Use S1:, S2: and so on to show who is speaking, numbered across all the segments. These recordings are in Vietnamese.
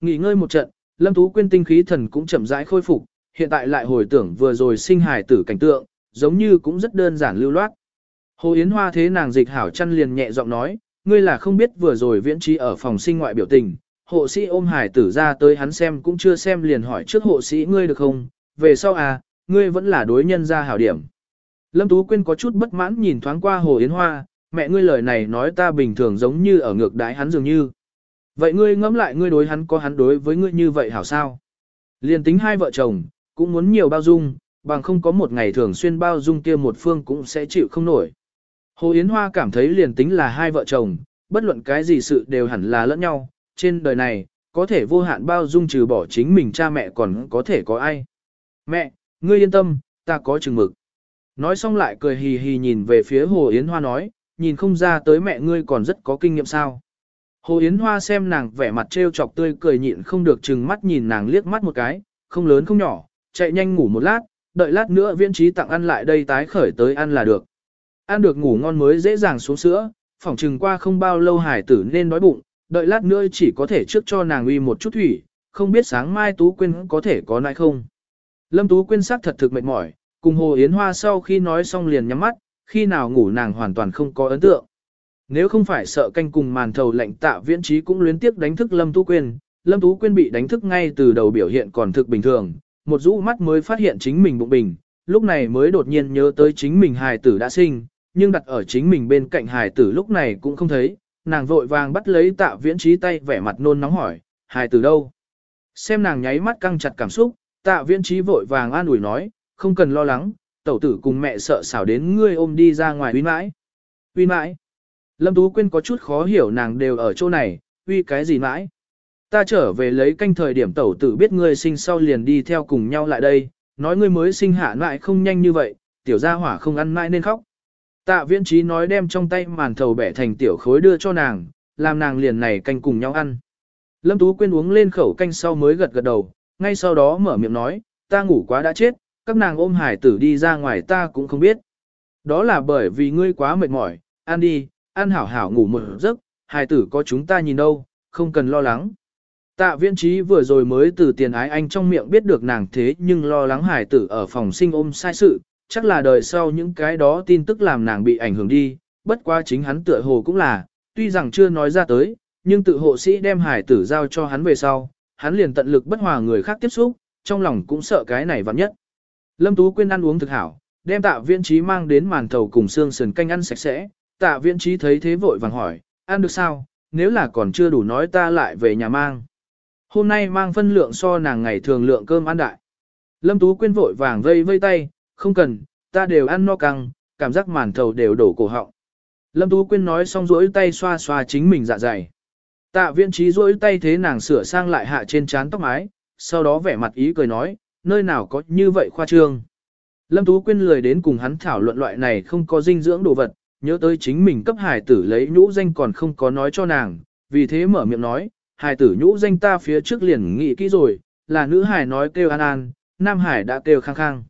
S1: Nghỉ ngơi một trận, Lâm Tú Quyên tinh khí thần cũng chậm rãi khôi phục, hiện tại lại hồi tưởng vừa rồi sinh hài tử cảnh tượng, giống như cũng rất đơn giản lưu loát. Hồ Yến Hoa thế nàng dịch hảo chăn liền nhẹ giọng nói, ngươi là không biết vừa rồi viễn trí ở phòng sinh ngoại biểu tình, hộ sĩ ôm hài tử ra tới hắn xem cũng chưa xem liền hỏi trước hộ sĩ ngươi được không, về sau à, ngươi vẫn là đối nhân ra hảo điểm. Lâm Tú Quyên có chút bất mãn nhìn thoáng qua Hồ Yến Hoa, mẹ ngươi lời này nói ta bình thường giống như ở ngược đái hắn dường như. Vậy ngươi ngẫm lại ngươi đối hắn có hắn đối với ngươi như vậy hảo sao? Liên tính hai vợ chồng, cũng muốn nhiều bao dung, bằng không có một ngày thường xuyên bao dung kia một phương cũng sẽ chịu không nổi. Hồ Yến Hoa cảm thấy liền tính là hai vợ chồng, bất luận cái gì sự đều hẳn là lẫn nhau, trên đời này, có thể vô hạn bao dung trừ bỏ chính mình cha mẹ còn có thể có ai. Mẹ, ngươi yên tâm, ta có chừng mực. Nói xong lại cười hì hì nhìn về phía Hồ Yến Hoa nói, nhìn không ra tới mẹ ngươi còn rất có kinh nghiệm sao. Hồ Yến Hoa xem nàng vẻ mặt trêu chọc tươi cười nhịn không được chừng mắt nhìn nàng liếc mắt một cái, không lớn không nhỏ, chạy nhanh ngủ một lát, đợi lát nữa Viên trí tặng ăn lại đây tái khởi tới ăn là được. Ăn được ngủ ngon mới dễ dàng xuống sữa, phỏng chừng qua không bao lâu hải tử nên đói bụng, đợi lát nữa chỉ có thể trước cho nàng uy một chút thủy, không biết sáng mai Tú Quyên có thể có nãi không. Lâm Tú Quyên sắc thật thực mệt mỏi, cùng Hồ Yến Hoa sau khi nói xong liền nhắm mắt, khi nào ngủ nàng hoàn toàn không có ấn tượng. Nếu không phải sợ canh cùng màn thầu lệnh tạ viễn trí cũng luyến tiếc đánh thức Lâm Tú Quyên, Lâm Tú Quyên bị đánh thức ngay từ đầu biểu hiện còn thực bình thường, một rũ mắt mới phát hiện chính mình bụng bình, lúc này mới đột nhiên nhớ tới chính mình hài tử đã sinh, nhưng đặt ở chính mình bên cạnh hài tử lúc này cũng không thấy, nàng vội vàng bắt lấy tạ viễn trí tay vẻ mặt nôn nóng hỏi, hài tử đâu? Xem nàng nháy mắt căng chặt cảm xúc, tạ viễn trí vội vàng an ủi nói, không cần lo lắng, tẩu tử cùng mẹ sợ xảo đến ngươi ôm đi ra ngoài uy mãi. Uy mãi. Lâm Tú Quyên có chút khó hiểu nàng đều ở chỗ này, uy cái gì mãi. Ta trở về lấy canh thời điểm tẩu tử biết ngươi sinh sau liền đi theo cùng nhau lại đây, nói ngươi mới sinh hạ lại không nhanh như vậy, tiểu gia hỏa không ăn mãi nên khóc. Tạ viễn trí nói đem trong tay màn thầu bẻ thành tiểu khối đưa cho nàng, làm nàng liền này canh cùng nhau ăn. Lâm Tú Quyên uống lên khẩu canh sau mới gật gật đầu, ngay sau đó mở miệng nói, ta ngủ quá đã chết, các nàng ôm hải tử đi ra ngoài ta cũng không biết. Đó là bởi vì ngươi quá mệt mỏi, ăn đi, ăn hảo hảo ngủ một giấc, hải tử có chúng ta nhìn đâu, không cần lo lắng. Tạ viễn trí vừa rồi mới từ tiền ái anh trong miệng biết được nàng thế nhưng lo lắng hải tử ở phòng sinh ôm sai sự, chắc là đời sau những cái đó tin tức làm nàng bị ảnh hưởng đi, bất quá chính hắn tựa hồ cũng là, tuy rằng chưa nói ra tới, nhưng tự hộ sĩ đem hải tử giao cho hắn về sau, hắn liền tận lực bất hòa người khác tiếp xúc, trong lòng cũng sợ cái này vặn nhất. Lâm Tú Quyên ăn uống thực hảo, đem tạ viễn trí mang đến màn thầu cùng xương sườn canh ăn sạch sẽ, tạ viễn trí thấy thế vội vàng hỏi, ăn được sao, nếu là còn chưa đủ nói ta lại về nhà mang. Hôm nay mang phân lượng so nàng ngày thường lượng cơm ăn đại. Lâm Tú Quyên vội vàng vây vây tay, không cần, ta đều ăn no căng, cảm giác màn thầu đều đổ cổ họng. Lâm Tú Quyên nói xong rỗi tay xoa xoa chính mình dạ dày. Tạ viễn trí rỗi tay thế nàng sửa sang lại hạ trên trán tóc mái, sau đó vẻ mặt ý cười nói, nơi nào có như vậy khoa trương. Lâm Tú Quyên lười đến cùng hắn thảo luận loại này không có dinh dưỡng đồ vật, nhớ tới chính mình cấp hải tử lấy nhũ danh còn không có nói cho nàng, vì thế mở miệng nói, hải tử nhũ danh ta phía trước liền nghĩ kỹ rồi, là nữ hải nói kêu an an, nam hải đã kêu khang khang.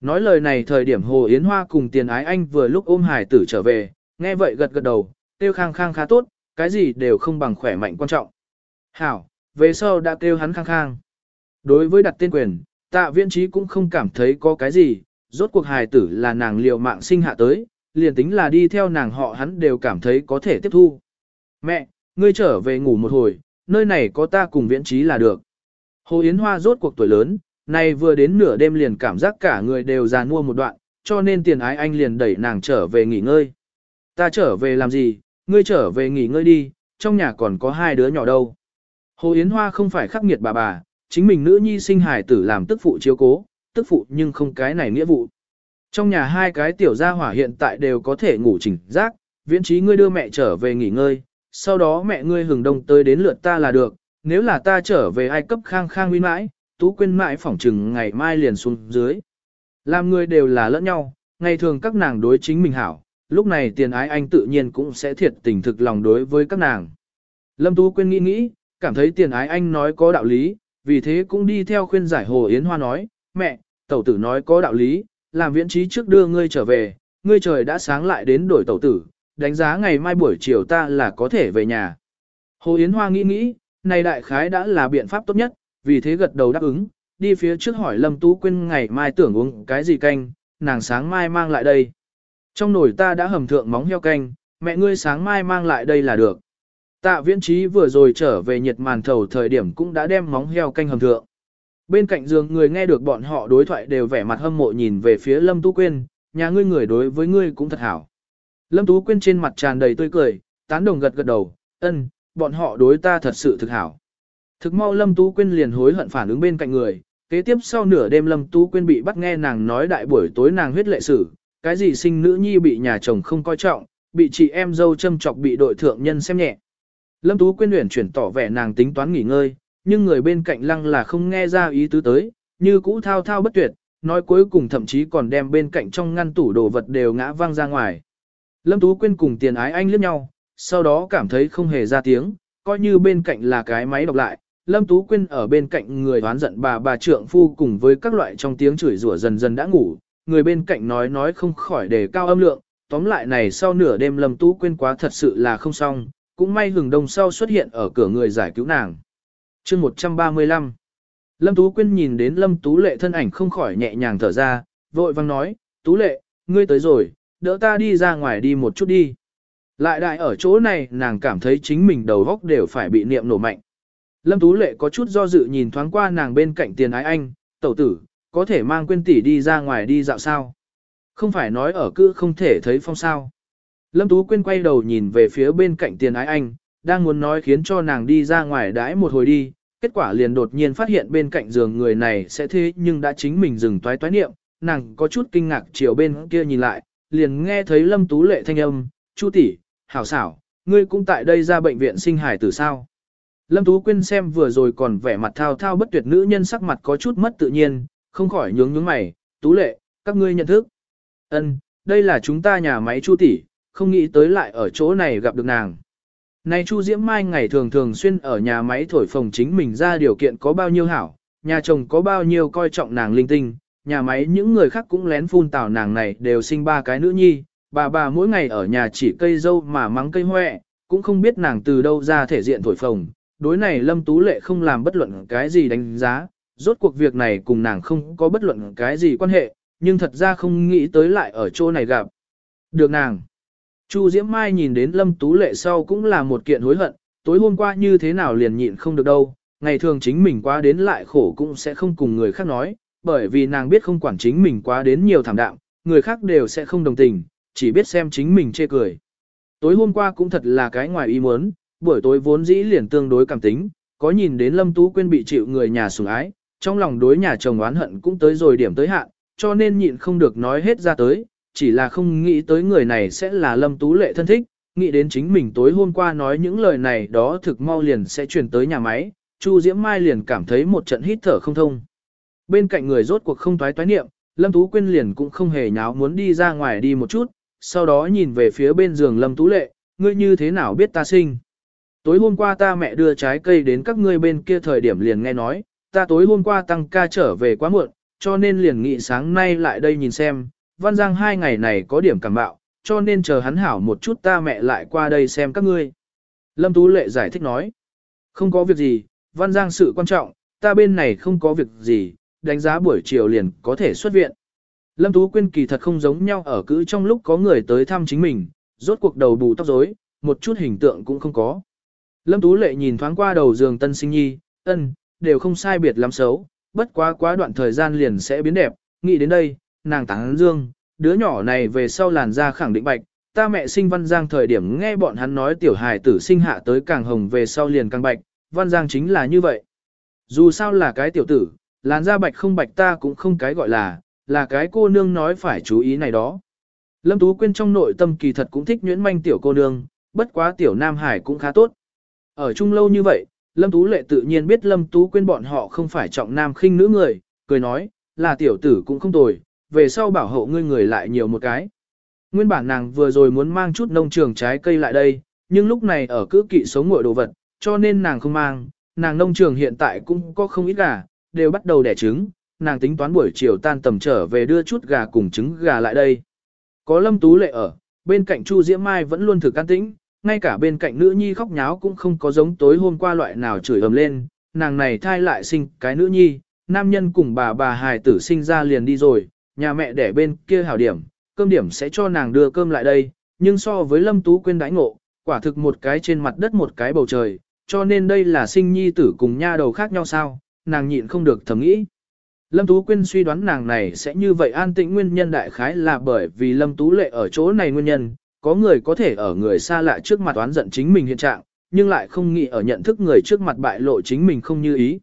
S1: Nói lời này thời điểm Hồ Yến Hoa cùng tiền ái anh vừa lúc ôm hải tử trở về, nghe vậy gật gật đầu, kêu khang khang khá tốt, cái gì đều không bằng khỏe mạnh quan trọng. Hảo, về sau đã kêu hắn khang khang. Đối với đặt tên quyền, tạ viễn trí cũng không cảm thấy có cái gì, rốt cuộc hài tử là nàng liều mạng sinh hạ tới, liền tính là đi theo nàng họ hắn đều cảm thấy có thể tiếp thu. Mẹ, ngươi trở về ngủ một hồi, nơi này có ta cùng viễn trí là được. Hồ Yến Hoa rốt cuộc tuổi lớn, nay vừa đến nửa đêm liền cảm giác cả người đều già mua một đoạn, cho nên tiền ái anh liền đẩy nàng trở về nghỉ ngơi. Ta trở về làm gì, ngươi trở về nghỉ ngơi đi, trong nhà còn có hai đứa nhỏ đâu. Hồ Yến Hoa không phải khắc nghiệt bà bà, chính mình nữ nhi sinh hài tử làm tức phụ chiếu cố, tức phụ nhưng không cái này nghĩa vụ. Trong nhà hai cái tiểu gia hỏa hiện tại đều có thể ngủ chỉnh giác, viễn trí ngươi đưa mẹ trở về nghỉ ngơi, sau đó mẹ ngươi hừng đông tới đến lượt ta là được, nếu là ta trở về ai cấp khang khang nguyên mãi, tú quên mãi phỏng chừng ngày mai liền xuống dưới. Làm người đều là lẫn nhau, ngày thường các nàng đối chính mình hảo, lúc này tiền ái anh tự nhiên cũng sẽ thiệt tình thực lòng đối với các nàng. Lâm Tú Quyên nghĩ nghĩ, cảm thấy tiền ái anh nói có đạo lý, vì thế cũng đi theo khuyên giải Hồ Yến Hoa nói, mẹ, tẩu tử nói có đạo lý, làm viễn trí trước đưa ngươi trở về, ngươi trời đã sáng lại đến đổi tẩu tử, đánh giá ngày mai buổi chiều ta là có thể về nhà. Hồ Yến Hoa nghĩ nghĩ, này đại khái đã là biện pháp tốt nhất, vì thế gật đầu đáp ứng, đi phía trước hỏi Lâm Tú Quyên ngày mai tưởng uống cái gì canh, nàng sáng mai mang lại đây. Trong nồi ta đã hầm thượng móng heo canh, mẹ ngươi sáng mai mang lại đây là được. Tạ viễn trí vừa rồi trở về nhiệt màn thầu thời điểm cũng đã đem móng heo canh hầm thượng. Bên cạnh giường người nghe được bọn họ đối thoại đều vẻ mặt hâm mộ nhìn về phía Lâm Tú Quyên, nhà ngươi người đối với ngươi cũng thật hảo. Lâm Tú Quyên trên mặt tràn đầy tươi cười, tán đồng gật gật đầu, ân, bọn họ đối ta thật sự thực hảo. Thực mau Lâm Tú Quyên liền hối hận phản ứng bên cạnh người, kế tiếp sau nửa đêm Lâm Tú Quyên bị bắt nghe nàng nói đại buổi tối nàng huyết lệ sử, cái gì sinh nữ nhi bị nhà chồng không coi trọng, bị chị em dâu châm chọc bị đội thượng nhân xem nhẹ. Lâm Tú Quyên luyện chuyển tỏ vẻ nàng tính toán nghỉ ngơi, nhưng người bên cạnh lăng là không nghe ra ý tứ tới, như cũ thao thao bất tuyệt, nói cuối cùng thậm chí còn đem bên cạnh trong ngăn tủ đồ vật đều ngã văng ra ngoài. Lâm Tú Quyên cùng tiền ái anh liếc nhau, sau đó cảm thấy không hề ra tiếng, coi như bên cạnh là cái máy đọc lại. Lâm Tú Quyên ở bên cạnh người đoán giận bà bà trượng phu cùng với các loại trong tiếng chửi rủa dần dần đã ngủ, người bên cạnh nói nói không khỏi để cao âm lượng, tóm lại này sau nửa đêm Lâm Tú Quyên quá thật sự là không xong, cũng may hừng đông sau xuất hiện ở cửa người giải cứu nàng chương 135 Lâm Tú Quyên nhìn đến Lâm Tú Lệ thân ảnh không khỏi nhẹ nhàng thở ra, vội vang nói, Tú Lệ, ngươi tới rồi, đỡ ta đi ra ngoài đi một chút đi. Lại đại ở chỗ này nàng cảm thấy chính mình đầu góc đều phải bị niệm nổ mạnh. Lâm Tú Lệ có chút do dự nhìn thoáng qua nàng bên cạnh tiền ái anh, tẩu tử, có thể mang quên tỷ đi ra ngoài đi dạo sao. Không phải nói ở cư không thể thấy phong sao. Lâm Tú Quyên quay đầu nhìn về phía bên cạnh tiền ái anh, đang muốn nói khiến cho nàng đi ra ngoài đãi một hồi đi, kết quả liền đột nhiên phát hiện bên cạnh giường người này sẽ thế nhưng đã chính mình dừng toái toái niệm, nàng có chút kinh ngạc chiều bên kia nhìn lại, liền nghe thấy Lâm Tú Lệ thanh âm, Chu tỷ, hảo xảo, ngươi cũng tại đây ra bệnh viện sinh hải tử sao. Lâm Tú Quyên xem vừa rồi còn vẻ mặt thao thao bất tuyệt nữ nhân sắc mặt có chút mất tự nhiên, không khỏi nhướng nhướng mày, Tú Lệ, các ngươi nhận thức. Ân, đây là chúng ta nhà máy Chu tỷ, không nghĩ tới lại ở chỗ này gặp được nàng. Này Chu Diễm Mai ngày thường thường xuyên ở nhà máy thổi phồng chính mình ra điều kiện có bao nhiêu hảo, nhà chồng có bao nhiêu coi trọng nàng linh tinh, nhà máy những người khác cũng lén phun tào nàng này đều sinh ba cái nữ nhi, bà bà mỗi ngày ở nhà chỉ cây dâu mà mắng cây hoẹ, cũng không biết nàng từ đâu ra thể diện thổi phồng. Đối này Lâm Tú Lệ không làm bất luận cái gì đánh giá, rốt cuộc việc này cùng nàng không có bất luận cái gì quan hệ, nhưng thật ra không nghĩ tới lại ở chỗ này gặp. Được nàng. Chu Diễm Mai nhìn đến Lâm Tú Lệ sau cũng là một kiện hối hận, tối hôm qua như thế nào liền nhịn không được đâu, ngày thường chính mình quá đến lại khổ cũng sẽ không cùng người khác nói, bởi vì nàng biết không quản chính mình quá đến nhiều thảm đạm, người khác đều sẽ không đồng tình, chỉ biết xem chính mình chê cười. Tối hôm qua cũng thật là cái ngoài ý muốn, buổi tối vốn dĩ liền tương đối cảm tính, có nhìn đến Lâm Tú Quyên bị chịu người nhà sủng ái, trong lòng đối nhà chồng oán hận cũng tới rồi điểm tới hạn, cho nên nhịn không được nói hết ra tới, chỉ là không nghĩ tới người này sẽ là Lâm Tú Lệ thân thích, nghĩ đến chính mình tối hôm qua nói những lời này đó thực mau liền sẽ truyền tới nhà máy, Chu Diễm Mai liền cảm thấy một trận hít thở không thông. Bên cạnh người rốt cuộc không toái toái niệm, Lâm Tú Quyên liền cũng không hề nháo muốn đi ra ngoài đi một chút, sau đó nhìn về phía bên giường Lâm Tú Lệ, ngươi như thế nào biết ta sinh. Tối hôm qua ta mẹ đưa trái cây đến các ngươi bên kia thời điểm liền nghe nói, ta tối hôm qua tăng ca trở về quá muộn, cho nên liền nghị sáng nay lại đây nhìn xem, Văn Giang hai ngày này có điểm cảm bạo, cho nên chờ hắn hảo một chút ta mẹ lại qua đây xem các ngươi. Lâm Tú Lệ giải thích nói, không có việc gì, Văn Giang sự quan trọng, ta bên này không có việc gì, đánh giá buổi chiều liền có thể xuất viện. Lâm Tú Quyên kỳ thật không giống nhau ở cữ trong lúc có người tới thăm chính mình, rốt cuộc đầu bù tóc rối, một chút hình tượng cũng không có. Lâm Tú Lệ nhìn thoáng qua đầu giường tân sinh nhi, ân, đều không sai biệt lắm xấu, bất quá quá đoạn thời gian liền sẽ biến đẹp, nghĩ đến đây, nàng táng dương, đứa nhỏ này về sau làn da khẳng định bạch, ta mẹ sinh Văn Giang thời điểm nghe bọn hắn nói tiểu hài tử sinh hạ tới càng hồng về sau liền càng bạch, Văn Giang chính là như vậy. Dù sao là cái tiểu tử, làn da bạch không bạch ta cũng không cái gọi là, là cái cô nương nói phải chú ý này đó. Lâm Tú Quyên trong nội tâm kỳ thật cũng thích nhuyễn manh tiểu cô nương, bất quá tiểu Nam Hải cũng khá tốt. Ở chung lâu như vậy, Lâm Tú Lệ tự nhiên biết Lâm Tú Quyên bọn họ không phải trọng nam khinh nữ người, cười nói, là tiểu tử cũng không tồi, về sau bảo hộ ngươi người lại nhiều một cái. Nguyên bản nàng vừa rồi muốn mang chút nông trường trái cây lại đây, nhưng lúc này ở cứ kỵ sống ngội đồ vật, cho nên nàng không mang, nàng nông trường hiện tại cũng có không ít gà, đều bắt đầu đẻ trứng, nàng tính toán buổi chiều tan tầm trở về đưa chút gà cùng trứng gà lại đây. Có Lâm Tú Lệ ở, bên cạnh Chu Diễm Mai vẫn luôn thực can tĩnh, ngay cả bên cạnh nữ nhi khóc nháo cũng không có giống tối hôm qua loại nào chửi ầm lên, nàng này thai lại sinh cái nữ nhi, nam nhân cùng bà bà hài tử sinh ra liền đi rồi, nhà mẹ đẻ bên kia hảo điểm, cơm điểm sẽ cho nàng đưa cơm lại đây, nhưng so với Lâm Tú quên đãi ngộ, quả thực một cái trên mặt đất một cái bầu trời, cho nên đây là sinh nhi tử cùng nha đầu khác nhau sao, nàng nhịn không được thầm nghĩ. Lâm Tú Quyên suy đoán nàng này sẽ như vậy an tĩnh nguyên nhân đại khái là bởi vì Lâm Tú Lệ ở chỗ này nguyên nhân, có người có thể ở người xa lạ trước mặt oán giận chính mình hiện trạng, nhưng lại không nghĩ ở nhận thức người trước mặt bại lộ chính mình không như ý.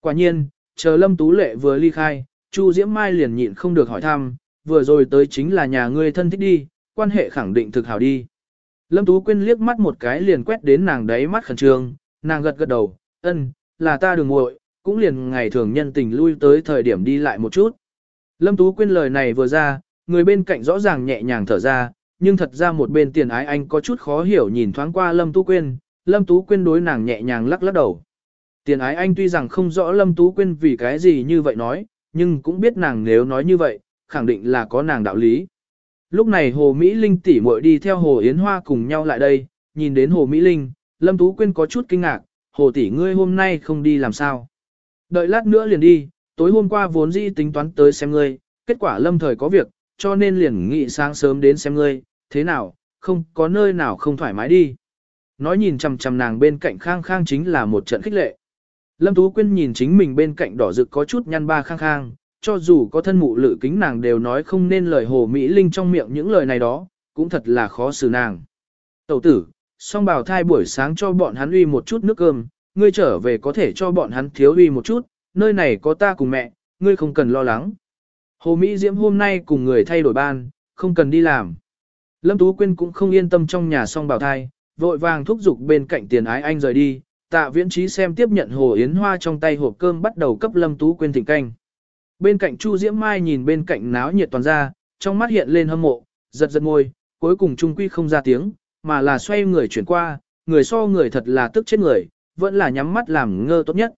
S1: Quả nhiên, chờ Lâm Tú Lệ vừa ly khai, Chu Diễm Mai liền nhịn không được hỏi thăm, vừa rồi tới chính là nhà ngươi thân thích đi, quan hệ khẳng định thực hảo đi. Lâm Tú Quyên liếc mắt một cái liền quét đến nàng đáy mắt khẩn trương, nàng gật gật đầu, ân, là ta đường muội, cũng liền ngày thường nhân tình lui tới thời điểm đi lại một chút. Lâm Tú Quyên lời này vừa ra, người bên cạnh rõ ràng nhẹ nhàng thở ra, nhưng thật ra một bên tiền ái anh có chút khó hiểu nhìn thoáng qua Lâm Tú Quyên, Lâm Tú Quyên đối nàng nhẹ nhàng lắc lắc đầu. Tiền ái anh tuy rằng không rõ Lâm Tú Quyên vì cái gì như vậy nói, nhưng cũng biết nàng nếu nói như vậy, khẳng định là có nàng đạo lý. Lúc này Hồ Mỹ Linh tỉ muội đi theo Hồ Yến Hoa cùng nhau lại đây, nhìn đến Hồ Mỹ Linh, Lâm Tú Quyên có chút kinh ngạc, Hồ tỷ ngươi hôm nay không đi làm sao. Đợi lát nữa liền đi, tối hôm qua vốn dĩ tính toán tới xem ngươi, kết quả lâm thời có việc, cho nên liền nghị sáng sớm đến xem ngươi, thế nào, không có nơi nào không thoải mái đi. Nói nhìn chằm chằm nàng bên cạnh khang khang chính là một trận khích lệ. Lâm Tú Quyên nhìn chính mình bên cạnh đỏ rực có chút nhăn ba khang khang, cho dù có thân mụ lự kính nàng đều nói không nên lời hồ Mỹ Linh trong miệng những lời này đó, cũng thật là khó xử nàng. Tẩu tử, song bào thai buổi sáng cho bọn hắn uy một chút nước cơm, ngươi trở về có thể cho bọn hắn thiếu uy một chút, nơi này có ta cùng mẹ, ngươi không cần lo lắng. Hồ Mỹ Diễm hôm nay cùng người thay đổi ban, không cần đi làm. Lâm Tú Quyên cũng không yên tâm trong nhà song bào thai, vội vàng thúc giục bên cạnh tiền ái anh rời đi, tạ viễn trí xem tiếp nhận Hồ Yến Hoa trong tay hộp cơm bắt đầu cấp Lâm Tú Quyên thỉnh canh. Bên cạnh Chu Diễm Mai nhìn bên cạnh náo nhiệt toàn ra, trong mắt hiện lên hâm mộ, giật giật môi, cuối cùng trung quy không ra tiếng, mà là xoay người chuyển qua, người so người thật là tức chết người, vẫn là nhắm mắt làm ngơ tốt nhất.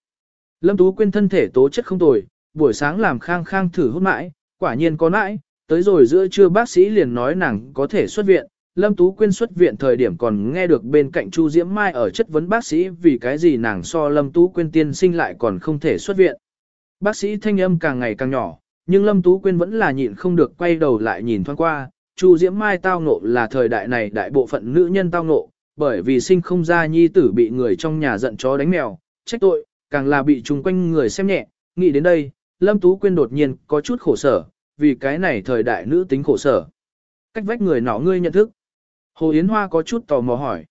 S1: Lâm Tú Quyên thân thể tố chất không tồi, buổi sáng làm khang khang thử hút mãi, quả nhiên có mãi, tới rồi giữa trưa bác sĩ liền nói nàng có thể xuất viện. Lâm Tú Quyên xuất viện thời điểm còn nghe được bên cạnh Chu Diễm Mai ở chất vấn bác sĩ vì cái gì nàng so Lâm Tú Quyên tiên sinh lại còn không thể xuất viện. Bác sĩ thanh âm càng ngày càng nhỏ, nhưng Lâm Tú Quyên vẫn là nhịn không được quay đầu lại nhìn thoáng qua. Chu Diễm Mai tao ngộ là thời đại này đại bộ phận nữ nhân tao ngộ, bởi vì sinh không ra nhi tử bị người trong nhà giận chó đánh mèo, trách tội, càng là bị chung quanh người xem nhẹ, nghĩ đến đây, Lâm Tú Quyên đột nhiên có chút khổ sở, vì cái này thời đại nữ tính khổ sở. Cách vách người nọ ngươi nhận thức. Hồ Yến Hoa có chút tò mò hỏi.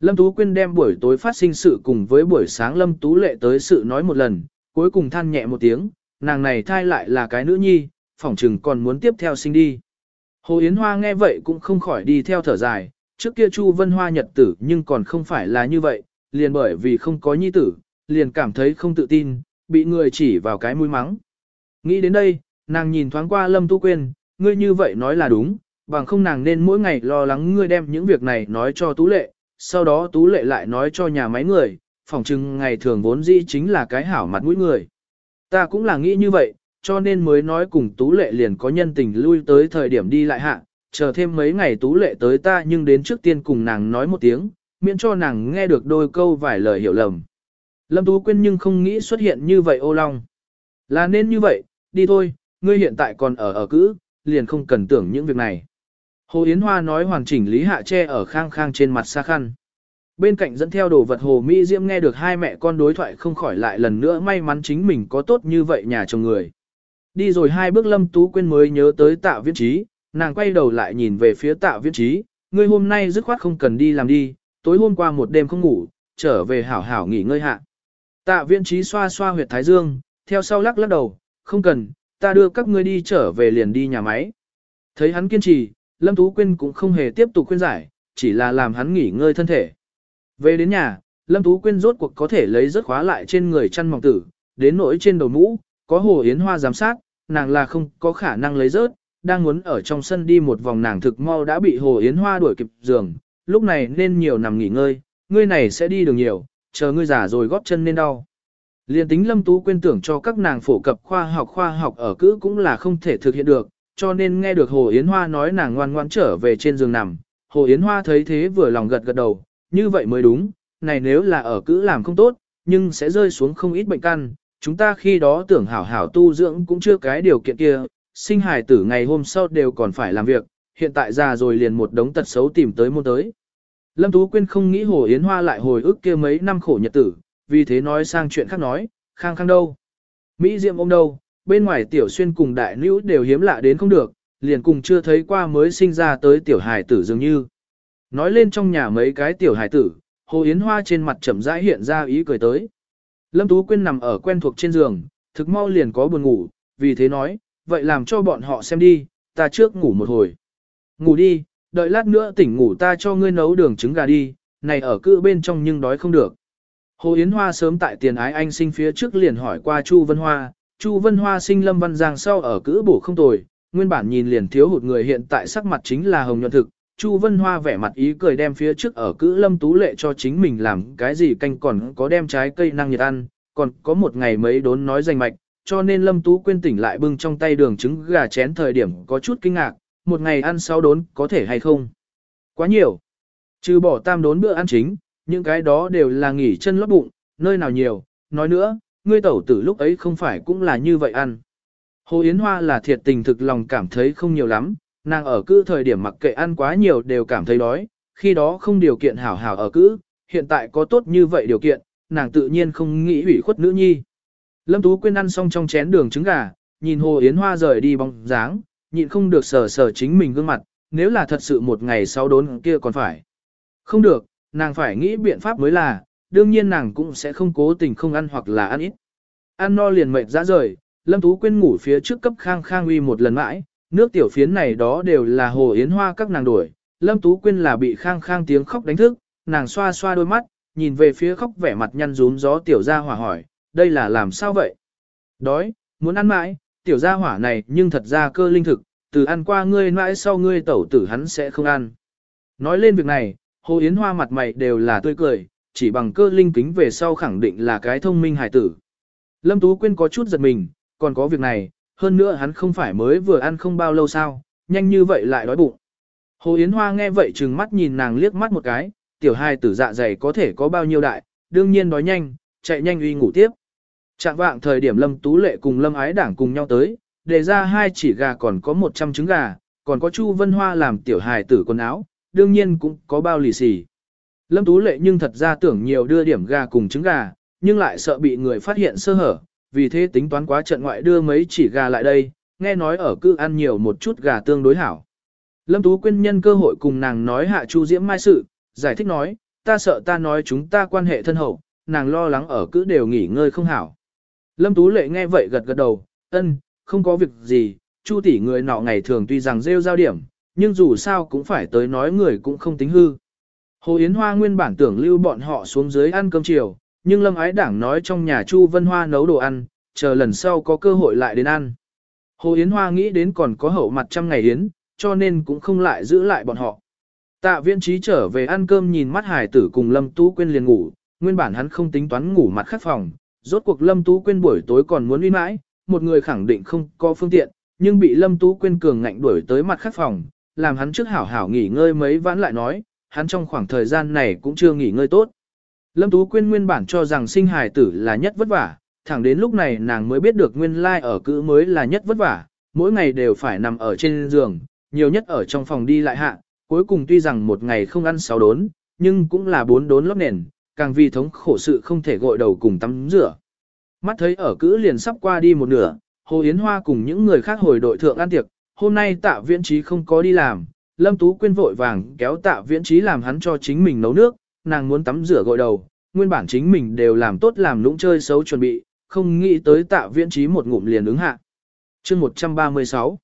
S1: Lâm Tú Quyên đem buổi tối phát sinh sự cùng với buổi sáng Lâm Tú Lệ tới sự nói một lần, cuối cùng than nhẹ một tiếng, nàng này thai lại là cái nữ nhi, phỏng chừng còn muốn tiếp theo sinh đi. Hồ Yến Hoa nghe vậy cũng không khỏi đi theo thở dài, trước kia Chu Vân Hoa nhật tử nhưng còn không phải là như vậy, liền bởi vì không có nhi tử, liền cảm thấy không tự tin, bị người chỉ vào cái mũi mắng. Nghĩ đến đây, nàng nhìn thoáng qua Lâm Tu Quyên, ngươi như vậy nói là đúng, bằng không nàng nên mỗi ngày lo lắng ngươi đem những việc này nói cho Tú Lệ, sau đó Tú Lệ lại nói cho nhà máy người, phỏng chừng ngày thường vốn dĩ chính là cái hảo mặt mũi người. Ta cũng là nghĩ như vậy, cho nên mới nói cùng Tú Lệ liền có nhân tình lui tới thời điểm đi lại hạ, chờ thêm mấy ngày Tú Lệ tới ta nhưng đến trước tiên cùng nàng nói một tiếng, miễn cho nàng nghe được đôi câu vài lời hiểu lầm. Lâm Tú Quyên nhưng không nghĩ xuất hiện như vậy ô long. Là nên như vậy, đi thôi, ngươi hiện tại còn ở ở cữ, liền không cần tưởng những việc này. Hồ Yến Hoa nói hoàn chỉnh Lý Hạ Che ở khang khang trên mặt xa khăn. Bên cạnh dẫn theo đồ vật Hồ Mỹ Diễm nghe được hai mẹ con đối thoại không khỏi lại lần nữa may mắn chính mình có tốt như vậy nhà chồng người. Đi rồi hai bước Lâm Tú Quyên mới nhớ tới tạ viễn trí, nàng quay đầu lại nhìn về phía tạ viễn trí, ngươi hôm nay dứt khoát không cần đi làm đi, tối hôm qua một đêm không ngủ, trở về hảo hảo nghỉ ngơi hạ. Tạ viễn trí xoa xoa huyệt thái dương, theo sau lắc lắc đầu, không cần, ta đưa các ngươi đi trở về liền đi nhà máy. Thấy hắn kiên trì, Lâm Tú Quyên cũng không hề tiếp tục khuyên giải, chỉ là làm hắn nghỉ ngơi thân thể. Về đến nhà, Lâm Tú Quyên rốt cuộc có thể lấy rớt khóa lại trên người chăn mỏng tử, đến nỗi trên đầu mũ, có hồ yến hoa giám sát, nàng là không có khả năng lấy rớt, đang muốn ở trong sân đi một vòng nàng thực mau đã bị hồ yến hoa đuổi kịp giường, lúc này nên nhiều nằm nghỉ ngơi, ngươi này sẽ đi đường nhiều, chờ ngươi già rồi góp chân nên đau. Liên tính Lâm Tú quyên tưởng cho các nàng phổ cập khoa học khoa học ở cữ cũng là không thể thực hiện được, cho nên nghe được Hồ Yến Hoa nói nàng ngoan ngoan trở về trên giường nằm, Hồ Yến Hoa thấy thế vừa lòng gật gật đầu, như vậy mới đúng, này nếu là ở cữ làm không tốt, nhưng sẽ rơi xuống không ít bệnh căn, chúng ta khi đó tưởng hảo hảo tu dưỡng cũng chưa cái điều kiện kia, sinh hài tử ngày hôm sau đều còn phải làm việc, hiện tại già rồi liền một đống tật xấu tìm tới môn tới. Lâm Tú Quyên không nghĩ Hồ Yến Hoa lại hồi ức kia mấy năm khổ nhật tử, vì thế nói sang chuyện khác nói, khang khang đâu. Mỹ Diệm ôm đâu, bên ngoài tiểu xuyên cùng đại nữ đều hiếm lạ đến không được, liền cùng chưa thấy qua mới sinh ra tới tiểu hài tử dường như. Nói lên trong nhà mấy cái tiểu hài tử, Hồ Yến Hoa trên mặt chậm rãi hiện ra ý cười tới. Lâm Tú Quyên nằm ở quen thuộc trên giường, thực mau liền có buồn ngủ, vì thế nói, vậy làm cho bọn họ xem đi, ta trước ngủ một hồi. Ngủ đi, đợi lát nữa tỉnh ngủ ta cho ngươi nấu đường trứng gà đi, này ở cự bên trong nhưng đói không được. Hồ Yến Hoa sớm tại tiền ái anh sinh phía trước liền hỏi qua Chu Vân Hoa, Chu Vân Hoa sinh Lâm Văn Giang sau ở cữ bổ không tồi, nguyên bản nhìn liền thiếu hụt người hiện tại sắc mặt chính là hồng nhuận thực. Chu Vân Hoa vẻ mặt ý cười đem phía trước ở cữ Lâm Tú Lệ cho chính mình làm cái gì canh còn có đem trái cây năng nhiệt ăn, còn có một ngày mấy đốn nói danh mạch, cho nên Lâm Tú quên tỉnh lại bưng trong tay đường trứng gà chén thời điểm có chút kinh ngạc, một ngày ăn sáu đốn có thể hay không? Quá nhiều. Trừ bỏ tam đốn bữa ăn chính, những cái đó đều là nghỉ chân lót bụng, nơi nào nhiều, nói nữa, ngươi tẩu tử lúc ấy không phải cũng là như vậy ăn. Hồ Yến Hoa là thiệt tình thực lòng cảm thấy không nhiều lắm, nàng ở cữ thời điểm mặc kệ ăn quá nhiều đều cảm thấy đói, khi đó không điều kiện hảo hảo ở cữ, hiện tại có tốt như vậy điều kiện, nàng tự nhiên không nghĩ ủy khuất nữ nhi. Lâm Tú Quyên ăn xong trong chén đường trứng gà, nhìn Hồ Yến Hoa rời đi bóng dáng, nhịn không được sờ sờ chính mình gương mặt, nếu là thật sự một ngày sau đốn kia còn phải. Không được, nàng phải nghĩ biện pháp mới là, đương nhiên nàng cũng sẽ không cố tình không ăn hoặc là ăn ít. Ăn no liền mệt ra rời, Lâm Tú Quyên ngủ phía trước cấp khang khang uy một lần mãi, nước tiểu phiến này đó đều là hồ yến hoa các nàng đuổi. Lâm Tú Quyên là bị khang khang tiếng khóc đánh thức, nàng xoa xoa đôi mắt, nhìn về phía khóc vẻ mặt nhăn rúm gió tiểu gia hỏa hỏi, đây là làm sao vậy? Đói, muốn ăn mãi, tiểu gia hỏa này nhưng thật ra cơ linh thực, từ ăn qua ngươi mãi sau ngươi tẩu tử hắn sẽ không ăn. Nói lên việc này, Hồ Yến Hoa mặt mày đều là tươi cười, chỉ bằng cơ linh kính về sau khẳng định là cái thông minh hài tử. Lâm Tú Quyên có chút giật mình, còn có việc này, hơn nữa hắn không phải mới vừa ăn không bao lâu sao, nhanh như vậy lại đói bụng. Hồ Yến Hoa nghe vậy trừng mắt nhìn nàng liếc mắt một cái, tiểu hài tử dạ dày có thể có bao nhiêu đại, đương nhiên đói nhanh, chạy nhanh uy ngủ tiếp. Trạng vạng thời điểm Lâm Tú Lệ cùng Lâm Ái Đảng cùng nhau tới, đề ra hai chỉ gà còn có 100 trứng gà, còn có Chu Vân Hoa làm tiểu hài tử quần áo, đương nhiên cũng có bao lì xì. Lâm Tú Lệ nhưng thật ra tưởng nhiều đưa điểm gà cùng trứng gà, nhưng lại sợ bị người phát hiện sơ hở, vì thế tính toán quá trận ngoại đưa mấy chỉ gà lại đây, nghe nói ở cư ăn nhiều một chút gà tương đối hảo. Lâm Tú Quyên nhân cơ hội cùng nàng nói hạ Chu Diễm Mai sự, giải thích nói, ta sợ ta nói chúng ta quan hệ thân hậu, nàng lo lắng ở cứ đều nghỉ ngơi không hảo. Lâm Tú Lệ nghe vậy gật gật đầu, ân, không có việc gì, Chu tỷ người nọ ngày thường tuy rằng rêu giao điểm, nhưng dù sao cũng phải tới nói người cũng không tính hư. Hồ Yến Hoa nguyên bản tưởng lưu bọn họ xuống dưới ăn cơm chiều, nhưng Lâm Ái Đảng nói trong nhà Chu Vân Hoa nấu đồ ăn, chờ lần sau có cơ hội lại đến ăn. Hồ Yến Hoa nghĩ đến còn có hậu mặt trăm ngày Yến, cho nên cũng không lại giữ lại bọn họ. Tạ viễn trí trở về ăn cơm nhìn mắt hải tử cùng Lâm Tú Quyên liền ngủ, nguyên bản hắn không tính toán ngủ mặt khắc phòng, rốt cuộc Lâm Tú Quyên buổi tối còn muốn uy mãi, một người khẳng định không có phương tiện, nhưng bị Lâm Tú Quyên cường ngạnh đuổi tới mặt khắc phòng, làm hắn trước hảo hảo nghỉ ngơi mấy vãn lại nói, hắn trong khoảng thời gian này cũng chưa nghỉ ngơi tốt. Lâm Tú Quyên nguyên bản cho rằng sinh hài tử là nhất vất vả, thẳng đến lúc này nàng mới biết được nguyên lai ở cữ mới là nhất vất vả, mỗi ngày đều phải nằm ở trên giường, nhiều nhất ở trong phòng đi lại hạ, cuối cùng tuy rằng một ngày không ăn sáu đốn, nhưng cũng là bốn đốn lót nền, càng vì thống khổ sự không thể gội đầu cùng tắm rửa. Mắt thấy ở cữ liền sắp qua đi một nửa, Hồ Yến Hoa cùng những người khác hồi đội thượng ăn tiệc, hôm nay tạ viễn trí không có đi làm, Lâm Tú Quyên vội vàng kéo tạ viễn trí làm hắn cho chính mình nấu nước, nàng muốn tắm rửa gội đầu, nguyên bản chính mình đều làm tốt làm lũng chơi xấu chuẩn bị, không nghĩ tới tạ viễn trí một ngụm liền ứng hạ. chương 136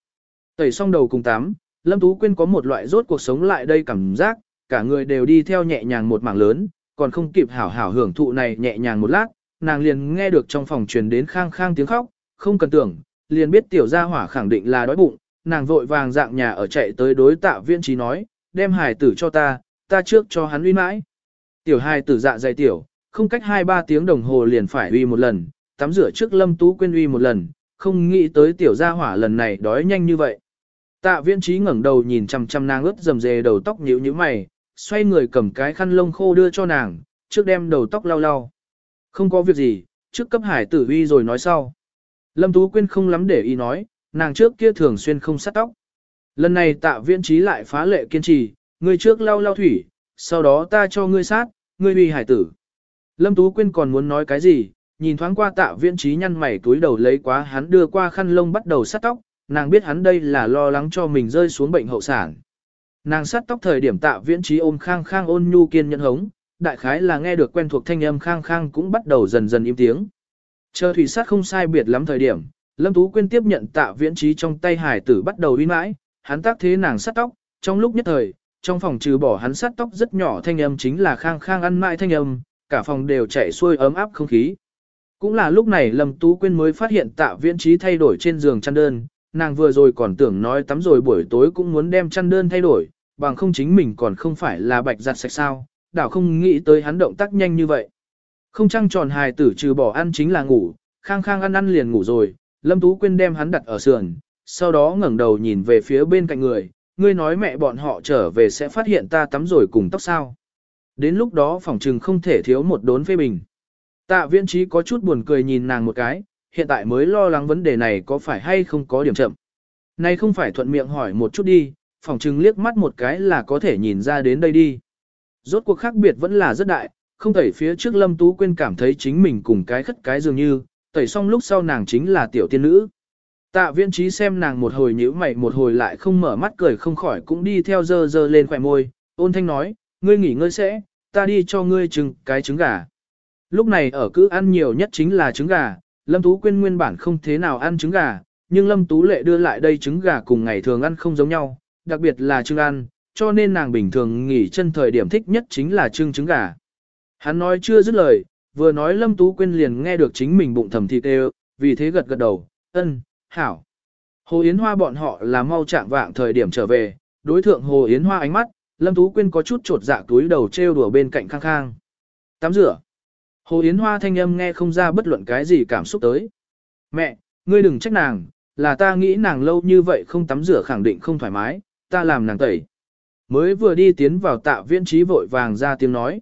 S1: Tẩy xong đầu cùng tắm, Lâm Tú Quyên có một loại rốt cuộc sống lại đây cảm giác, cả người đều đi theo nhẹ nhàng một mảng lớn, còn không kịp hảo hảo hưởng thụ này nhẹ nhàng một lát, nàng liền nghe được trong phòng truyền đến khang khang tiếng khóc, không cần tưởng, liền biết tiểu gia hỏa khẳng định là đói bụng, nàng vội vàng dạng nhà ở chạy tới đối tạ viên trí nói, đem hài tử cho ta, ta trước cho hắn uy mãi. Tiểu hài tử dạ dày tiểu, không cách 2-3 tiếng đồng hồ liền phải uy một lần, tắm rửa trước lâm tú quên uy một lần, không nghĩ tới tiểu gia hỏa lần này đói nhanh như vậy. Tạ viễn trí ngẩng đầu nhìn chằm chằm nàng ướt dầm dề đầu tóc nhíu như mày, xoay người cầm cái khăn lông khô đưa cho nàng, trước đem đầu tóc lau lau. Không có việc gì, trước cấp hải tử uy rồi nói sau. Lâm Tú Quyên không lắm để ý nói, nàng trước kia thường xuyên không sát tóc. Lần này tạ viễn trí lại phá lệ kiên trì, ngươi trước lau lau thủy, sau đó ta cho ngươi sát, ngươi uy hải tử. Lâm Tú Quyên còn muốn nói cái gì, nhìn thoáng qua tạ viễn trí nhăn mày túi đầu lấy quá hắn đưa qua khăn lông bắt đầu sát tóc, nàng biết hắn đây là lo lắng cho mình rơi xuống bệnh hậu sản. Nàng sát tóc thời điểm tạ viễn trí ôm khang khang ôn nhu kiên nhẫn hống, đại khái là nghe được quen thuộc thanh âm khang khang cũng bắt đầu dần dần im tiếng. Chờ thủy sát không sai biệt lắm thời điểm, Lâm Tú Quyên tiếp nhận tạ viễn trí trong tay hải tử bắt đầu uy mãi, hắn tác thế nàng sát tóc, trong lúc nhất thời, trong phòng trừ bỏ hắn sát tóc rất nhỏ thanh âm chính là khang khang ăn mãi thanh âm, cả phòng đều chạy xuôi ấm áp không khí. Cũng là lúc này Lâm Tú Quyên mới phát hiện tạ viễn trí thay đổi trên giường chăn đơn, nàng vừa rồi còn tưởng nói tắm rồi buổi tối cũng muốn đem chăn đơn thay đổi, bằng không chính mình còn không phải là bạch giặt sạch sao, đảo không nghĩ tới hắn động tác nhanh như vậy. Không trăng tròn hài tử trừ bỏ ăn chính là ngủ, khang khang ăn ăn liền ngủ rồi, Lâm Tú Quyên đem hắn đặt ở sườn, sau đó ngẩng đầu nhìn về phía bên cạnh người, ngươi nói mẹ bọn họ trở về sẽ phát hiện ta tắm rồi cùng tóc sao. Đến lúc đó phòng trừng không thể thiếu một đốn phê bình. Tạ viễn trí có chút buồn cười nhìn nàng một cái, hiện tại mới lo lắng vấn đề này có phải hay không có điểm chậm. Này không phải thuận miệng hỏi một chút đi, phòng trừng liếc mắt một cái là có thể nhìn ra đến đây đi. Rốt cuộc khác biệt vẫn là rất đại, không thể phía trước Lâm Tú Quyên cảm thấy chính mình cùng cái khất cái dường như, tẩy xong lúc sau nàng chính là tiểu tiên nữ. Tạ viên trí xem nàng một hồi nhíu mày một hồi lại không mở mắt cười không khỏi cũng đi theo dơ dơ lên khỏe môi, ôn thanh nói, ngươi nghỉ ngơi sẽ, ta đi cho ngươi trứng cái trứng gà. Lúc này ở cứ ăn nhiều nhất chính là trứng gà, Lâm Tú Quyên nguyên bản không thế nào ăn trứng gà, nhưng Lâm Tú Lệ đưa lại đây trứng gà cùng ngày thường ăn không giống nhau, đặc biệt là trứng ăn, cho nên nàng bình thường nghỉ chân thời điểm thích nhất chính là trưng trứng gà. Hắn nói chưa dứt lời, vừa nói Lâm Tú Quyên liền nghe được chính mình bụng thầm thịt đều, vì thế gật gật đầu, ân, hảo. Hồ Yến Hoa bọn họ là mau chạm vạng thời điểm trở về, đối thượng Hồ Yến Hoa ánh mắt, Lâm Tú Quyên có chút trột dạ túi đầu trêu đùa bên cạnh khang khang. Tắm rửa. Hồ Yến Hoa thanh âm nghe không ra bất luận cái gì cảm xúc tới. Mẹ, ngươi đừng trách nàng, là ta nghĩ nàng lâu như vậy không tắm rửa khẳng định không thoải mái, ta làm nàng tẩy. Mới vừa đi tiến vào tạ viễn trí vội vàng ra tiếng nói.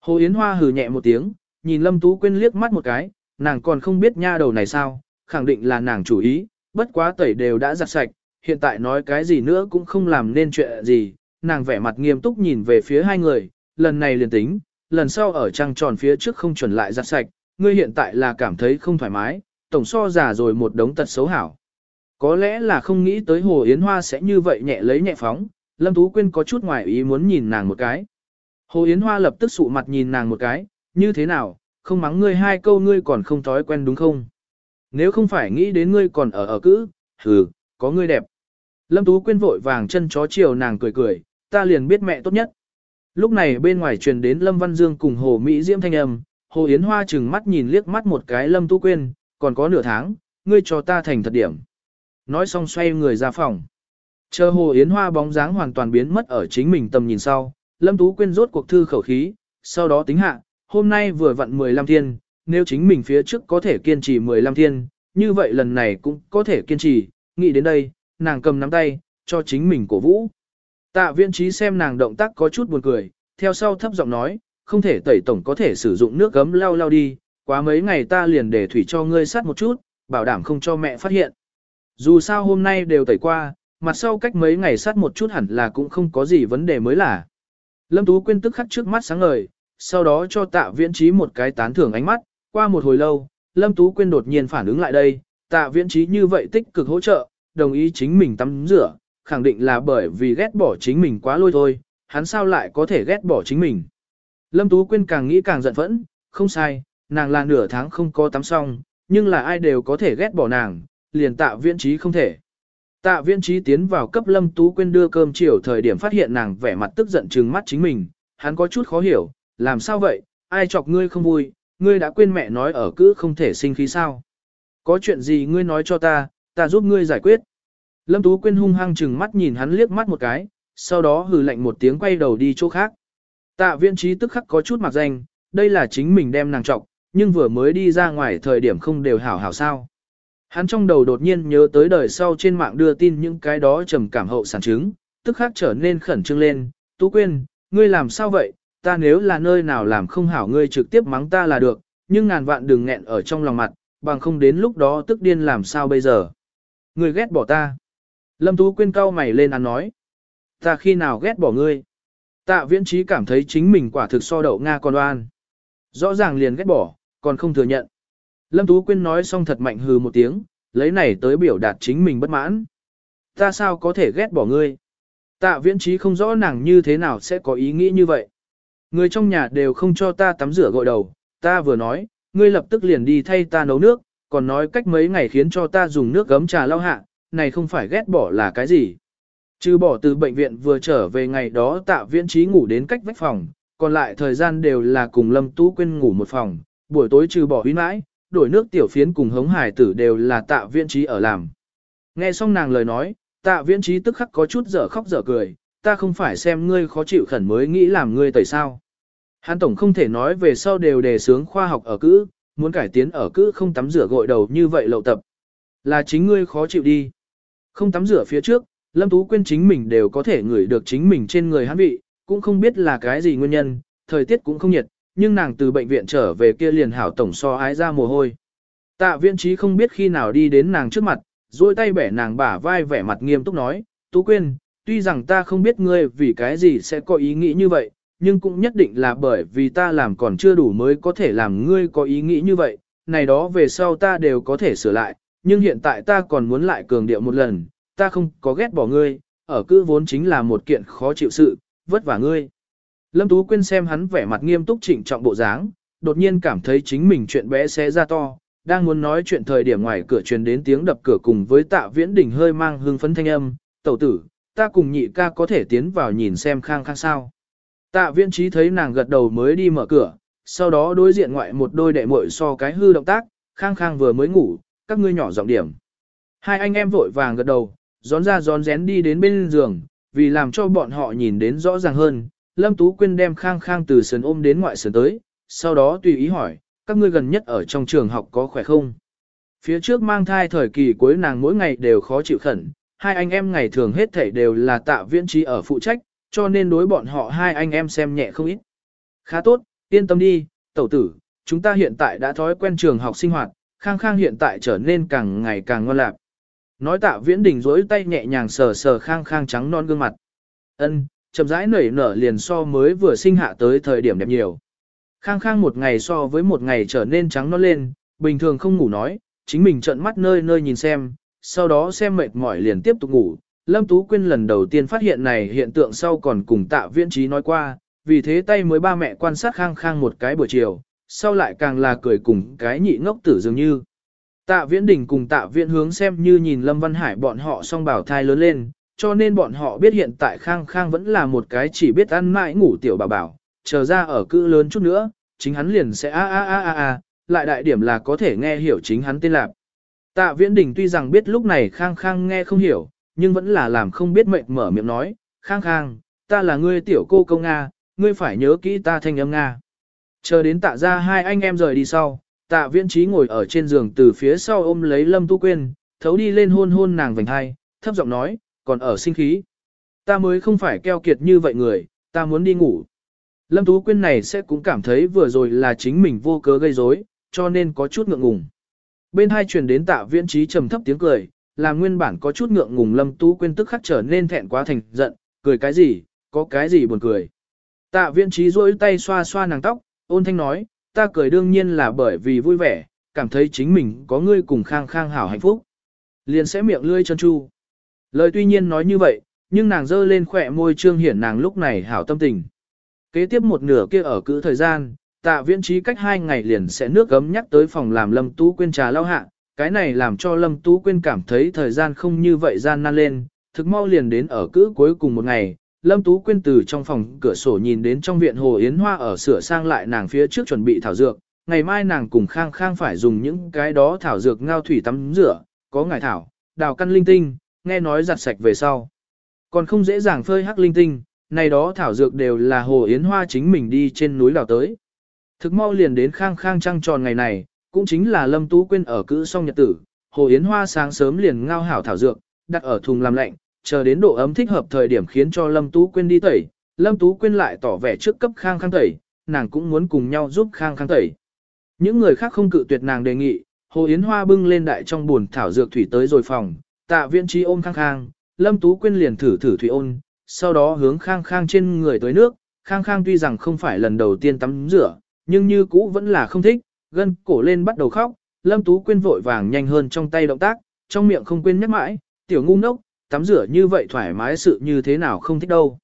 S1: Hồ Yến Hoa hừ nhẹ một tiếng, nhìn Lâm Tú Quyên liếc mắt một cái, nàng còn không biết nha đầu này sao, khẳng định là nàng chủ ý, bất quá tẩy đều đã giặt sạch, hiện tại nói cái gì nữa cũng không làm nên chuyện gì, nàng vẻ mặt nghiêm túc nhìn về phía hai người, lần này liền tính, lần sau ở trăng tròn phía trước không chuẩn lại giặt sạch, ngươi hiện tại là cảm thấy không thoải mái, tổng so già rồi một đống tật xấu hảo. Có lẽ là không nghĩ tới Hồ Yến Hoa sẽ như vậy nhẹ lấy nhẹ phóng, Lâm Tú Quyên có chút ngoài ý muốn nhìn nàng một cái. Hồ Yến Hoa lập tức sụ mặt nhìn nàng một cái, như thế nào, không mắng ngươi hai câu ngươi còn không thói quen đúng không? Nếu không phải nghĩ đến ngươi còn ở ở cữ, hừ, có ngươi đẹp. Lâm Tú Quyên vội vàng chân chó chiều nàng cười cười, ta liền biết mẹ tốt nhất. Lúc này bên ngoài truyền đến Lâm Văn Dương cùng Hồ Mỹ Diễm thanh âm, Hồ Yến Hoa chừng mắt nhìn liếc mắt một cái Lâm Tú Quyên, còn có nửa tháng, ngươi cho ta thành thật điểm. Nói xong xoay người ra phòng. Chờ Hồ Yến Hoa bóng dáng hoàn toàn biến mất ở chính mình tầm nhìn sau, Lâm Tú Quyên rốt cuộc thư khẩu khí, sau đó tính hạ, hôm nay vừa vặn 15 thiên, nếu chính mình phía trước có thể kiên trì 15 thiên, như vậy lần này cũng có thể kiên trì, nghĩ đến đây, nàng cầm nắm tay, cho chính mình cổ vũ. Tạ viên trí xem nàng động tác có chút buồn cười, theo sau thấp giọng nói, không thể tẩy tổng có thể sử dụng nước gấm lau lau đi, quá mấy ngày ta liền để thủy cho ngươi sát một chút, bảo đảm không cho mẹ phát hiện. Dù sao hôm nay đều tẩy qua, mặt sau cách mấy ngày sát một chút hẳn là cũng không có gì vấn đề mới là. Lâm Tú Quyên tức khắc trước mắt sáng ngời, sau đó cho tạ viễn trí một cái tán thưởng ánh mắt, qua một hồi lâu, Lâm Tú Quyên đột nhiên phản ứng lại đây, tạ viễn trí như vậy tích cực hỗ trợ, đồng ý chính mình tắm rửa, khẳng định là bởi vì ghét bỏ chính mình quá lôi thôi, hắn sao lại có thể ghét bỏ chính mình. Lâm Tú Quyên càng nghĩ càng giận phẫn, không sai, nàng là nửa tháng không có tắm xong, nhưng là ai đều có thể ghét bỏ nàng, liền tạ viễn trí không thể. Tạ viễn trí tiến vào cấp Lâm Tú Quyên đưa cơm chiều thời điểm phát hiện nàng vẻ mặt tức giận trừng mắt chính mình, hắn có chút khó hiểu, làm sao vậy, ai chọc ngươi không vui, ngươi đã quên mẹ nói ở cứ không thể sinh khí sao. Có chuyện gì ngươi nói cho ta, ta giúp ngươi giải quyết. Lâm Tú Quyên hung hăng chừng mắt nhìn hắn liếc mắt một cái, sau đó hừ lạnh một tiếng quay đầu đi chỗ khác. Tạ viễn trí tức khắc có chút mặt danh, đây là chính mình đem nàng trọng, nhưng vừa mới đi ra ngoài thời điểm không đều hảo hảo sao. Hắn trong đầu đột nhiên nhớ tới đời sau trên mạng đưa tin những cái đó trầm cảm hậu sản chứng, tức khắc trở nên khẩn trương lên, Tú Quyên, ngươi làm sao vậy, ta nếu là nơi nào làm không hảo ngươi trực tiếp mắng ta là được, nhưng ngàn vạn đừng nghẹn ở trong lòng mặt, bằng không đến lúc đó tức điên làm sao bây giờ. Ngươi ghét bỏ ta. Lâm Tú Quyên cau mày lên ăn nói. Ta khi nào ghét bỏ ngươi? Tạ viễn trí cảm thấy chính mình quả thực so đậu Nga con đoan. Rõ ràng liền ghét bỏ, còn không thừa nhận. Lâm Tú Quyên nói xong thật mạnh hừ một tiếng, lấy này tới biểu đạt chính mình bất mãn. Ta sao có thể ghét bỏ ngươi? Tạ viễn trí không rõ nàng như thế nào sẽ có ý nghĩ như vậy. Người trong nhà đều không cho ta tắm rửa gội đầu, ta vừa nói, ngươi lập tức liền đi thay ta nấu nước, còn nói cách mấy ngày khiến cho ta dùng nước gấm trà lau hạ, này không phải ghét bỏ là cái gì. Trừ bỏ từ bệnh viện vừa trở về ngày đó tạ viễn trí ngủ đến cách vách phòng, còn lại thời gian đều là cùng Lâm Tú Quyên ngủ một phòng, buổi tối trừ bỏ huy mãi, đổi nước tiểu phiến cùng hống hải tử đều là tạ viễn trí ở làm. Nghe xong nàng lời nói, tạ viễn trí tức khắc có chút dở khóc dở cười, ta không phải xem ngươi khó chịu khẩn mới nghĩ làm ngươi tẩy sao. Hán tổng không thể nói về sau đều đề sướng khoa học ở cữ, muốn cải tiến ở cữ không tắm rửa gội đầu như vậy lậu tập. Là chính ngươi khó chịu đi. Không tắm rửa phía trước, Lâm Tú Quyên chính mình đều có thể ngửi được chính mình trên người hắn vị, cũng không biết là cái gì nguyên nhân, thời tiết cũng không nhiệt, nhưng nàng từ bệnh viện trở về kia liền hảo tổng so ái ra mồ hôi. Tạ viễn trí không biết khi nào đi đến nàng trước mặt, duỗi tay bẻ nàng bả vai vẻ mặt nghiêm túc nói, Tú Quyên, tuy rằng ta không biết ngươi vì cái gì sẽ có ý nghĩ như vậy, nhưng cũng nhất định là bởi vì ta làm còn chưa đủ mới có thể làm ngươi có ý nghĩ như vậy, này đó về sau ta đều có thể sửa lại, nhưng hiện tại ta còn muốn lại cường điệu một lần, ta không có ghét bỏ ngươi, ở cứ vốn chính là một kiện khó chịu sự, vất vả ngươi. Lâm Tú Quyên xem hắn vẻ mặt nghiêm túc chỉnh trọng bộ dáng, đột nhiên cảm thấy chính mình chuyện bé xé ra to, đang muốn nói chuyện thời điểm ngoài cửa truyền đến tiếng đập cửa cùng với tạ viễn đỉnh hơi mang hương phấn thanh âm, tẩu tử, ta cùng nhị ca có thể tiến vào nhìn xem khang khang sao. Tạ viễn trí thấy nàng gật đầu mới đi mở cửa, sau đó đối diện ngoại một đôi đệ muội so cái hư động tác, khang khang vừa mới ngủ, các ngươi nhỏ giọng điểm. Hai anh em vội vàng gật đầu, gión ra gión rén đi đến bên giường, vì làm cho bọn họ nhìn đến rõ ràng hơn, Lâm Tú Quyên đem khang khang từ sườn ôm đến ngoại sườn tới, sau đó tùy ý hỏi, các ngươi gần nhất ở trong trường học có khỏe không? Phía trước mang thai thời kỳ cuối nàng mỗi ngày đều khó chịu khẩn, hai anh em ngày thường hết thảy đều là tạ viễn trí ở phụ trách, cho nên đối bọn họ hai anh em xem nhẹ không ít. Khá tốt, yên tâm đi, tẩu tử, chúng ta hiện tại đã thói quen trường học sinh hoạt, khang khang hiện tại trở nên càng ngày càng ngon lạc. Nói tạ viễn đình rỗi tay nhẹ nhàng sờ sờ khang khang trắng non gương mặt. ân chậm rãi nảy nở liền so mới vừa sinh hạ tới thời điểm đẹp nhiều. Khang khang một ngày so với một ngày trở nên trắng non lên, bình thường không ngủ nói, chính mình trợn mắt nơi nơi nhìn xem, sau đó xem mệt mỏi liền tiếp tục ngủ. Lâm Tú Quyên lần đầu tiên phát hiện này hiện tượng sau còn cùng tạ viễn trí nói qua, vì thế tay mới ba mẹ quan sát khang khang một cái buổi chiều, sau lại càng là cười cùng cái nhị ngốc tử dường như. Tạ viễn đình cùng tạ viễn hướng xem như nhìn Lâm Văn Hải bọn họ song bảo thai lớn lên, cho nên bọn họ biết hiện tại Khang Khang vẫn là một cái chỉ biết ăn mãi ngủ tiểu bảo bảo, chờ ra ở cữ lớn chút nữa, chính hắn liền sẽ a a a a a, lại đại điểm là có thể nghe hiểu chính hắn tên lạc. Tạ viễn đình tuy rằng biết lúc này Khang Khang nghe không hiểu, nhưng vẫn là làm không biết mệnh mở miệng nói, Khang Khang, ta là ngươi tiểu cô công Nga, ngươi phải nhớ kỹ ta thanh âm Nga. Chờ đến tạ ra hai anh em rời đi sau, tạ viễn trí ngồi ở trên giường từ phía sau ôm lấy Lâm Tu Quyên, thấu đi lên hôn hôn nàng vành hai, thấp giọng nói, còn ở sinh khí. Ta mới không phải keo kiệt như vậy người, ta muốn đi ngủ. Lâm Tú Quyên này sẽ cũng cảm thấy vừa rồi là chính mình vô cớ gây rối, cho nên có chút ngượng ngùng. Bên hai truyền đến tạ viễn trí trầm thấp tiếng cười, là nguyên bản có chút ngượng ngùng Lâm Tú quên tức khắc trở nên thẹn quá thành giận, cười cái gì, có cái gì buồn cười. Tạ viễn trí rôi tay xoa xoa nàng tóc, ôn thanh nói, ta cười đương nhiên là bởi vì vui vẻ, cảm thấy chính mình có ngươi cùng khang khang hảo hạnh phúc. Liền sẽ miệng lươi chân chu. Lời tuy nhiên nói như vậy, nhưng nàng dơ lên khỏe môi trương hiển nàng lúc này hảo tâm tình. Kế tiếp một nửa kia ở cữ thời gian, tạ viễn trí cách hai ngày liền sẽ nước gấm nhắc tới phòng làm Lâm Tú Quyên trà lao hạ, cái này làm cho Lâm Tú Quyên cảm thấy thời gian không như vậy gian nan lên, thực mau liền đến ở cữ cuối cùng một ngày, Lâm Tú Quyên từ trong phòng cửa sổ nhìn đến trong viện Hồ Yến Hoa ở sửa sang lại nàng phía trước chuẩn bị thảo dược, ngày mai nàng cùng Khang Khang phải dùng những cái đó thảo dược ngao thủy tắm rửa, có ngải thảo, đào căn linh tinh, nghe nói giặt sạch về sau. Còn không dễ dàng phơi hắc linh tinh, này đó thảo dược đều là Hồ Yến Hoa chính mình đi trên núi đào tới. Thực mau liền đến Khang Khang trăng tròn ngày này, cũng chính là Lâm Tú Quyên ở cữ song nhật tử, Hồ Yến Hoa sáng sớm liền ngao hảo thảo dược, đặt ở thùng làm lạnh, chờ đến độ ấm thích hợp thời điểm khiến cho Lâm Tú Quyên đi tẩy. Lâm Tú Quyên lại tỏ vẻ trước cấp Khang Khang tẩy, nàng cũng muốn cùng nhau giúp Khang Khang tẩy. Những người khác không cự tuyệt nàng đề nghị, Hồ Yến Hoa bưng lên đại trong buồn thảo dược thủy tới rồi phòng, tạ viện trí ôm Khang Khang, Lâm Tú Quyên liền thử thử thủy ôn, sau đó hướng Khang Khang trên người tới nước, Khang Khang tuy rằng không phải lần đầu tiên tắm rửa, nhưng như cũ vẫn là không thích, gân cổ lên bắt đầu khóc, Lâm Tú Quyên vội vàng nhanh hơn trong tay động tác, trong miệng không quên nhắc mãi, tiểu ngu ngốc, tắm rửa như vậy thoải mái sự như thế nào không thích đâu.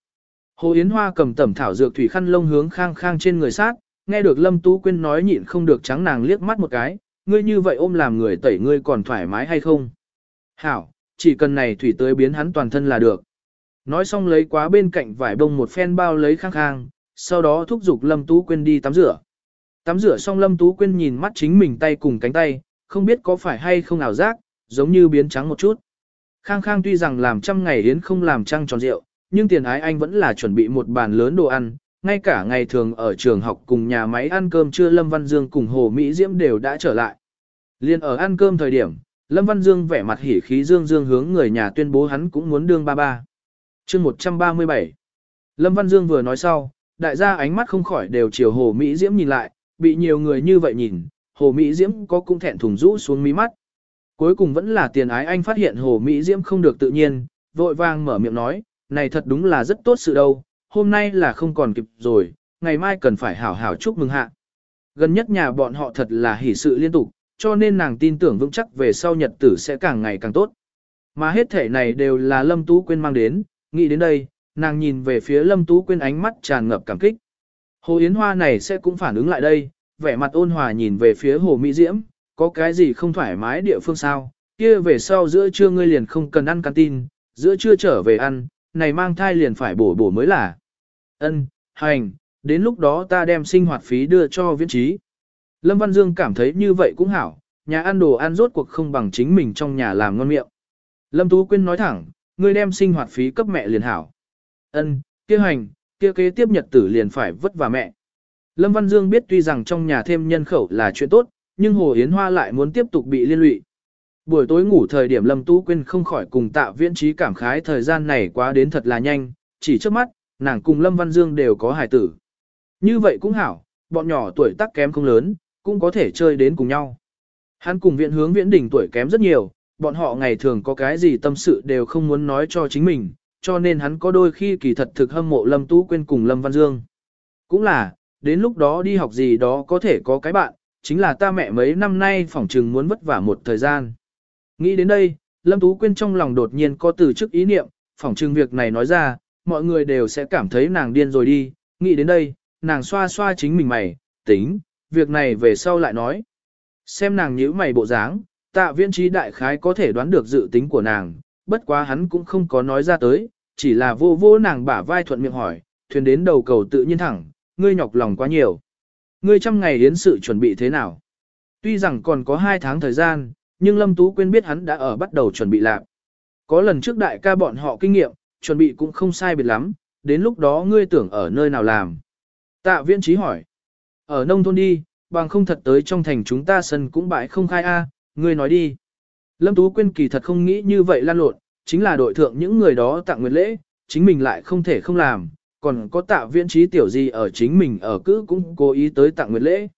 S1: Hồ Yến Hoa cầm tẩm thảo dược thủy khăn lông hướng Khang Khang trên người sát, nghe được Lâm Tú Quyên nói nhịn không được trắng nàng liếc mắt một cái, ngươi như vậy ôm làm người tẩy ngươi còn thoải mái hay không? Hảo, chỉ cần này thủy tới biến hắn toàn thân là được. Nói xong lấy quá bên cạnh vải bông một phen bao lấy Khang Khang, sau đó thúc giục Lâm Tú Quyên đi tắm rửa. Tắm rửa xong Lâm Tú Quyên nhìn mắt chính mình tay cùng cánh tay, không biết có phải hay không ảo giác, giống như biến trắng một chút. Khang Khang tuy rằng làm trăm ngày đến không làm trăng tròn rượu, nhưng tiền ái anh vẫn là chuẩn bị một bàn lớn đồ ăn, ngay cả ngày thường ở trường học cùng nhà máy ăn cơm trưa Lâm Văn Dương cùng Hồ Mỹ Diễm đều đã trở lại. Liên ở ăn cơm thời điểm, Lâm Văn Dương vẻ mặt hỉ khí dương dương hướng người nhà tuyên bố hắn cũng muốn đương ba ba. chương 137 Lâm Văn Dương vừa nói sau, đại gia ánh mắt không khỏi đều chiều Hồ Mỹ Diễm nhìn lại, bị nhiều người như vậy nhìn, Hồ Mỹ Diễm có cũng thẹn thùng rũ xuống mí mắt. Cuối cùng vẫn là tiền ái anh phát hiện Hồ Mỹ Diễm không được tự nhiên, vội vàng mở miệng nói, này thật đúng là rất tốt sự đâu, hôm nay là không còn kịp rồi, ngày mai cần phải hảo hảo chúc mừng hạ. Gần nhất nhà bọn họ thật là hỷ sự liên tục, cho nên nàng tin tưởng vững chắc về sau nhật tử sẽ càng ngày càng tốt. Mà hết thể này đều là Lâm Tú Quyên mang đến, nghĩ đến đây, nàng nhìn về phía Lâm Tú Quyên ánh mắt tràn ngập cảm kích. Hồ Yến Hoa này sẽ cũng phản ứng lại đây, vẻ mặt ôn hòa nhìn về phía Hồ Mỹ Diễm, có cái gì không thoải mái địa phương sao, kia về sau giữa trưa ngươi liền không cần ăn canteen, giữa trưa trở về ăn, này mang thai liền phải bổ bổ mới là. Ân, hành, đến lúc đó ta đem sinh hoạt phí đưa cho viễn trí. Lâm Văn Dương cảm thấy như vậy cũng hảo, nhà ăn đồ ăn rốt cuộc không bằng chính mình trong nhà làm ngon miệng. Lâm Tú Quyên nói thẳng, ngươi đem sinh hoạt phí cấp mẹ liền hảo. Ân, kia hành, kia kế tiếp nhật tử liền phải vất vả mẹ. Lâm Văn Dương biết tuy rằng trong nhà thêm nhân khẩu là chuyện tốt, nhưng Hồ Yến Hoa lại muốn tiếp tục bị liên lụy. Buổi tối ngủ thời điểm Lâm Tú Quyên không khỏi cùng tạ viễn trí cảm khái thời gian này quá đến thật là nhanh, chỉ trước mắt, nàng cùng Lâm Văn Dương đều có hài tử. Như vậy cũng hảo, bọn nhỏ tuổi tác kém không lớn, cũng có thể chơi đến cùng nhau. Hắn cùng viện hướng viễn đỉnh tuổi kém rất nhiều, bọn họ ngày thường có cái gì tâm sự đều không muốn nói cho chính mình, cho nên hắn có đôi khi kỳ thật thực hâm mộ Lâm Tú Quyên cùng Lâm Văn Dương. Cũng là, đến lúc đó đi học gì đó có thể có cái bạn, chính là ta mẹ mấy năm nay phỏng trừng muốn vất vả một thời gian. Nghĩ đến đây, Lâm Tú Quyên trong lòng đột nhiên có từ chức ý niệm, phỏng trừng việc này nói ra, mọi người đều sẽ cảm thấy nàng điên rồi đi, nghĩ đến đây, nàng xoa xoa chính mình mày, tính, việc này về sau lại nói. Xem nàng nhíu mày bộ dáng, tạ viễn trí đại khái có thể đoán được dự tính của nàng, bất quá hắn cũng không có nói ra tới, chỉ là vô vô nàng bả vai thuận miệng hỏi, thuyền đến đầu cầu tự nhiên thẳng, ngươi nhọc lòng quá nhiều. Ngươi trăm ngày đến sự chuẩn bị thế nào? Tuy rằng còn có hai tháng thời gian, nhưng Lâm Tú Quyên biết hắn đã ở bắt đầu chuẩn bị lạc. Có lần trước đại ca bọn họ kinh nghiệm, chuẩn bị cũng không sai biệt lắm, đến lúc đó ngươi tưởng ở nơi nào làm. Tạ viễn trí hỏi. Ở nông thôn đi, bằng không thật tới trong thành chúng ta sân cũng bại không khai a, ngươi nói đi. Lâm Tú Quyên kỳ thật không nghĩ như vậy lan lộn, chính là đội thượng những người đó tặng nguyện lễ, chính mình lại không thể không làm, còn có tạ viễn trí tiểu gì ở chính mình ở cứ cũng cố ý tới tặng nguyện lễ.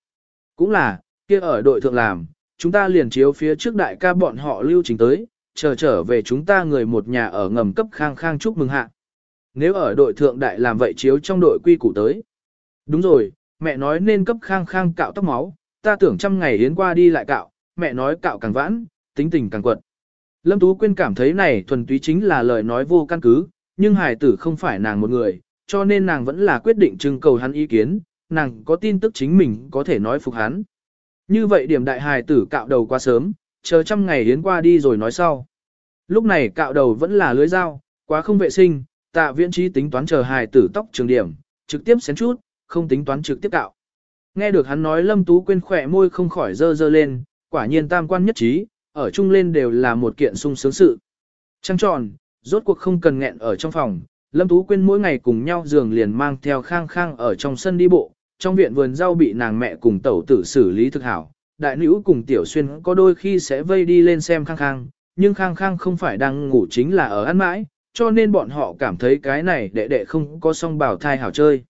S1: Cũng là, kia ở đội thượng làm, chúng ta liền chiếu phía trước đại ca bọn họ lưu trình tới, chờ trở về chúng ta người một nhà ở ngầm cấp khang khang chúc mừng hạ. Nếu ở đội thượng đại làm vậy chiếu trong đội quy củ tới. Đúng rồi, mẹ nói nên cấp khang khang cạo tóc máu, ta tưởng trăm ngày đến qua đi lại cạo, mẹ nói cạo càng vãn, tính tình càng quật. Lâm Tú Quyên cảm thấy này thuần túy chính là lời nói vô căn cứ, nhưng hài tử không phải nàng một người, cho nên nàng vẫn là quyết định trưng cầu hắn ý kiến, nàng có tin tức chính mình có thể nói phục hắn. Như vậy điểm đại hài tử cạo đầu quá sớm, chờ trăm ngày đến qua đi rồi nói sau. Lúc này cạo đầu vẫn là lưới dao, quá không vệ sinh, tạ viễn trí tính toán chờ hài tử tóc trường điểm, trực tiếp xén chút, không tính toán trực tiếp cạo. Nghe được hắn nói Lâm Tú quên khỏe môi không khỏi dơ dơ lên, quả nhiên tam quan nhất trí, ở chung lên đều là một kiện sung sướng sự. Trăng tròn, rốt cuộc không cần nghẹn ở trong phòng, Lâm Tú Quyên mỗi ngày cùng nhau giường liền mang theo khang khang ở trong sân đi bộ, trong viện vườn rau bị nàng mẹ cùng tẩu tử xử lý thực hảo, đại nữ cùng tiểu xuyên có đôi khi sẽ vây đi lên xem khang khang, nhưng khang khang không phải đang ngủ chính là ở ăn mãi, cho nên bọn họ cảm thấy cái này đệ đệ không có song bảo thai hảo chơi.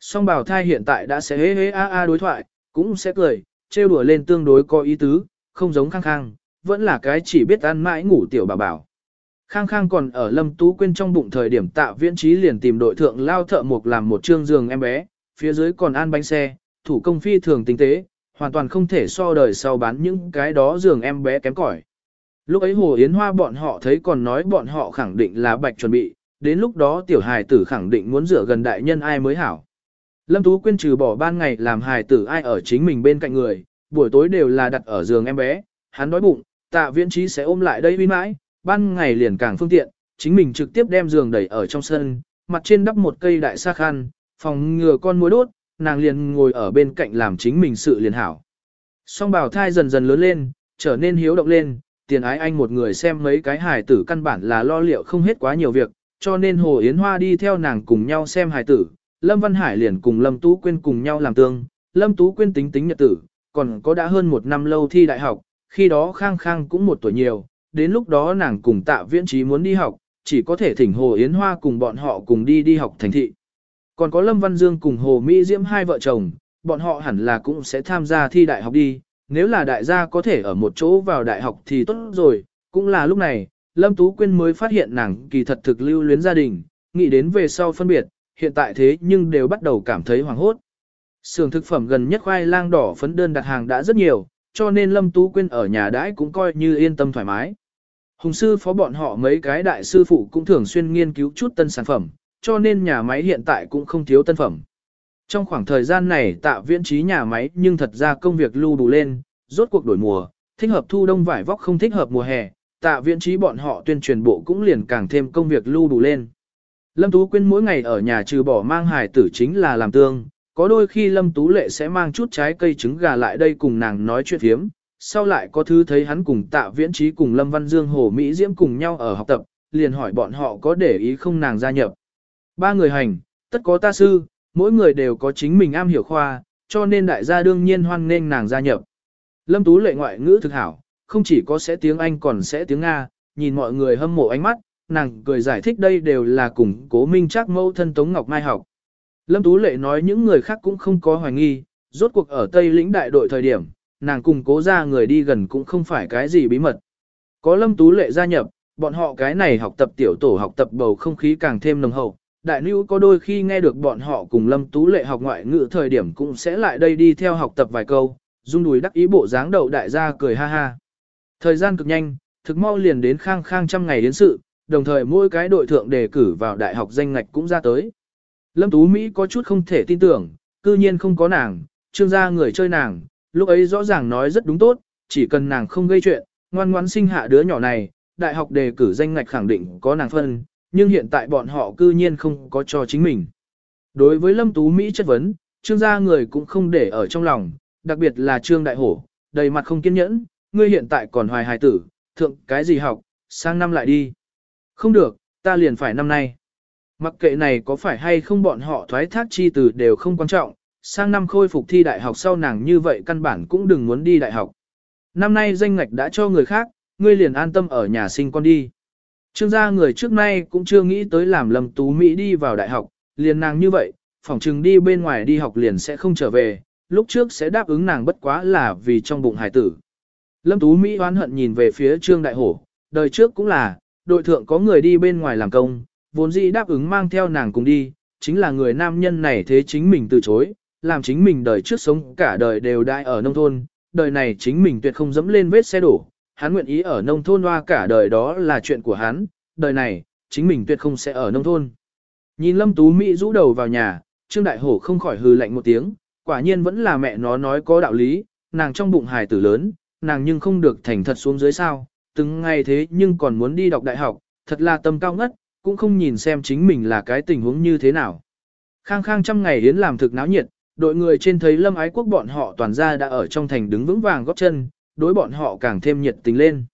S1: Song bảo thai hiện tại đã sẽ hế hế a a đối thoại, cũng sẽ cười, trêu đùa lên tương đối có ý tứ, không giống khang khang, vẫn là cái chỉ biết ăn mãi ngủ tiểu bà bảo. Khang khang còn ở lâm tú quyên trong bụng thời điểm tạ viễn trí liền tìm đội thượng lao thợ mộc làm một trương giường em bé, phía dưới còn ăn bánh xe, thủ công phi thường tinh tế, hoàn toàn không thể so đời sau bán những cái đó giường em bé kém cỏi. Lúc ấy Hồ Yến Hoa bọn họ thấy còn nói bọn họ khẳng định là bạch chuẩn bị, đến lúc đó tiểu hài tử khẳng định muốn rửa gần đại nhân ai mới hảo. Lâm Tú Quyên trừ bỏ ban ngày làm hài tử ai ở chính mình bên cạnh người, buổi tối đều là đặt ở giường em bé, hắn đói bụng, tạ viễn trí sẽ ôm lại đây uy mãi, ban ngày liền càng phương tiện, chính mình trực tiếp đem giường đẩy ở trong sân, mặt trên đắp một cây đại sa khăn, phòng ngừa con muối đốt, nàng liền ngồi ở bên cạnh làm chính mình sự liền hảo. Song bào thai dần dần lớn lên, trở nên hiếu động lên, tiền ái anh một người xem mấy cái hài tử căn bản là lo liệu không hết quá nhiều việc, cho nên Hồ Yến Hoa đi theo nàng cùng nhau xem hài tử, Lâm Văn Hải liền cùng Lâm Tú Quyên cùng nhau làm tương, Lâm Tú Quyên tính tính nhật tử, còn có đã hơn một năm lâu thi đại học, khi đó Khang Khang cũng một tuổi nhiều, đến lúc đó nàng cùng tạ viễn trí muốn đi học, chỉ có thể thỉnh Hồ Yến Hoa cùng bọn họ cùng đi đi học thành thị. Còn có Lâm Văn Dương cùng Hồ Mỹ Diễm hai vợ chồng, bọn họ hẳn là cũng sẽ tham gia thi đại học đi, nếu là đại gia có thể ở một chỗ vào đại học thì tốt rồi, cũng là lúc này, Lâm Tú Quyên mới phát hiện nàng kỳ thật thực lưu luyến gia đình, nghĩ đến về sau phân biệt, hiện tại thế nhưng đều bắt đầu cảm thấy hoảng hốt. Sưởng thực phẩm gần nhất khoai lang đỏ phấn đơn đặt hàng đã rất nhiều, cho nên Lâm Tú Quyên ở nhà đãi cũng coi như yên tâm thoải mái. Hùng sư phó bọn họ mấy cái đại sư phụ cũng thường xuyên nghiên cứu chút tân sản phẩm, cho nên nhà máy hiện tại cũng không thiếu tân phẩm. Trong khoảng thời gian này tạ viễn trí nhà máy nhưng thật ra công việc lưu đủ lên, rốt cuộc đổi mùa, thích hợp thu đông vải vóc không thích hợp mùa hè, tạ viễn trí bọn họ tuyên truyền bộ cũng liền càng thêm công việc lưu đủ lên. Lâm Tú Quyên mỗi ngày ở nhà trừ bỏ mang hài tử chính là làm tương, có đôi khi Lâm Tú Lệ sẽ mang chút trái cây trứng gà lại đây cùng nàng nói chuyện thiếm, sau lại có thứ thấy hắn cùng tạ viễn trí cùng Lâm Văn Dương Hồ Mỹ Diễm cùng nhau ở học tập, liền hỏi bọn họ có để ý không nàng gia nhập. Ba người hành, tất có ta sư, mỗi người đều có chính mình am hiểu khoa, cho nên đại gia đương nhiên hoan nghênh nàng gia nhập. Lâm Tú lệ ngoại ngữ thực hảo, không chỉ có sẽ tiếng Anh còn sẽ tiếng Nga, nhìn mọi người hâm mộ ánh mắt, nàng cười giải thích đây đều là cùng cố minh chắc mẫu thân Tống Ngọc Mai học. Lâm Tú lệ nói những người khác cũng không có hoài nghi, rốt cuộc ở Tây lĩnh đại đội thời điểm, nàng cùng cố ra người đi gần cũng không phải cái gì bí mật. Có Lâm Tú lệ gia nhập, bọn họ cái này học tập tiểu tổ học tập bầu không khí càng thêm nồng hậu, đại nữ có đôi khi nghe được bọn họ cùng Lâm Tú Lệ học ngoại ngữ thời điểm cũng sẽ lại đây đi theo học tập vài câu, dung đùi đắc ý bộ dáng đầu đại gia cười ha ha. Thời gian cực nhanh, thực mau liền đến khang khang trăm ngày đến sự, đồng thời mỗi cái đội thượng đề cử vào đại học danh ngạch cũng ra tới. Lâm Tú Mỹ có chút không thể tin tưởng, cư nhiên không có nàng, trương gia người chơi nàng, lúc ấy rõ ràng nói rất đúng tốt, chỉ cần nàng không gây chuyện, ngoan ngoãn sinh hạ đứa nhỏ này, đại học đề cử danh ngạch khẳng định có nàng phân, nhưng hiện tại bọn họ cư nhiên không có cho chính mình. Đối với Lâm Tú Mỹ chất vấn, trương gia người cũng không để ở trong lòng, đặc biệt là trương đại hổ, đầy mặt không kiên nhẫn, ngươi hiện tại còn hoài hài tử, thượng cái gì học, sang năm lại đi. Không được, ta liền phải năm nay. Mặc kệ này có phải hay không bọn họ thoái thác chi từ đều không quan trọng, sang năm khôi phục thi đại học sau nàng như vậy căn bản cũng đừng muốn đi đại học. Năm nay danh ngạch đã cho người khác, ngươi liền an tâm ở nhà sinh con đi. Trương gia người trước nay cũng chưa nghĩ tới làm Lâm Tú Mỹ đi vào đại học, liền nàng như vậy, phỏng chừng đi bên ngoài đi học liền sẽ không trở về, lúc trước sẽ đáp ứng nàng bất quá là vì trong bụng hải tử. Lâm Tú Mỹ oán hận nhìn về phía Trương Đại Hổ, đời trước cũng là, đội thượng có người đi bên ngoài làm công, vốn dĩ đáp ứng mang theo nàng cùng đi, chính là người nam nhân này thế chính mình từ chối, làm chính mình đời trước sống cả đời đều đại ở nông thôn, đời này chính mình tuyệt không dẫm lên vết xe đổ, hắn nguyện ý ở nông thôn hoa cả đời đó là chuyện của hắn, đời này, chính mình tuyệt không sẽ ở nông thôn. Nhìn Lâm Tú Mỹ rũ đầu vào nhà, Trương Đại Hổ không khỏi hừ lạnh một tiếng, quả nhiên vẫn là mẹ nó nói có đạo lý, nàng trong bụng hài tử lớn, nàng nhưng không được thành thật xuống dưới sao, từng ngày thế nhưng còn muốn đi đọc đại học, thật là tâm cao ngất, cũng không nhìn xem chính mình là cái tình huống như thế nào. Khang khang trăm ngày yến làm thực náo nhiệt, đội người trên thấy lâm ái quốc bọn họ toàn ra đã ở trong thành đứng vững vàng góp chân, đối bọn họ càng thêm nhiệt tình lên.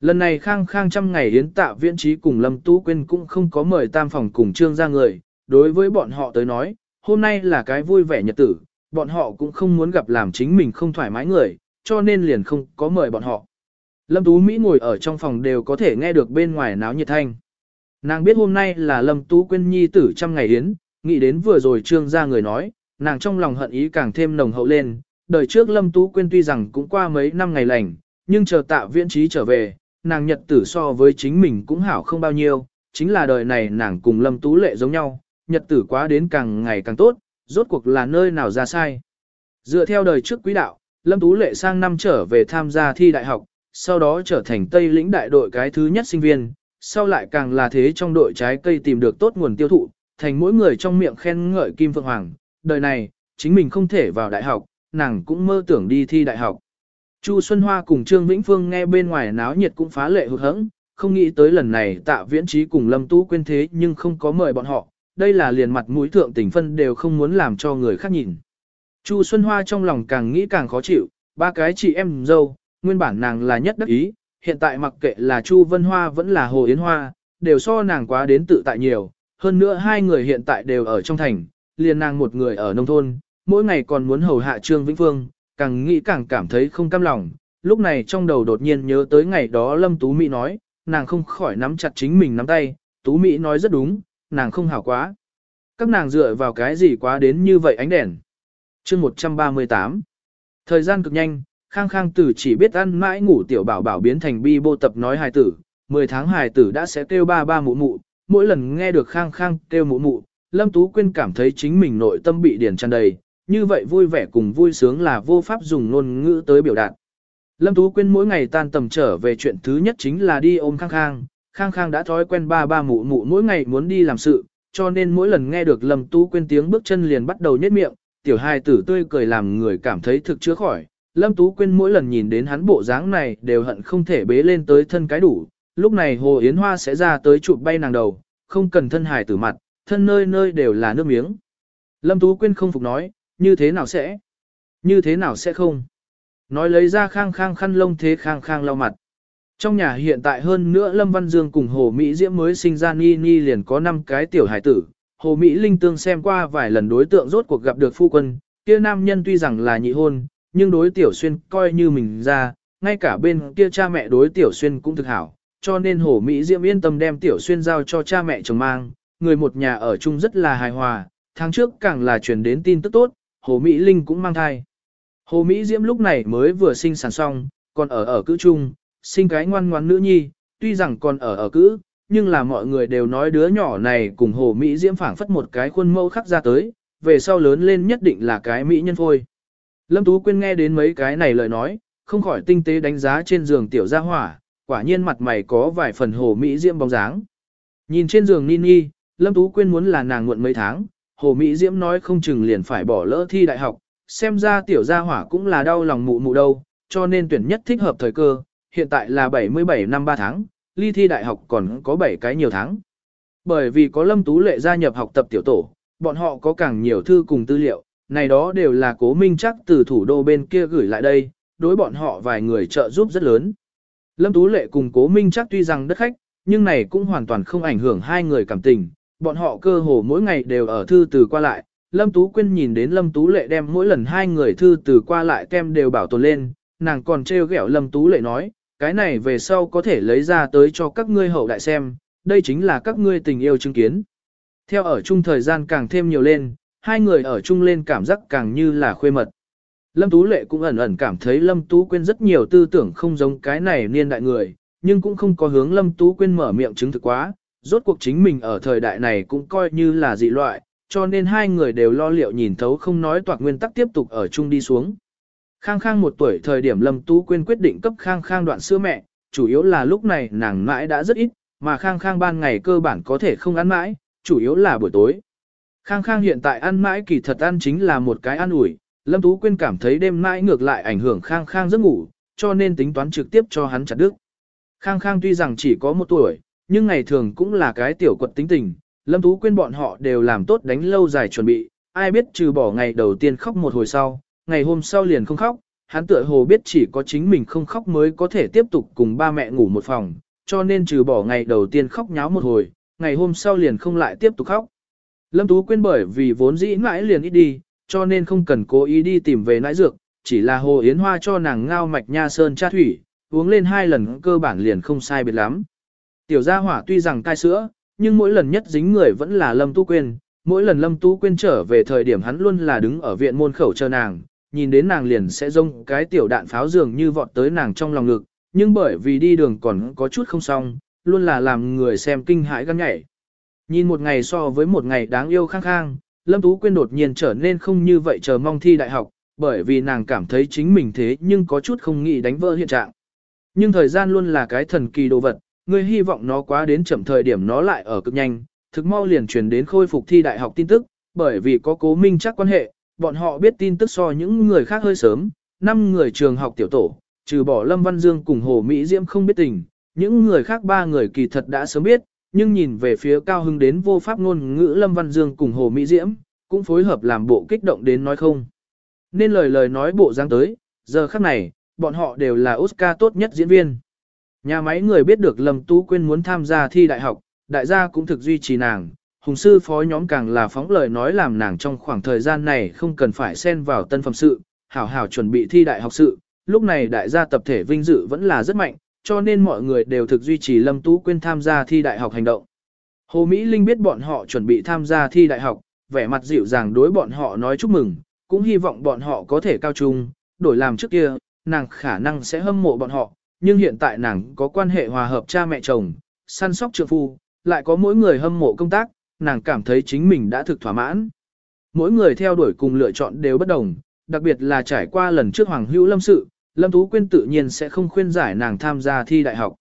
S1: Lần này khang khang trăm ngày yến tạ viễn trí cùng Lâm Tú Quyên cũng không có mời tam phòng cùng trương ra người, đối với bọn họ tới nói, hôm nay là cái vui vẻ nhật tử, bọn họ cũng không muốn gặp làm chính mình không thoải mái người, cho nên liền không có mời bọn họ. Lâm Tú Mỹ ngồi ở trong phòng đều có thể nghe được bên ngoài náo nhiệt thanh. Nàng biết hôm nay là Lâm Tú Quyên nhi tử trăm ngày yến, nghĩ đến vừa rồi trương ra người nói, nàng trong lòng hận ý càng thêm nồng hậu lên. Đời trước Lâm Tú Quyên tuy rằng cũng qua mấy năm ngày lành, nhưng chờ tạ viễn trí trở về, nàng nhật tử so với chính mình cũng hảo không bao nhiêu, chính là đời này nàng cùng Lâm Tú Lệ giống nhau, nhật tử quá đến càng ngày càng tốt, rốt cuộc là nơi nào ra sai. Dựa theo đời trước quý đạo, Lâm Tú Lệ sang năm trở về tham gia thi đại học, sau đó trở thành Tây lĩnh đại đội cái thứ nhất sinh viên, sau lại càng là thế trong đội trái cây tìm được tốt nguồn tiêu thụ, thành mỗi người trong miệng khen ngợi Kim Phượng Hoàng. Đời này, chính mình không thể vào đại học, nàng cũng mơ tưởng đi thi đại học. Chu Xuân Hoa cùng Trương Vĩnh Phương nghe bên ngoài náo nhiệt cũng phá lệ hụt hẫng, không nghĩ tới lần này tạ viễn trí cùng Lâm Tú quên thế nhưng không có mời bọn họ, đây là liền mặt mũi thượng tình phân đều không muốn làm cho người khác nhìn. Chu Xuân Hoa trong lòng càng nghĩ càng khó chịu, ba cái chị em dâu, nguyên bản nàng là nhất đắc ý, hiện tại mặc kệ là Chu Vân Hoa vẫn là Hồ Yến Hoa, đều so nàng quá đến tự tại nhiều, hơn nữa hai người hiện tại đều ở trong thành, liền nàng một người ở nông thôn, mỗi ngày còn muốn hầu hạ Trương Vĩnh Phương, càng nghĩ càng cảm thấy không cam lòng, lúc này trong đầu đột nhiên nhớ tới ngày đó Lâm Tú Mỹ nói, nàng không khỏi nắm chặt chính mình nắm tay, Tú Mỹ nói rất đúng, nàng không hảo quá. Các nàng dựa vào cái gì quá đến như vậy ánh đèn. chương 138 Thời gian cực nhanh, khang khang tử chỉ biết ăn mãi ngủ tiểu bảo bảo biến thành bi bô tập nói hài tử, 10 tháng hài tử đã sẽ kêu ba ba mụ mụ, mỗi lần nghe được khang khang kêu mụ mụ, Lâm Tú Quyên cảm thấy chính mình nội tâm bị điền tràn đầy, như vậy vui vẻ cùng vui sướng là vô pháp dùng ngôn ngữ tới biểu đạt. Lâm Tú Quyên mỗi ngày tan tầm trở về chuyện thứ nhất chính là đi ôm khang khang, khang khang đã thói quen ba ba mụ mụ mỗi ngày muốn đi làm sự, cho nên mỗi lần nghe được Lâm Tú Quyên tiếng bước chân liền bắt đầu nhét miệng, tiểu hài tử tươi cười làm người cảm thấy thực chứa khỏi. Lâm Tú Quyên mỗi lần nhìn đến hắn bộ dáng này đều hận không thể bế lên tới thân cái đủ, lúc này Hồ Yến Hoa sẽ ra tới chụp bay nàng đầu, không cần thân hài tử mặt, thân nơi nơi đều là nước miếng. Lâm Tú Quyên không phục nói, như thế nào sẽ? Như thế nào sẽ không? Nói lấy ra khang khang khăn lông thế khang khang lau mặt. Trong nhà hiện tại hơn nữa Lâm Văn Dương cùng Hồ Mỹ Diễm mới sinh ra Ni Ni liền có 5 cái tiểu hải tử. Hồ Mỹ Linh tương xem qua vài lần đối tượng rốt cuộc gặp được phu quân, kia nam nhân tuy rằng là nhị hôn, nhưng đối tiểu xuyên coi như mình ra, ngay cả bên kia cha mẹ đối tiểu xuyên cũng thực hảo, cho nên Hồ Mỹ Diễm yên tâm đem tiểu xuyên giao cho cha mẹ chồng mang, người một nhà ở chung rất là hài hòa, tháng trước càng là truyền đến tin tức tốt, Hồ Mỹ Linh cũng mang thai. Hồ Mỹ Diễm lúc này mới vừa sinh sản xong, còn ở ở cữ chung, sinh cái ngoan ngoan nữ nhi, tuy rằng còn ở ở cữ, nhưng là mọi người đều nói đứa nhỏ này cùng Hồ Mỹ Diễm phảng phất một cái khuôn mẫu khắc ra tới, về sau lớn lên nhất định là cái Mỹ nhân phôi. Lâm Tú Quyên nghe đến mấy cái này lời nói, không khỏi tinh tế đánh giá trên giường tiểu gia hỏa, quả nhiên mặt mày có vài phần Hồ Mỹ Diễm bóng dáng. Nhìn trên giường Nini, Lâm Tú Quyên muốn là nàng muộn mấy tháng, Hồ Mỹ Diễm nói không chừng liền phải bỏ lỡ thi đại học, xem ra tiểu gia hỏa cũng là đau lòng mụ mụ đâu, cho nên tuyển nhất thích hợp thời cơ, hiện tại là 77 năm 3 tháng, ly thi đại học còn có 7 cái nhiều tháng. Bởi vì có Lâm Tú Lệ gia nhập học tập tiểu tổ, bọn họ có càng nhiều thư cùng tư liệu, này đó đều là cố minh chắc từ thủ đô bên kia gửi lại đây, đối bọn họ vài người trợ giúp rất lớn. Lâm Tú Lệ cùng cố minh chắc tuy rằng đất khách, nhưng này cũng hoàn toàn không ảnh hưởng hai người cảm tình, bọn họ cơ hồ mỗi ngày đều ở thư từ qua lại. Lâm Tú Quyên nhìn đến Lâm Tú Lệ đem mỗi lần hai người thư từ qua lại kem đều bảo tồn lên, nàng còn trêu ghẹo Lâm Tú Lệ nói, cái này về sau có thể lấy ra tới cho các ngươi hậu đại xem, đây chính là các ngươi tình yêu chứng kiến. Theo ở chung thời gian càng thêm nhiều lên, hai người ở chung lên cảm giác càng như là khuê mật. Lâm Tú Lệ cũng ẩn ẩn cảm thấy Lâm Tú Quyên rất nhiều tư tưởng không giống cái này niên đại người, nhưng cũng không có hướng Lâm Tú Quyên mở miệng chứng thực quá, rốt cuộc chính mình ở thời đại này cũng coi như là dị loại, cho nên hai người đều lo liệu nhìn thấu không nói toạc nguyên tắc tiếp tục ở chung đi xuống. Khang Khang một tuổi thời điểm Lâm Tú Quyên quyết định cấp Khang Khang đoạn sữa mẹ, chủ yếu là lúc này nàng mãi đã rất ít, mà Khang Khang ban ngày cơ bản có thể không ăn mãi, chủ yếu là buổi tối. Khang Khang hiện tại ăn mãi kỳ thật ăn chính là một cái ăn ủi, Lâm Tú Quyên cảm thấy đêm mãi ngược lại ảnh hưởng Khang Khang giấc ngủ, cho nên tính toán trực tiếp cho hắn chặt đứt. Khang Khang tuy rằng chỉ có một tuổi, nhưng ngày thường cũng là cái tiểu quật tính tình, Lâm Tú Quyên bọn họ đều làm tốt đánh lâu dài chuẩn bị, ai biết trừ bỏ ngày đầu tiên khóc một hồi sau, ngày hôm sau liền không khóc, hắn tựa hồ biết chỉ có chính mình không khóc mới có thể tiếp tục cùng ba mẹ ngủ một phòng, cho nên trừ bỏ ngày đầu tiên khóc nháo một hồi, ngày hôm sau liền không lại tiếp tục khóc. Lâm Tú Quyên bởi vì vốn dĩ mãi liền ít đi, cho nên không cần cố ý đi tìm về nãi dược, chỉ là Hồ Yến Hoa cho nàng ngao mạch nha sơn cha thủy, uống lên hai lần cơ bản liền không sai biệt lắm. Tiểu gia hỏa tuy rằng cai sữa, nhưng mỗi lần nhất dính người vẫn là Lâm tú Quyên, mỗi lần Lâm tú Quyên trở về thời điểm hắn luôn là đứng ở viện môn khẩu chờ nàng, nhìn đến nàng liền sẽ rông cái tiểu đạn pháo dường như vọt tới nàng trong lòng ngực, nhưng bởi vì đi đường còn có chút không xong, luôn là làm người xem kinh hãi gan nhảy. Nhìn một ngày so với một ngày đáng yêu khang khang, Lâm Tú Quyên đột nhiên trở nên không như vậy chờ mong thi đại học, bởi vì nàng cảm thấy chính mình thế nhưng có chút không nghĩ đánh vỡ hiện trạng. Nhưng thời gian luôn là cái thần kỳ đồ vật, người hy vọng nó quá đến chậm thời điểm nó lại ở cực nhanh, thực mau liền truyền đến khôi phục thi đại học tin tức, bởi vì có cố minh chắc quan hệ, bọn họ biết tin tức so những người khác hơi sớm, năm người trường học tiểu tổ, trừ bỏ Lâm Văn Dương cùng Hồ Mỹ Diễm không biết tình, những người khác ba người kỳ thật đã sớm biết, nhưng nhìn về phía cao hưng đến vô pháp ngôn ngữ Lâm Văn Dương cùng Hồ Mỹ Diễm, cũng phối hợp làm bộ kích động đến nói không. Nên lời lời nói bộ giang tới, giờ khắc này, bọn họ đều là Oscar tốt nhất diễn viên. Nhà máy người biết được Lâm Tú Quyên muốn tham gia thi đại học, đại gia cũng thực duy trì nàng, hùng sư phó nhóm càng là phóng lời nói làm nàng trong khoảng thời gian này không cần phải xen vào tân phẩm sự, hảo hảo chuẩn bị thi đại học sự, lúc này đại gia tập thể vinh dự vẫn là rất mạnh, cho nên mọi người đều thực duy trì Lâm Tú Quyên tham gia thi đại học hành động. Hồ Mỹ Linh biết bọn họ chuẩn bị tham gia thi đại học, vẻ mặt dịu dàng đối bọn họ nói chúc mừng, cũng hy vọng bọn họ có thể cao trung, đổi làm trước kia, nàng khả năng sẽ hâm mộ bọn họ, nhưng hiện tại nàng có quan hệ hòa hợp cha mẹ chồng, săn sóc trượng phu, lại có mỗi người hâm mộ công tác, nàng cảm thấy chính mình đã thực thỏa mãn. Mỗi người theo đuổi cùng lựa chọn đều bất đồng, đặc biệt là trải qua lần trước Hoàng Hữu Lâm sự, Lâm Tú Quyên tự nhiên sẽ không khuyên giải nàng tham gia thi đại học.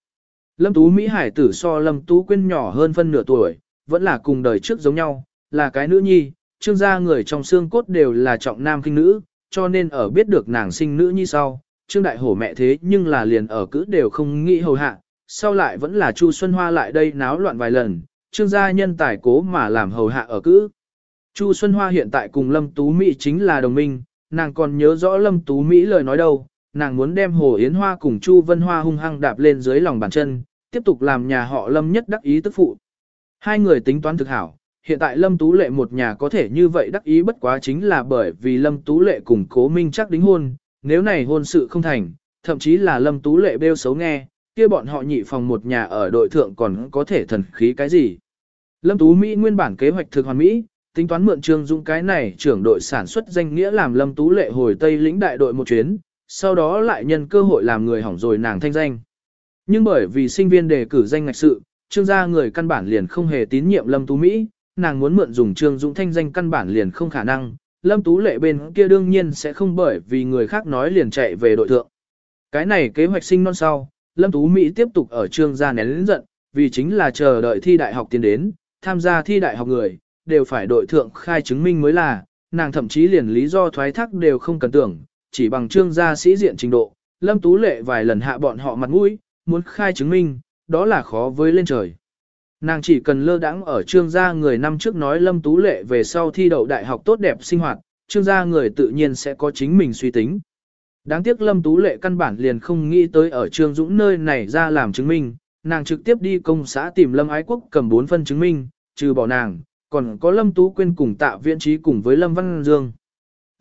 S1: Lâm Tú Mỹ Hải tử so Lâm Tú Quyên nhỏ hơn phân nửa tuổi, vẫn là cùng đời trước giống nhau, là cái nữ nhi, trương gia người trong xương cốt đều là trọng nam kinh nữ, cho nên ở biết được nàng sinh nữ nhi sau, trương đại hổ mẹ thế nhưng là liền ở cữ đều không nghĩ hầu hạ, sau lại vẫn là Chu Xuân Hoa lại đây náo loạn vài lần, trương gia nhân tài cố mà làm hầu hạ ở cữ. Chu Xuân Hoa hiện tại cùng Lâm Tú Mỹ chính là đồng minh, nàng còn nhớ rõ Lâm Tú Mỹ lời nói đâu, nàng muốn đem Hồ Yến Hoa cùng Chu Vân Hoa hung hăng đạp lên dưới lòng bàn chân, tiếp tục làm nhà họ Lâm nhất đắc ý tức phụ. Hai người tính toán thực hảo, hiện tại Lâm Tú Lệ một nhà có thể như vậy đắc ý bất quá chính là bởi vì Lâm Tú Lệ cùng Cố Minh chắc đính hôn, nếu này hôn sự không thành, thậm chí là Lâm Tú Lệ bêu xấu nghe, kia bọn họ nhị phòng một nhà ở đội thượng còn có thể thần khí cái gì. Lâm Tú Mỹ nguyên bản kế hoạch thực hoàn mỹ, tính toán mượn Trương Dũng cái này trưởng đội sản xuất danh nghĩa làm Lâm Tú Lệ hồi Tây lĩnh đại đội một chuyến, sau đó lại nhân cơ hội làm người hỏng rồi nàng thanh danh. Nhưng bởi vì sinh viên đề cử danh ngạch sự, Trương gia người căn bản liền không hề tín nhiệm Lâm Tú Mỹ, nàng muốn mượn dùng Trương Dũng thanh danh căn bản liền không khả năng, Lâm Tú Lệ bên kia đương nhiên sẽ không bởi vì người khác nói liền chạy về đội thượng. Cái này kế hoạch sinh non sau, Lâm Tú Mỹ tiếp tục ở Trương gia nén lĩnh giận, vì chính là chờ đợi thi đại học tiến đến, tham gia thi đại học người, đều phải đội thượng khai chứng minh mới là, nàng thậm chí liền lý do thoái thác đều không cần tưởng, chỉ bằng trương gia sĩ diện trình độ, Lâm Tú Lệ vài lần hạ bọn họ mặt mũi, muốn khai chứng minh, đó là khó với lên trời. Nàng chỉ cần lơ đãng ở trương gia người năm trước nói Lâm Tú Lệ về sau thi đậu đại học tốt đẹp sinh hoạt, trương gia người tự nhiên sẽ có chính mình suy tính. Đáng tiếc Lâm Tú Lệ căn bản liền không nghĩ tới ở trương dũng nơi này ra làm chứng minh, nàng trực tiếp đi công xã tìm Lâm Ái Quốc cầm 4 phân chứng minh, trừ bỏ nàng, còn có Lâm Tú Quyên cùng tạ viện trí cùng với Lâm Văn Dương.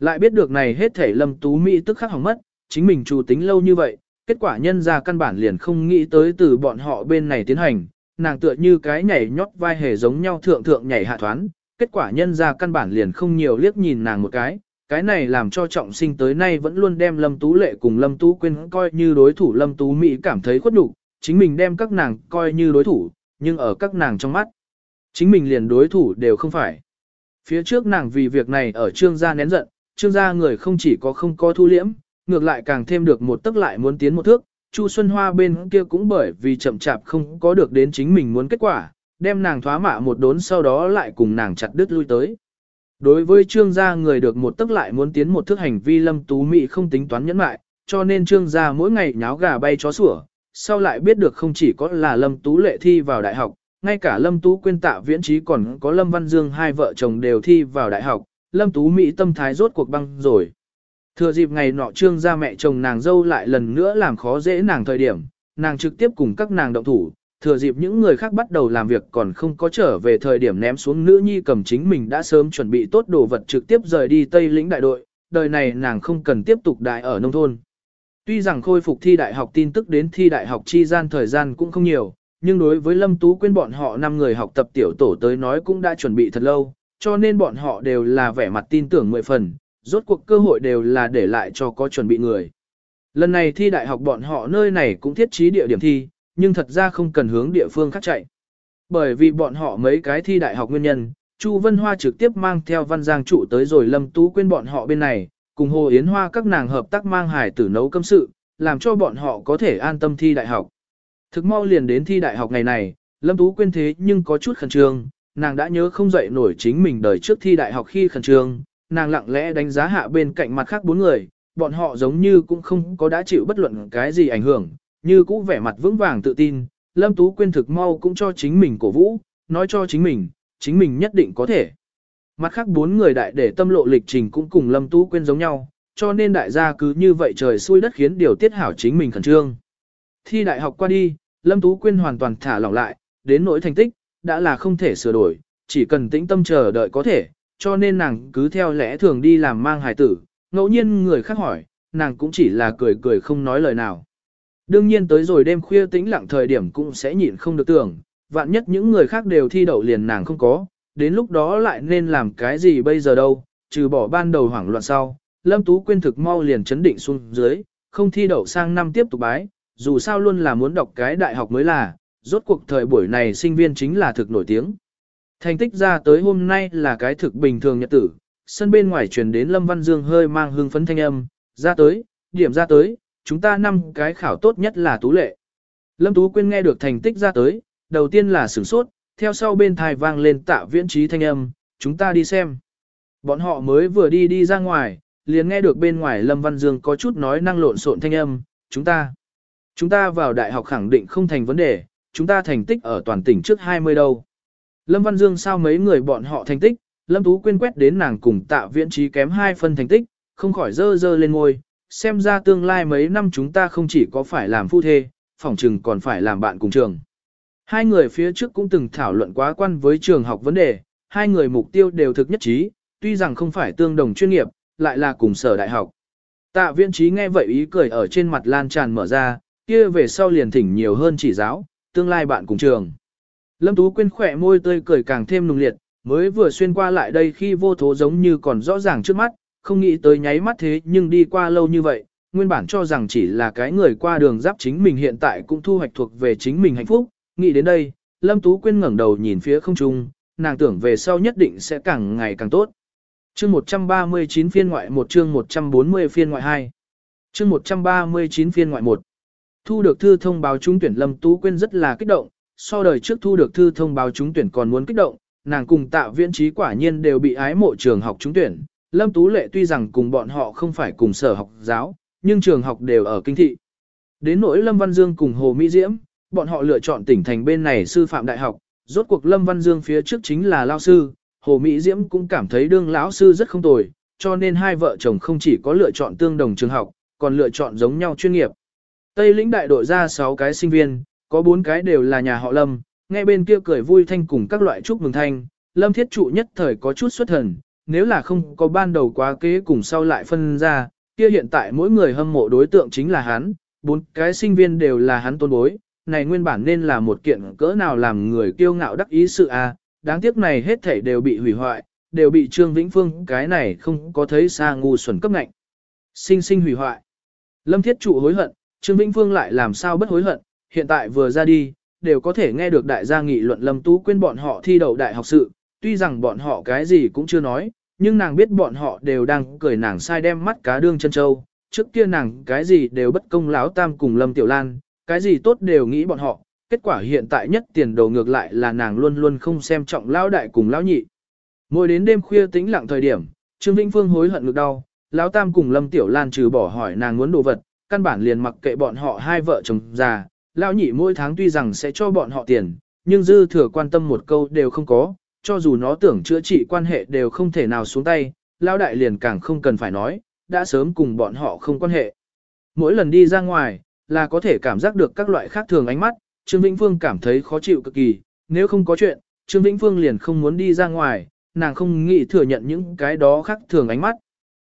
S1: Lại biết được này hết thể Lâm Tú Mỹ tức khắc hỏng mất, chính mình chủ tính lâu như vậy, kết quả nhân ra căn bản liền không nghĩ tới từ bọn họ bên này tiến hành, nàng tựa như cái nhảy nhót vai hề giống nhau thượng thượng nhảy hạ thoán, kết quả nhân ra căn bản liền không nhiều liếc nhìn nàng một cái, cái này làm cho trọng sinh tới nay vẫn luôn đem Lâm Tú Lệ cùng Lâm Tú Quyên coi như đối thủ Lâm Tú Mỹ cảm thấy khuất nhục chính mình đem các nàng coi như đối thủ, nhưng ở các nàng trong mắt, chính mình liền đối thủ đều không phải. Phía trước nàng vì việc này ở trương gia nén giận, trương gia người không chỉ có không có thu liễm, ngược lại càng thêm được một tức lại muốn tiến một thước, Chu Xuân Hoa bên kia cũng bởi vì chậm chạp không có được đến chính mình muốn kết quả, đem nàng thoá mạ một đốn sau đó lại cùng nàng chặt đứt lui tới. Đối với trương gia người được một tức lại muốn tiến một thước hành vi lâm tú mị không tính toán nhẫn mại, cho nên trương gia mỗi ngày nháo gà bay chó sủa, sau lại biết được không chỉ có là lâm tú lệ thi vào đại học, ngay cả lâm tú quyên tạ viễn trí còn có lâm văn dương hai vợ chồng đều thi vào đại học, Lâm Tú Mỹ tâm thái rốt cuộc băng rồi. Thừa dịp ngày nọ trương ra mẹ chồng nàng dâu lại lần nữa làm khó dễ nàng thời điểm, nàng trực tiếp cùng các nàng động thủ, thừa dịp những người khác bắt đầu làm việc còn không có trở về thời điểm ném xuống nữ nhi cầm chính mình đã sớm chuẩn bị tốt đồ vật trực tiếp rời đi Tây lĩnh đại đội, đời này nàng không cần tiếp tục đại ở nông thôn. Tuy rằng khôi phục thi đại học tin tức đến thi đại học chi gian thời gian cũng không nhiều, nhưng đối với Lâm Tú Quyên bọn họ 5 người học tập tiểu tổ tới nói cũng đã chuẩn bị thật lâu, cho nên bọn họ đều là vẻ mặt tin tưởng mười phần, rốt cuộc cơ hội đều là để lại cho có chuẩn bị người. Lần này thi đại học bọn họ nơi này cũng thiết trí địa điểm thi, nhưng thật ra không cần hướng địa phương khác chạy. Bởi vì bọn họ mấy cái thi đại học nguyên nhân, Chu Vân Hoa trực tiếp mang theo Văn Giang trụ tới rồi Lâm Tú Quyên bọn họ bên này, cùng Hồ Yến Hoa các nàng hợp tác mang hải tử nấu cơm sự, làm cho bọn họ có thể an tâm thi đại học. Thực mau liền đến thi đại học ngày này, Lâm Tú Quyên thế nhưng có chút khẩn trương, nàng đã nhớ không dậy nổi chính mình đời trước thi đại học khi khẩn trương, nàng lặng lẽ đánh giá hạ bên cạnh mặt khác bốn người, bọn họ giống như cũng không có đã chịu bất luận cái gì ảnh hưởng, như cũ vẻ mặt vững vàng tự tin, Lâm Tú Quyên thực mau cũng cho chính mình cổ vũ, nói cho chính mình, chính mình nhất định có thể. Mặt khác bốn người đại để tâm lộ lịch trình cũng cùng Lâm Tú Quyên giống nhau, cho nên đại gia cứ như vậy trời xui đất khiến điều tiết hảo chính mình khẩn trương. Thi đại học qua đi, Lâm Tú Quyên hoàn toàn thả lỏng lại, đến nỗi thành tích, đã là không thể sửa đổi, chỉ cần tĩnh tâm chờ đợi có thể, cho nên nàng cứ theo lẽ thường đi làm mang hài tử, ngẫu nhiên người khác hỏi, nàng cũng chỉ là cười cười không nói lời nào. Đương nhiên tới rồi đêm khuya tĩnh lặng thời điểm cũng sẽ nhịn không được tưởng, vạn nhất những người khác đều thi đậu liền nàng không có, đến lúc đó lại nên làm cái gì bây giờ đâu, trừ bỏ ban đầu hoảng loạn sau, Lâm Tú Quyên thực mau liền chấn định xuống dưới, không thi đậu sang năm tiếp tục bái, dù sao luôn là muốn đọc cái đại học mới là, rốt cuộc thời buổi này sinh viên chính là thực nổi tiếng. Thành tích ra tới hôm nay là cái thực bình thường nhật tử, sân bên ngoài truyền đến Lâm Văn Dương hơi mang hương phấn thanh âm, ra tới, điểm ra tới, chúng ta năm cái khảo tốt nhất là tú lệ. Lâm Tú Quyên nghe được thành tích ra tới, đầu tiên là sửng sốt, theo sau bên thai vang lên tạ viễn trí thanh âm, chúng ta đi xem. Bọn họ mới vừa đi đi ra ngoài, liền nghe được bên ngoài Lâm Văn Dương có chút nói năng lộn xộn thanh âm, chúng ta. Chúng ta vào đại học khẳng định không thành vấn đề, chúng ta thành tích ở toàn tỉnh trước 20 đâu. Lâm Văn Dương sao mấy người bọn họ thành tích, Lâm Tú Quyên quét đến nàng cùng tạ viễn trí kém hai phân thành tích, không khỏi dơ dơ lên ngôi, xem ra tương lai mấy năm chúng ta không chỉ có phải làm phu thê, phỏng chừng còn phải làm bạn cùng trường. Hai người phía trước cũng từng thảo luận quá quan với trường học vấn đề, hai người mục tiêu đều thực nhất trí, tuy rằng không phải tương đồng chuyên nghiệp, lại là cùng sở đại học. Tạ viễn trí nghe vậy ý cười ở trên mặt lan tràn mở ra, kia về sau liền thỉnh nhiều hơn chỉ giáo, tương lai bạn cùng trường. Lâm Tú Quyên khỏe môi tươi cười càng thêm nùng liệt, mới vừa xuyên qua lại đây khi vô thố giống như còn rõ ràng trước mắt, không nghĩ tới nháy mắt thế nhưng đi qua lâu như vậy, nguyên bản cho rằng chỉ là cái người qua đường giáp chính mình hiện tại cũng thu hoạch thuộc về chính mình hạnh phúc, nghĩ đến đây, Lâm Tú Quyên ngẩng đầu nhìn phía không trung, nàng tưởng về sau nhất định sẽ càng ngày càng tốt. Chương 139 phiên ngoại 1 chương 140 phiên ngoại 2. Chương 139 phiên ngoại 1. Thu được thư thông báo trúng tuyển Lâm Tú Quyên rất là kích động, so đời trước thu được thư thông báo trúng tuyển còn muốn kích động, nàng cùng tạ viễn trí quả nhiên đều bị ái mộ trường học trúng tuyển. Lâm Tú Lệ tuy rằng cùng bọn họ không phải cùng sở học giáo, nhưng trường học đều ở kinh thị. Đến nỗi Lâm Văn Dương cùng Hồ Mỹ Diễm, bọn họ lựa chọn tỉnh thành bên này sư phạm đại học, rốt cuộc Lâm Văn Dương phía trước chính là lao sư, Hồ Mỹ Diễm cũng cảm thấy đương lão sư rất không tồi, cho nên hai vợ chồng không chỉ có lựa chọn tương đồng trường học, còn lựa chọn giống nhau chuyên nghiệp. Tây lĩnh đại đội ra 6 cái sinh viên, có 4 cái đều là nhà họ Lâm, nghe bên kia cười vui thanh cùng các loại chúc mừng thanh, Lâm Thiết Trụ nhất thời có chút xuất thần, nếu là không có ban đầu quá kế cùng sau lại phân ra, kia hiện tại mỗi người hâm mộ đối tượng chính là hắn, bốn cái sinh viên đều là hắn tôn bối, này nguyên bản nên là một kiện cỡ nào làm người kiêu ngạo đắc ý sự a, đáng tiếc này hết thảy đều bị hủy hoại, đều bị Trương Vĩnh Phương cái này không có thấy xa ngu xuẩn cấp ngạnh. Sinh sinh hủy hoại. Lâm Thiết Trụ hối hận, Trương Vĩnh Phương lại làm sao bất hối hận, hiện tại vừa ra đi, đều có thể nghe được đại gia nghị luận Lâm Tú quên bọn họ thi đậu đại học sự, tuy rằng bọn họ cái gì cũng chưa nói, nhưng nàng biết bọn họ đều đang cười nàng sai đem mắt cá đương chân châu, trước kia nàng cái gì đều bất công láo tam cùng Lâm Tiểu Lan, cái gì tốt đều nghĩ bọn họ, kết quả hiện tại nhất tiền đồ ngược lại là nàng luôn luôn không xem trọng lão đại cùng lão nhị. Ngồi đến đêm khuya tĩnh lặng thời điểm, Trương Vĩnh Phương hối hận ngực đau, lão tam cùng Lâm Tiểu Lan trừ bỏ hỏi nàng muốn đồ vật, căn bản liền mặc kệ bọn họ hai vợ chồng già, lão nhị mỗi tháng tuy rằng sẽ cho bọn họ tiền, nhưng dư thừa quan tâm một câu đều không có, cho dù nó tưởng chữa trị quan hệ đều không thể nào xuống tay, lão đại liền càng không cần phải nói, đã sớm cùng bọn họ không quan hệ. Mỗi lần đi ra ngoài, là có thể cảm giác được các loại khác thường ánh mắt, Trương Vĩnh Phương cảm thấy khó chịu cực kỳ, nếu không có chuyện, Trương Vĩnh Phương liền không muốn đi ra ngoài, nàng không nghĩ thừa nhận những cái đó khác thường ánh mắt.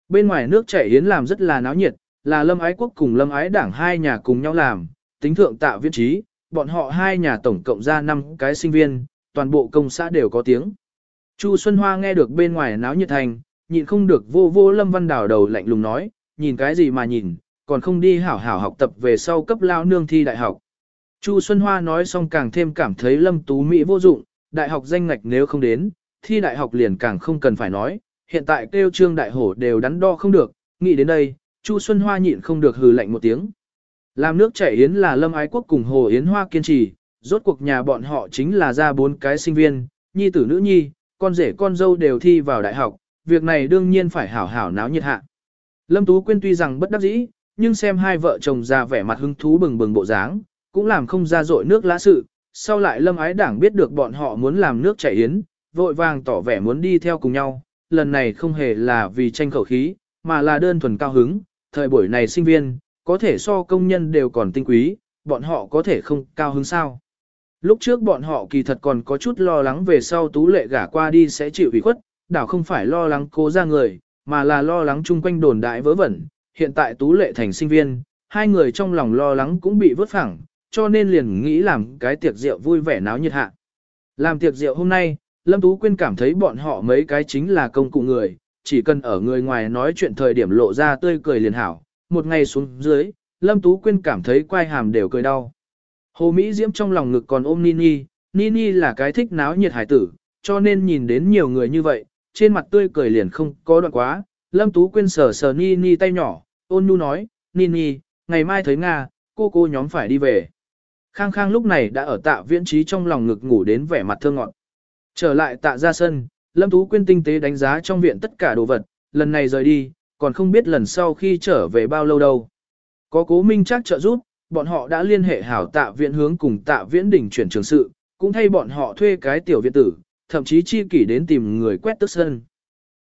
S1: Bên ngoài nước chảy yến làm rất là náo nhiệt, là Lâm Ái Quốc cùng Lâm Ái Đảng hai nhà cùng nhau làm, tính thượng tạ viên trí, bọn họ hai nhà tổng cộng ra 5 cái sinh viên, toàn bộ công xã đều có tiếng. Chu Xuân Hoa nghe được bên ngoài náo nhiệt thành, nhịn không được vô vô Lâm Văn đảo đầu lạnh lùng nói, nhìn cái gì mà nhìn, còn không đi hảo hảo học tập về sau cấp lao nương thi đại học. Chu Xuân Hoa nói xong càng thêm cảm thấy Lâm Tú Mỹ vô dụng, đại học danh ngạch nếu không đến, thi đại học liền càng không cần phải nói, hiện tại kêu trương đại hổ đều đắn đo không được, nghĩ đến đây, Chu Xuân Hoa nhịn không được hừ lạnh một tiếng. Làm nước chảy yến là Lâm Ái Quốc cùng Hồ Yến Hoa kiên trì, rốt cuộc nhà bọn họ chính là ra bốn cái sinh viên, nhi tử nữ nhi, con rể con dâu đều thi vào đại học, việc này đương nhiên phải hảo hảo náo nhiệt hạ. Lâm Tú Quyên tuy rằng bất đắc dĩ, nhưng xem hai vợ chồng ra vẻ mặt hứng thú bừng bừng bộ dáng, cũng làm không ra dội nước lá sự, sau lại Lâm Ái Đảng biết được bọn họ muốn làm nước chảy yến, vội vàng tỏ vẻ muốn đi theo cùng nhau, lần này không hề là vì tranh khẩu khí, mà là đơn thuần cao hứng, thời buổi này sinh viên, có thể so công nhân đều còn tinh quý, bọn họ có thể không cao hứng sao. Lúc trước bọn họ kỳ thật còn có chút lo lắng về sau tú lệ gả qua đi sẽ chịu ủy khuất, đảo không phải lo lắng cố ra người, mà là lo lắng chung quanh đồn đại vớ vẩn. Hiện tại tú lệ thành sinh viên, hai người trong lòng lo lắng cũng bị vớt phẳng, cho nên liền nghĩ làm cái tiệc rượu vui vẻ náo nhiệt hạ. Làm tiệc rượu hôm nay, Lâm Tú Quyên cảm thấy bọn họ mấy cái chính là công cụ người, chỉ cần ở người ngoài nói chuyện thời điểm lộ ra tươi cười liền hảo. Một ngày xuống dưới, Lâm Tú Quyên cảm thấy quai hàm đều cười đau. Hồ Mỹ Diễm trong lòng ngực còn ôm Nini, Nini là cái thích náo nhiệt hải tử, cho nên nhìn đến nhiều người như vậy, trên mặt tươi cười liền không có đoạn quá. Lâm Tú Quyên sờ sờ Nini tay nhỏ, ôn nhu nói, Nini, ngày mai thấy Nga, cô cô nhóm phải đi về. Khang Khang lúc này đã ở tạ viễn trí trong lòng ngực ngủ đến vẻ mặt thơ ngọt. Trở lại tạ ra sân, Lâm Tú Quyên tinh tế đánh giá trong viện tất cả đồ vật, lần này rời đi, còn không biết lần sau khi trở về bao lâu đâu. Có cố minh chắc trợ giúp, bọn họ đã liên hệ hảo tạ viện hướng cùng tạ viễn đỉnh chuyển trường sự, cũng thay bọn họ thuê cái tiểu viện tử, thậm chí chi kỷ đến tìm người quét tức sân.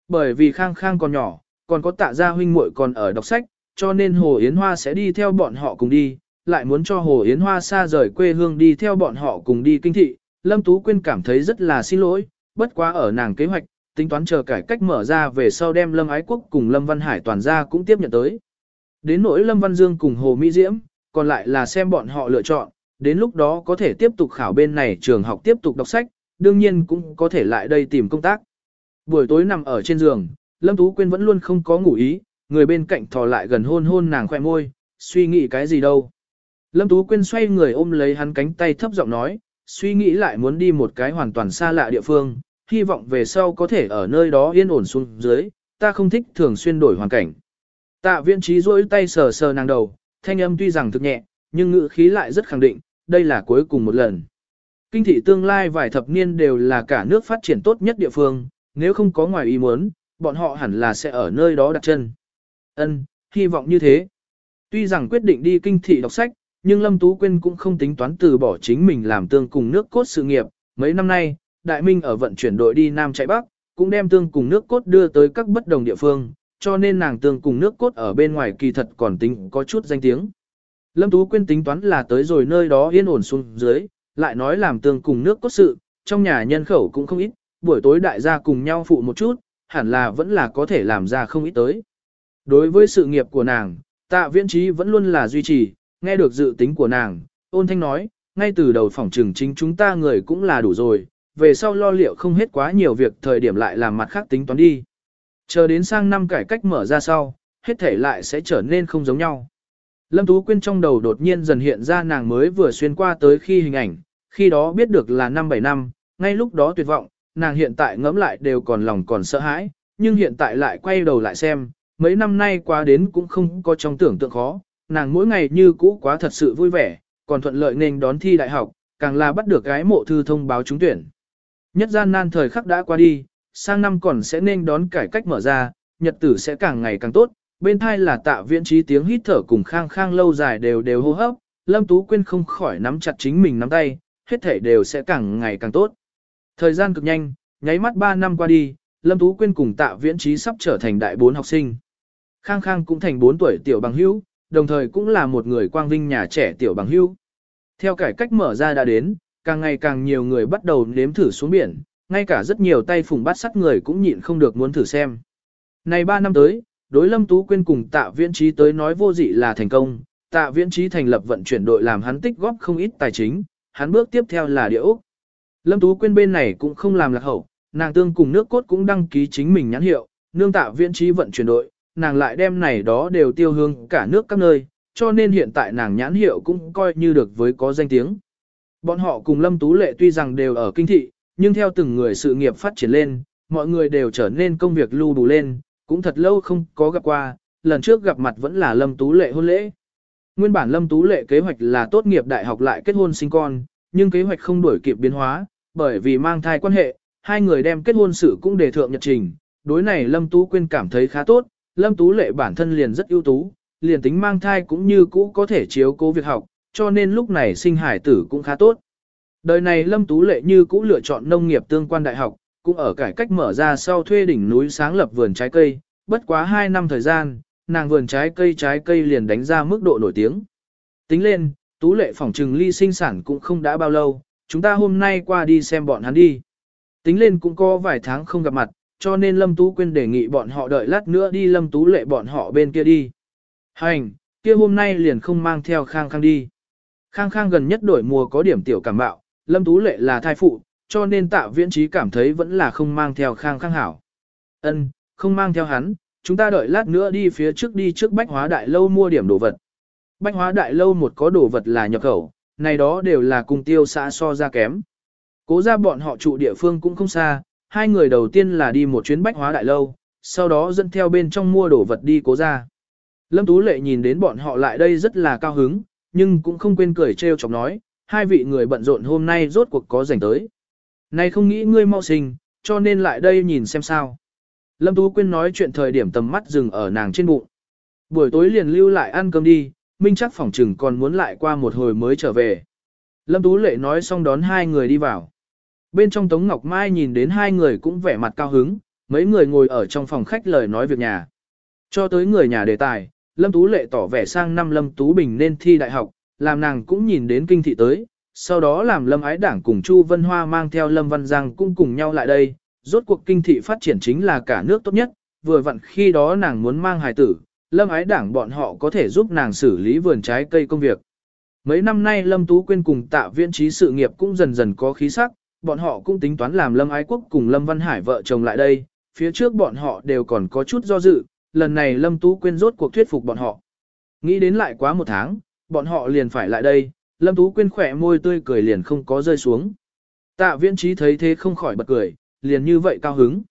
S1: Bởi vì khang khang còn nhỏ, còn có tạ gia huynh muội còn ở đọc sách, cho nên Hồ Yến Hoa sẽ đi theo bọn họ cùng đi, lại muốn cho Hồ Yến Hoa xa rời quê hương đi theo bọn họ cùng đi kinh thị. Lâm Tú Quyên cảm thấy rất là xin lỗi, bất quá ở nàng kế hoạch, tính toán chờ cải cách mở ra về sau đem Lâm Ái Quốc cùng Lâm Văn Hải toàn ra cũng tiếp nhận tới. Đến nỗi Lâm Văn Dương cùng Hồ Mỹ Diễm, còn lại là xem bọn họ lựa chọn, đến lúc đó có thể tiếp tục khảo bên này trường học tiếp tục đọc sách, đương nhiên cũng có thể lại đây tìm công tác. Buổi tối nằm ở trên giường, Lâm Tú Quyên vẫn luôn không có ngủ ý, người bên cạnh thò lại gần hôn hôn nàng khoe môi, suy nghĩ cái gì đâu. Lâm Tú Quyên xoay người ôm lấy hắn cánh tay thấp giọng nói, suy nghĩ lại muốn đi một cái hoàn toàn xa lạ địa phương, hy vọng về sau có thể ở nơi đó yên ổn xuống dưới, ta không thích thường xuyên đổi hoàn cảnh. Tạ Viễn trí rỗi tay sờ sờ nàng đầu, thanh âm tuy rằng thực nhẹ, nhưng ngữ khí lại rất khẳng định, đây là cuối cùng một lần. Kinh thị tương lai vài thập niên đều là cả nước phát triển tốt nhất địa phương, nếu không có ngoài ý muốn, bọn họ hẳn là sẽ ở nơi đó đặt chân. Ân, hy vọng như thế. Tuy rằng quyết định đi kinh thị đọc sách, nhưng Lâm Tú Quyên cũng không tính toán từ bỏ chính mình làm tương cùng nước cốt sự nghiệp. Mấy năm nay, Đại Minh ở vận chuyển đội đi Nam chạy Bắc, cũng đem tương cùng nước cốt đưa tới các bất đồng địa phương, cho nên nàng tương cùng nước cốt ở bên ngoài kỳ thật còn tính có chút danh tiếng. Lâm Tú Quyên tính toán là tới rồi nơi đó yên ổn xuống dưới, lại nói làm tương cùng nước cốt sự, trong nhà nhân khẩu cũng không ít, buổi tối đại gia cùng nhau phụ một chút, hẳn là vẫn là có thể làm ra không ít tới. Đối với sự nghiệp của nàng, tạ viễn trí vẫn luôn là duy trì, nghe được dự tính của nàng, ôn thanh nói, ngay từ đầu phòng trường chính chúng ta người cũng là đủ rồi, về sau lo liệu không hết quá nhiều việc thời điểm lại làm mặt khác tính toán đi. Chờ đến sang năm cải cách mở ra sau, hết thể lại sẽ trở nên không giống nhau. Lâm Tú Quyên trong đầu đột nhiên dần hiện ra nàng mới vừa xuyên qua tới khi hình ảnh, khi đó biết được là năm 7 năm, ngay lúc đó tuyệt vọng, nàng hiện tại ngẫm lại đều còn lòng còn sợ hãi, nhưng hiện tại lại quay đầu lại xem, mấy năm nay qua đến cũng không có trong tưởng tượng khó, nàng mỗi ngày như cũ quá thật sự vui vẻ, còn thuận lợi nên đón thi đại học, càng là bắt được gái mộ thư thông báo trúng tuyển. Nhất gian nan thời khắc đã qua đi, sang năm còn sẽ nên đón cải cách mở ra, nhật tử sẽ càng ngày càng tốt, bên thai là tạ viễn trí tiếng hít thở cùng khang khang lâu dài đều đều hô hấp, Lâm Tú Quyên không khỏi nắm chặt chính mình nắm tay, hết thể đều sẽ càng ngày càng tốt. Thời gian cực nhanh, nháy mắt 3 năm qua đi, Lâm Tú Quyên cùng tạ viễn trí sắp trở thành đại bốn học sinh. Khang Khang cũng thành 4 tuổi tiểu bằng hữu, đồng thời cũng là một người quang vinh nhà trẻ tiểu bằng hữu. Theo cải cách mở ra đã đến, càng ngày càng nhiều người bắt đầu nếm thử xuống biển, ngay cả rất nhiều tay phùng bắt sắt người cũng nhịn không được muốn thử xem. Này 3 năm tới, đối Lâm Tú Quyên cùng tạ viễn trí tới nói vô dị là thành công, tạ viễn trí thành lập vận chuyển đội làm hắn tích góp không ít tài chính, hắn bước tiếp theo là địa Úc. Lâm Tú Quyên bên này cũng không làm lạc hậu, nàng tương cùng nước cốt cũng đăng ký chính mình nhãn hiệu, nương tạ viễn trí vận chuyển đội, nàng lại đem này đó đều tiêu hương cả nước các nơi, cho nên hiện tại nàng nhãn hiệu cũng coi như được với có danh tiếng. Bọn họ cùng Lâm Tú Lệ tuy rằng đều ở kinh thị, nhưng theo từng người sự nghiệp phát triển lên, mọi người đều trở nên công việc lưu đủ lên, cũng thật lâu không có gặp qua, lần trước gặp mặt vẫn là Lâm Tú Lệ hôn lễ. Nguyên bản Lâm Tú Lệ kế hoạch là tốt nghiệp đại học lại kết hôn sinh con, nhưng kế hoạch không đuổi kịp biến hóa, bởi vì mang thai quan hệ, hai người đem kết hôn sự cũng đề thượng nhật trình. Đối này Lâm Tú Quyên cảm thấy khá tốt, Lâm Tú Lệ bản thân liền rất ưu tú, liền tính mang thai cũng như cũ có thể chiếu cố việc học, cho nên lúc này sinh hải tử cũng khá tốt. Đời này Lâm Tú Lệ như cũ lựa chọn nông nghiệp tương quan đại học, cũng ở cải cách mở ra sau thuê đỉnh núi sáng lập vườn trái cây, bất quá 2 năm thời gian, nàng vườn trái cây trái cây liền đánh ra mức độ nổi tiếng. Tính lên, Tú Lệ phỏng trừng ly sinh sản cũng không đã bao lâu, chúng ta hôm nay qua đi xem bọn hắn đi. Tính lên cũng có vài tháng không gặp mặt, cho nên Lâm Tú Quyên đề nghị bọn họ đợi lát nữa đi Lâm Tú Lệ bọn họ bên kia đi. Hành, kia hôm nay liền không mang theo Khang Khang đi. Khang Khang gần nhất đổi mùa có điểm tiểu cảm bạo, Lâm Tú Lệ là thai phụ, cho nên tạ viễn trí cảm thấy vẫn là không mang theo Khang Khang hảo. Ân, không mang theo hắn, chúng ta đợi lát nữa đi phía trước đi trước bách hóa đại lâu mua điểm đồ vật. Bách hóa đại lâu một có đồ vật là nhập khẩu, này đó đều là cùng tiêu xã so ra kém. Cố ra bọn họ trụ địa phương cũng không xa, hai người đầu tiên là đi một chuyến bách hóa đại lâu, sau đó dẫn theo bên trong mua đồ vật đi cố ra. Lâm Tú Lệ nhìn đến bọn họ lại đây rất là cao hứng, nhưng cũng không quên cười trêu chọc nói, hai vị người bận rộn hôm nay rốt cuộc có rảnh tới. Này không nghĩ ngươi mau sinh, cho nên lại đây nhìn xem sao. Lâm Tú Quyên nói chuyện thời điểm tầm mắt dừng ở nàng trên bụng. Buổi tối liền lưu lại ăn cơm đi, Minh chắc phòng trừng còn muốn lại qua một hồi mới trở về. Lâm Tú Lệ nói xong đón hai người đi vào. Bên trong Tống Ngọc Mai nhìn đến hai người cũng vẻ mặt cao hứng, mấy người ngồi ở trong phòng khách lời nói việc nhà. Cho tới người nhà đề tài, Lâm Tú Lệ tỏ vẻ sang năm Lâm Tú Bình nên thi đại học, làm nàng cũng nhìn đến kinh thị tới, sau đó làm Lâm Ái Đảng cùng Chu Vân Hoa mang theo Lâm Văn Giang cũng cùng nhau lại đây, rốt cuộc kinh thị phát triển chính là cả nước tốt nhất, vừa vặn khi đó nàng muốn mang hài tử, Lâm Ái Đảng bọn họ có thể giúp nàng xử lý vườn trái cây công việc. Mấy năm nay Lâm Tú Quyên cùng tạ viên trí sự nghiệp cũng dần dần có khí sắc, bọn họ cũng tính toán làm Lâm Ái Quốc cùng Lâm Văn Hải vợ chồng lại đây, phía trước bọn họ đều còn có chút do dự, lần này Lâm Tú Quyên rốt cuộc thuyết phục bọn họ. Nghĩ đến lại quá một tháng, bọn họ liền phải lại đây, Lâm Tú Quyên khỏe môi tươi cười liền không có rơi xuống. Tạ viễn trí thấy thế không khỏi bật cười, liền như vậy cao hứng.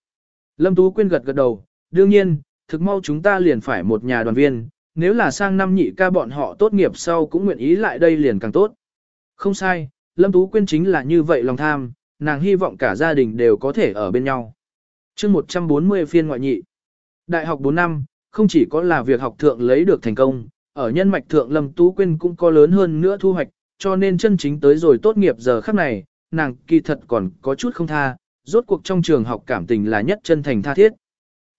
S1: Lâm Tú Quyên gật gật đầu, đương nhiên, thực mau chúng ta liền phải một nhà đoàn viên, nếu là sang năm nhị ca bọn họ tốt nghiệp sau cũng nguyện ý lại đây liền càng tốt. Không sai, Lâm Tú Quyên chính là như vậy lòng tham, nàng hy vọng cả gia đình đều có thể ở bên nhau. chương 140 phiên ngoại nhị. Đại học 4 năm, không chỉ có là việc học thượng lấy được thành công, ở nhân mạch thượng Lâm Tú Quyên cũng có lớn hơn nữa thu hoạch, cho nên chân chính tới rồi tốt nghiệp giờ khắc này, nàng kỳ thật còn có chút không tha, rốt cuộc trong trường học cảm tình là nhất chân thành tha thiết.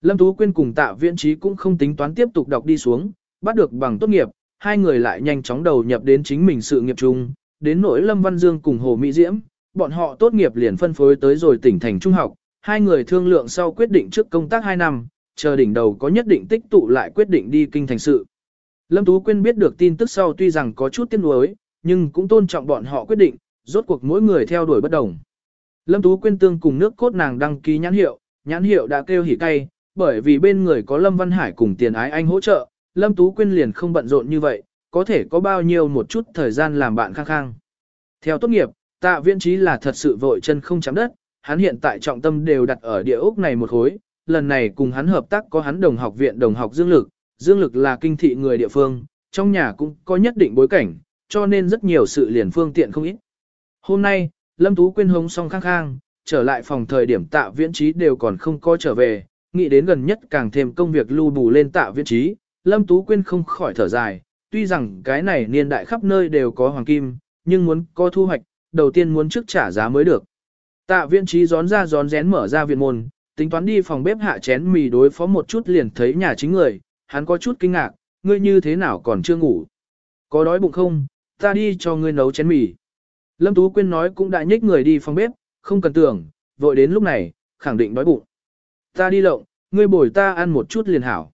S1: Lâm Tú Quyên cùng tạ viễn trí cũng không tính toán tiếp tục đọc đi xuống, bắt được bằng tốt nghiệp, hai người lại nhanh chóng đầu nhập đến chính mình sự nghiệp chung, đến nỗi Lâm Văn Dương cùng Hồ Mỹ Diễm, bọn họ tốt nghiệp liền phân phối tới rồi tỉnh thành trung học, hai người thương lượng sau quyết định trước công tác 2 năm, chờ đỉnh đầu có nhất định tích tụ lại quyết định đi kinh thành sự. Lâm Tú Quyên biết được tin tức sau tuy rằng có chút tiếc nuối, nhưng cũng tôn trọng bọn họ quyết định, rốt cuộc mỗi người theo đuổi bất đồng. Lâm Tú Quyên tương cùng nước cốt nàng đăng ký nhãn hiệu, nhãn hiệu đã kêu hỉ cay, bởi vì bên người có Lâm Văn Hải cùng tiền ái anh hỗ trợ, Lâm Tú Quyên liền không bận rộn như vậy, có thể có bao nhiêu một chút thời gian làm bạn khang khang. Theo tốt nghiệp, tạ viễn trí là thật sự vội chân không chạm đất, hắn hiện tại trọng tâm đều đặt ở địa ốc này một khối, lần này cùng hắn hợp tác có hắn đồng học viện đồng học dương lực, dương lực là kinh thị người địa phương, trong nhà cũng có nhất định bối cảnh, cho nên rất nhiều sự liền phương tiện không ít. Hôm nay, Lâm Tú Quyên hống xong khang khang, trở lại phòng thời điểm tạ viễn trí đều còn không có trở về, nghĩ đến gần nhất càng thêm công việc lưu bù lên tạ viễn trí, Lâm Tú Quyên không khỏi thở dài, tuy rằng cái này niên đại khắp nơi đều có hoàng kim, nhưng muốn có thu hoạch, đầu tiên muốn trước trả giá mới được. Tạ viễn trí gión ra gión rén mở ra viện môn, tính toán đi phòng bếp hạ chén mì đối phó một chút liền thấy nhà chính người, hắn có chút kinh ngạc, ngươi như thế nào còn chưa ngủ. Có đói bụng không, ta đi cho ngươi nấu chén mì. Lâm Tú Quyên nói cũng đã nhích người đi phòng bếp, không cần tưởng, vội đến lúc này, khẳng định đói bụng. Ta đi lộng, ngươi bồi ta ăn một chút liền hảo.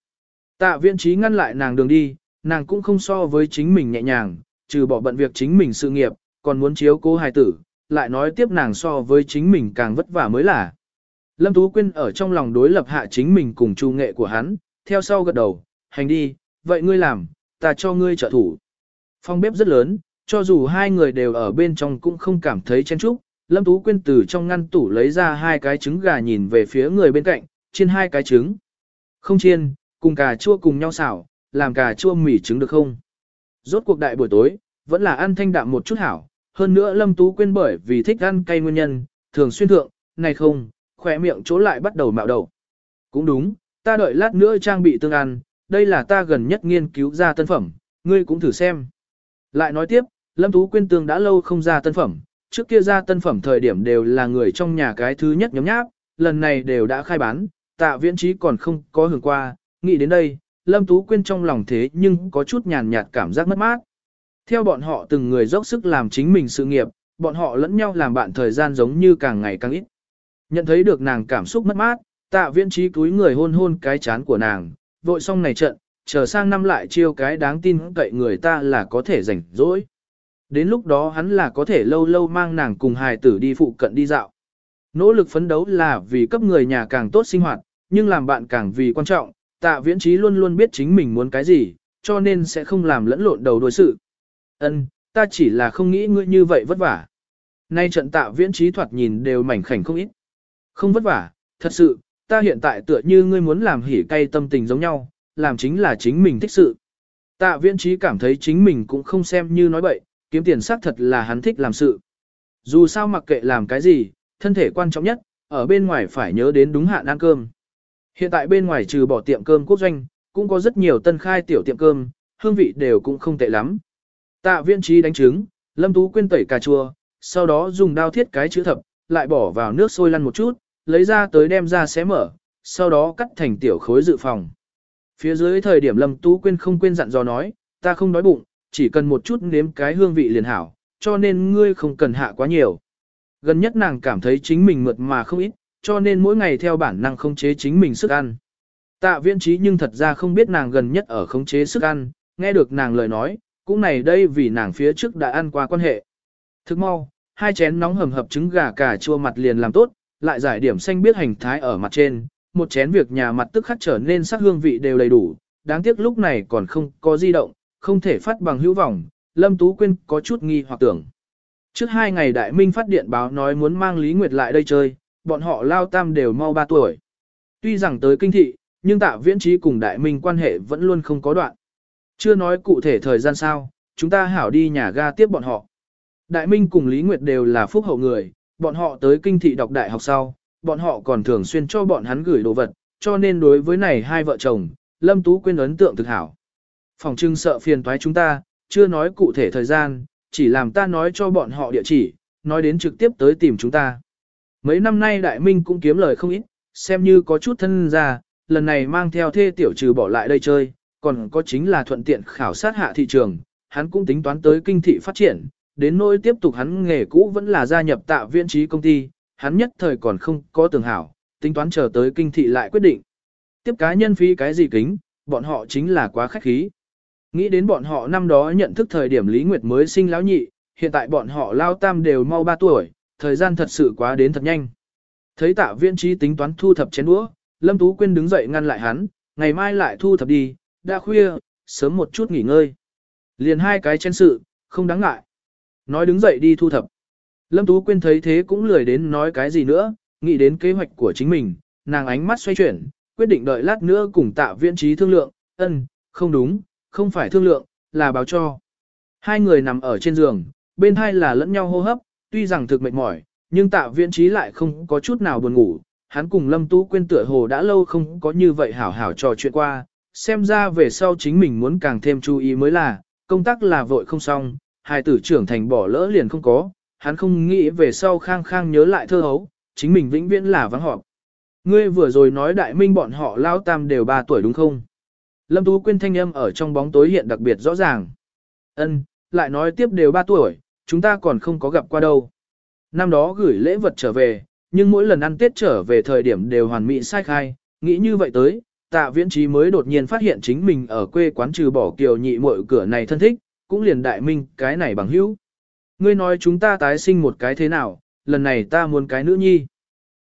S1: Tạ viễn trí ngăn lại nàng đường đi, nàng cũng không so với chính mình nhẹ nhàng, trừ bỏ bận việc chính mình sự nghiệp, còn muốn chiếu cố hài tử, lại nói tiếp nàng so với chính mình càng vất vả mới là. Lâm Tú Quyên ở trong lòng đối lập hạ chính mình cùng chu nghệ của hắn, theo sau gật đầu, hành đi, vậy ngươi làm, ta cho ngươi trợ thủ. Phòng bếp rất lớn, cho dù hai người đều ở bên trong cũng không cảm thấy chen chúc. Lâm Tú Quyên từ trong ngăn tủ lấy ra hai cái trứng gà nhìn về phía người bên cạnh, chiên hai cái trứng. Không chiên, cùng cà chua cùng nhau xảo, làm cà chua mì trứng được không? Rốt cuộc đại buổi tối, vẫn là ăn thanh đạm một chút hảo. Hơn nữa Lâm Tú Quyên bởi vì thích ăn cay nguyên nhân, thường xuyên thượng, này không, khỏe miệng chỗ lại bắt đầu mạo đầu. Cũng đúng, ta đợi lát nữa trang bị tương ăn, đây là ta gần nhất nghiên cứu ra tân phẩm, ngươi cũng thử xem. Lại nói tiếp, Lâm Tú Quyên tương đã lâu không ra tân phẩm, trước kia ra tân phẩm thời điểm đều là người trong nhà cái thứ nhất nhóm nháp, lần này đều đã khai bán, tạ viễn trí còn không có hưởng qua, nghĩ đến đây, Lâm Tú Quyên trong lòng thế nhưng có chút nhàn nhạt cảm giác mất mát. Theo bọn họ từng người dốc sức làm chính mình sự nghiệp, bọn họ lẫn nhau làm bạn thời gian giống như càng ngày càng ít. Nhận thấy được nàng cảm xúc mất mát, tạ viễn trí túi người hôn hôn cái chán của nàng, vội xong này trận, chờ sang năm lại chiêu cái đáng tin cậy người ta là có thể rảnh rỗi. Đến lúc đó hắn là có thể lâu lâu mang nàng cùng hài tử đi phụ cận đi dạo. Nỗ lực phấn đấu là vì cấp người nhà càng tốt sinh hoạt, nhưng làm bạn càng vì quan trọng, tạ viễn trí luôn luôn biết chính mình muốn cái gì, cho nên sẽ không làm lẫn lộn đầu đối sự. Ân, ta chỉ là không nghĩ ngươi như vậy vất vả. Nay trận tạ viễn trí thoạt nhìn đều mảnh khảnh không ít. Không vất vả, thật sự, ta hiện tại tựa như ngươi muốn làm hỉ cay tâm tình giống nhau, làm chính là chính mình thích sự. Tạ viễn trí cảm thấy chính mình cũng không xem như nói bậy, kiếm tiền xác thật là hắn thích làm sự. Dù sao mặc kệ làm cái gì, thân thể quan trọng nhất, ở bên ngoài phải nhớ đến đúng hạn ăn cơm. Hiện tại bên ngoài trừ bỏ tiệm cơm quốc doanh, cũng có rất nhiều tân khai tiểu tiệm cơm, hương vị đều cũng không tệ lắm. Tạ viễn trí đánh trứng, lâm tú quên tẩy cà chua, sau đó dùng đao thiết cái chữ thập, lại bỏ vào nước sôi lăn một chút, lấy ra tới đem ra xé mở, sau đó cắt thành tiểu khối dự phòng. Phía dưới thời điểm Lâm Tú Quyên không quên dặn dò nói, ta không đói bụng, chỉ cần một chút nếm cái hương vị liền hảo, cho nên ngươi không cần hạ quá nhiều. Gần nhất nàng cảm thấy chính mình mượt mà không ít, cho nên mỗi ngày theo bản năng không chế chính mình sức ăn. Tạ viễn trí nhưng thật ra không biết nàng gần nhất ở khống chế sức ăn, nghe được nàng lời nói, cũng này đây vì nàng phía trước đã ăn qua quan hệ. Thức mau, hai chén nóng hầm hập trứng gà cà chua mặt liền làm tốt, lại giải điểm xanh biết hành thái ở mặt trên, một chén việc nhà mặt tức khắc trở nên sắc hương vị đều đầy đủ, đáng tiếc lúc này còn không có di động, không thể phát bằng hữu vọng, Lâm Tú Quyên có chút nghi hoặc tưởng. Trước hai ngày Đại Minh phát điện báo nói muốn mang Lý Nguyệt lại đây chơi, bọn họ lao tam đều mau 3 tuổi. Tuy rằng tới kinh thị, nhưng tạ viễn trí cùng Đại Minh quan hệ vẫn luôn không có đoạn. Chưa nói cụ thể thời gian sao, chúng ta hảo đi nhà ga tiếp bọn họ. Đại Minh cùng Lý Nguyệt đều là phúc hậu người, bọn họ tới kinh thị đọc đại học sau, bọn họ còn thường xuyên cho bọn hắn gửi đồ vật, cho nên đối với này hai vợ chồng, Lâm Tú Quyên ấn tượng thực hảo. Phòng trưng sợ phiền toái chúng ta, chưa nói cụ thể thời gian, chỉ làm ta nói cho bọn họ địa chỉ, nói đến trực tiếp tới tìm chúng ta. Mấy năm nay Đại Minh cũng kiếm lời không ít, xem như có chút thân ra, lần này mang theo thê tiểu trừ bỏ lại đây chơi, còn có chính là thuận tiện khảo sát hạ thị trường, hắn cũng tính toán tới kinh thị phát triển, đến nỗi tiếp tục hắn nghề cũ vẫn là gia nhập tạ viên trí công ty, hắn nhất thời còn không có tưởng hảo, tính toán chờ tới kinh thị lại quyết định. Tiếp cá nhân phí cái gì kính, bọn họ chính là quá khách khí. Nghĩ đến bọn họ năm đó nhận thức thời điểm Lý Nguyệt mới sinh lão nhị, hiện tại bọn họ lao tam đều mau 3 tuổi, thời gian thật sự quá đến thật nhanh. Thấy tạ viên trí tính toán thu thập chén đũa, Lâm Tú Quyên đứng dậy ngăn lại hắn, ngày mai lại thu thập đi, đã khuya, sớm một chút nghỉ ngơi. Liền hai cái chén sự, không đáng ngại. Nói đứng dậy đi thu thập. Lâm Tú Quyên thấy thế cũng lười đến nói cái gì nữa, nghĩ đến kế hoạch của chính mình, nàng ánh mắt xoay chuyển, quyết định đợi lát nữa cùng tạ viễn trí thương lượng, ân, không đúng, không phải thương lượng, là báo cho. Hai người nằm ở trên giường, bên hai là lẫn nhau hô hấp, tuy rằng thực mệt mỏi, nhưng tạ viễn trí lại không có chút nào buồn ngủ, hắn cùng Lâm Tú Quyên tựa hồ đã lâu không có như vậy hảo hảo trò chuyện qua, xem ra về sau chính mình muốn càng thêm chú ý mới là, công tác là vội không xong, hai tử trưởng thành bỏ lỡ liền không có, hắn không nghĩ về sau khang khang nhớ lại thơ hấu, chính mình vĩnh viễn là vắng họp. Ngươi vừa rồi nói đại minh bọn họ lao tam đều 3 tuổi đúng không? Lâm Tú Quyên thanh âm ở trong bóng tối hiện đặc biệt rõ ràng. Ân, lại nói tiếp đều 3 tuổi, chúng ta còn không có gặp qua đâu. Năm đó gửi lễ vật trở về, nhưng mỗi lần ăn Tết trở về thời điểm đều hoàn mỹ sai khai, nghĩ như vậy tới, tạ viễn trí mới đột nhiên phát hiện chính mình ở quê quán trừ bỏ kiều nhị muội cửa này thân thích, cũng liền đại minh cái này bằng hữu. Ngươi nói chúng ta tái sinh một cái thế nào, lần này ta muốn cái nữ nhi.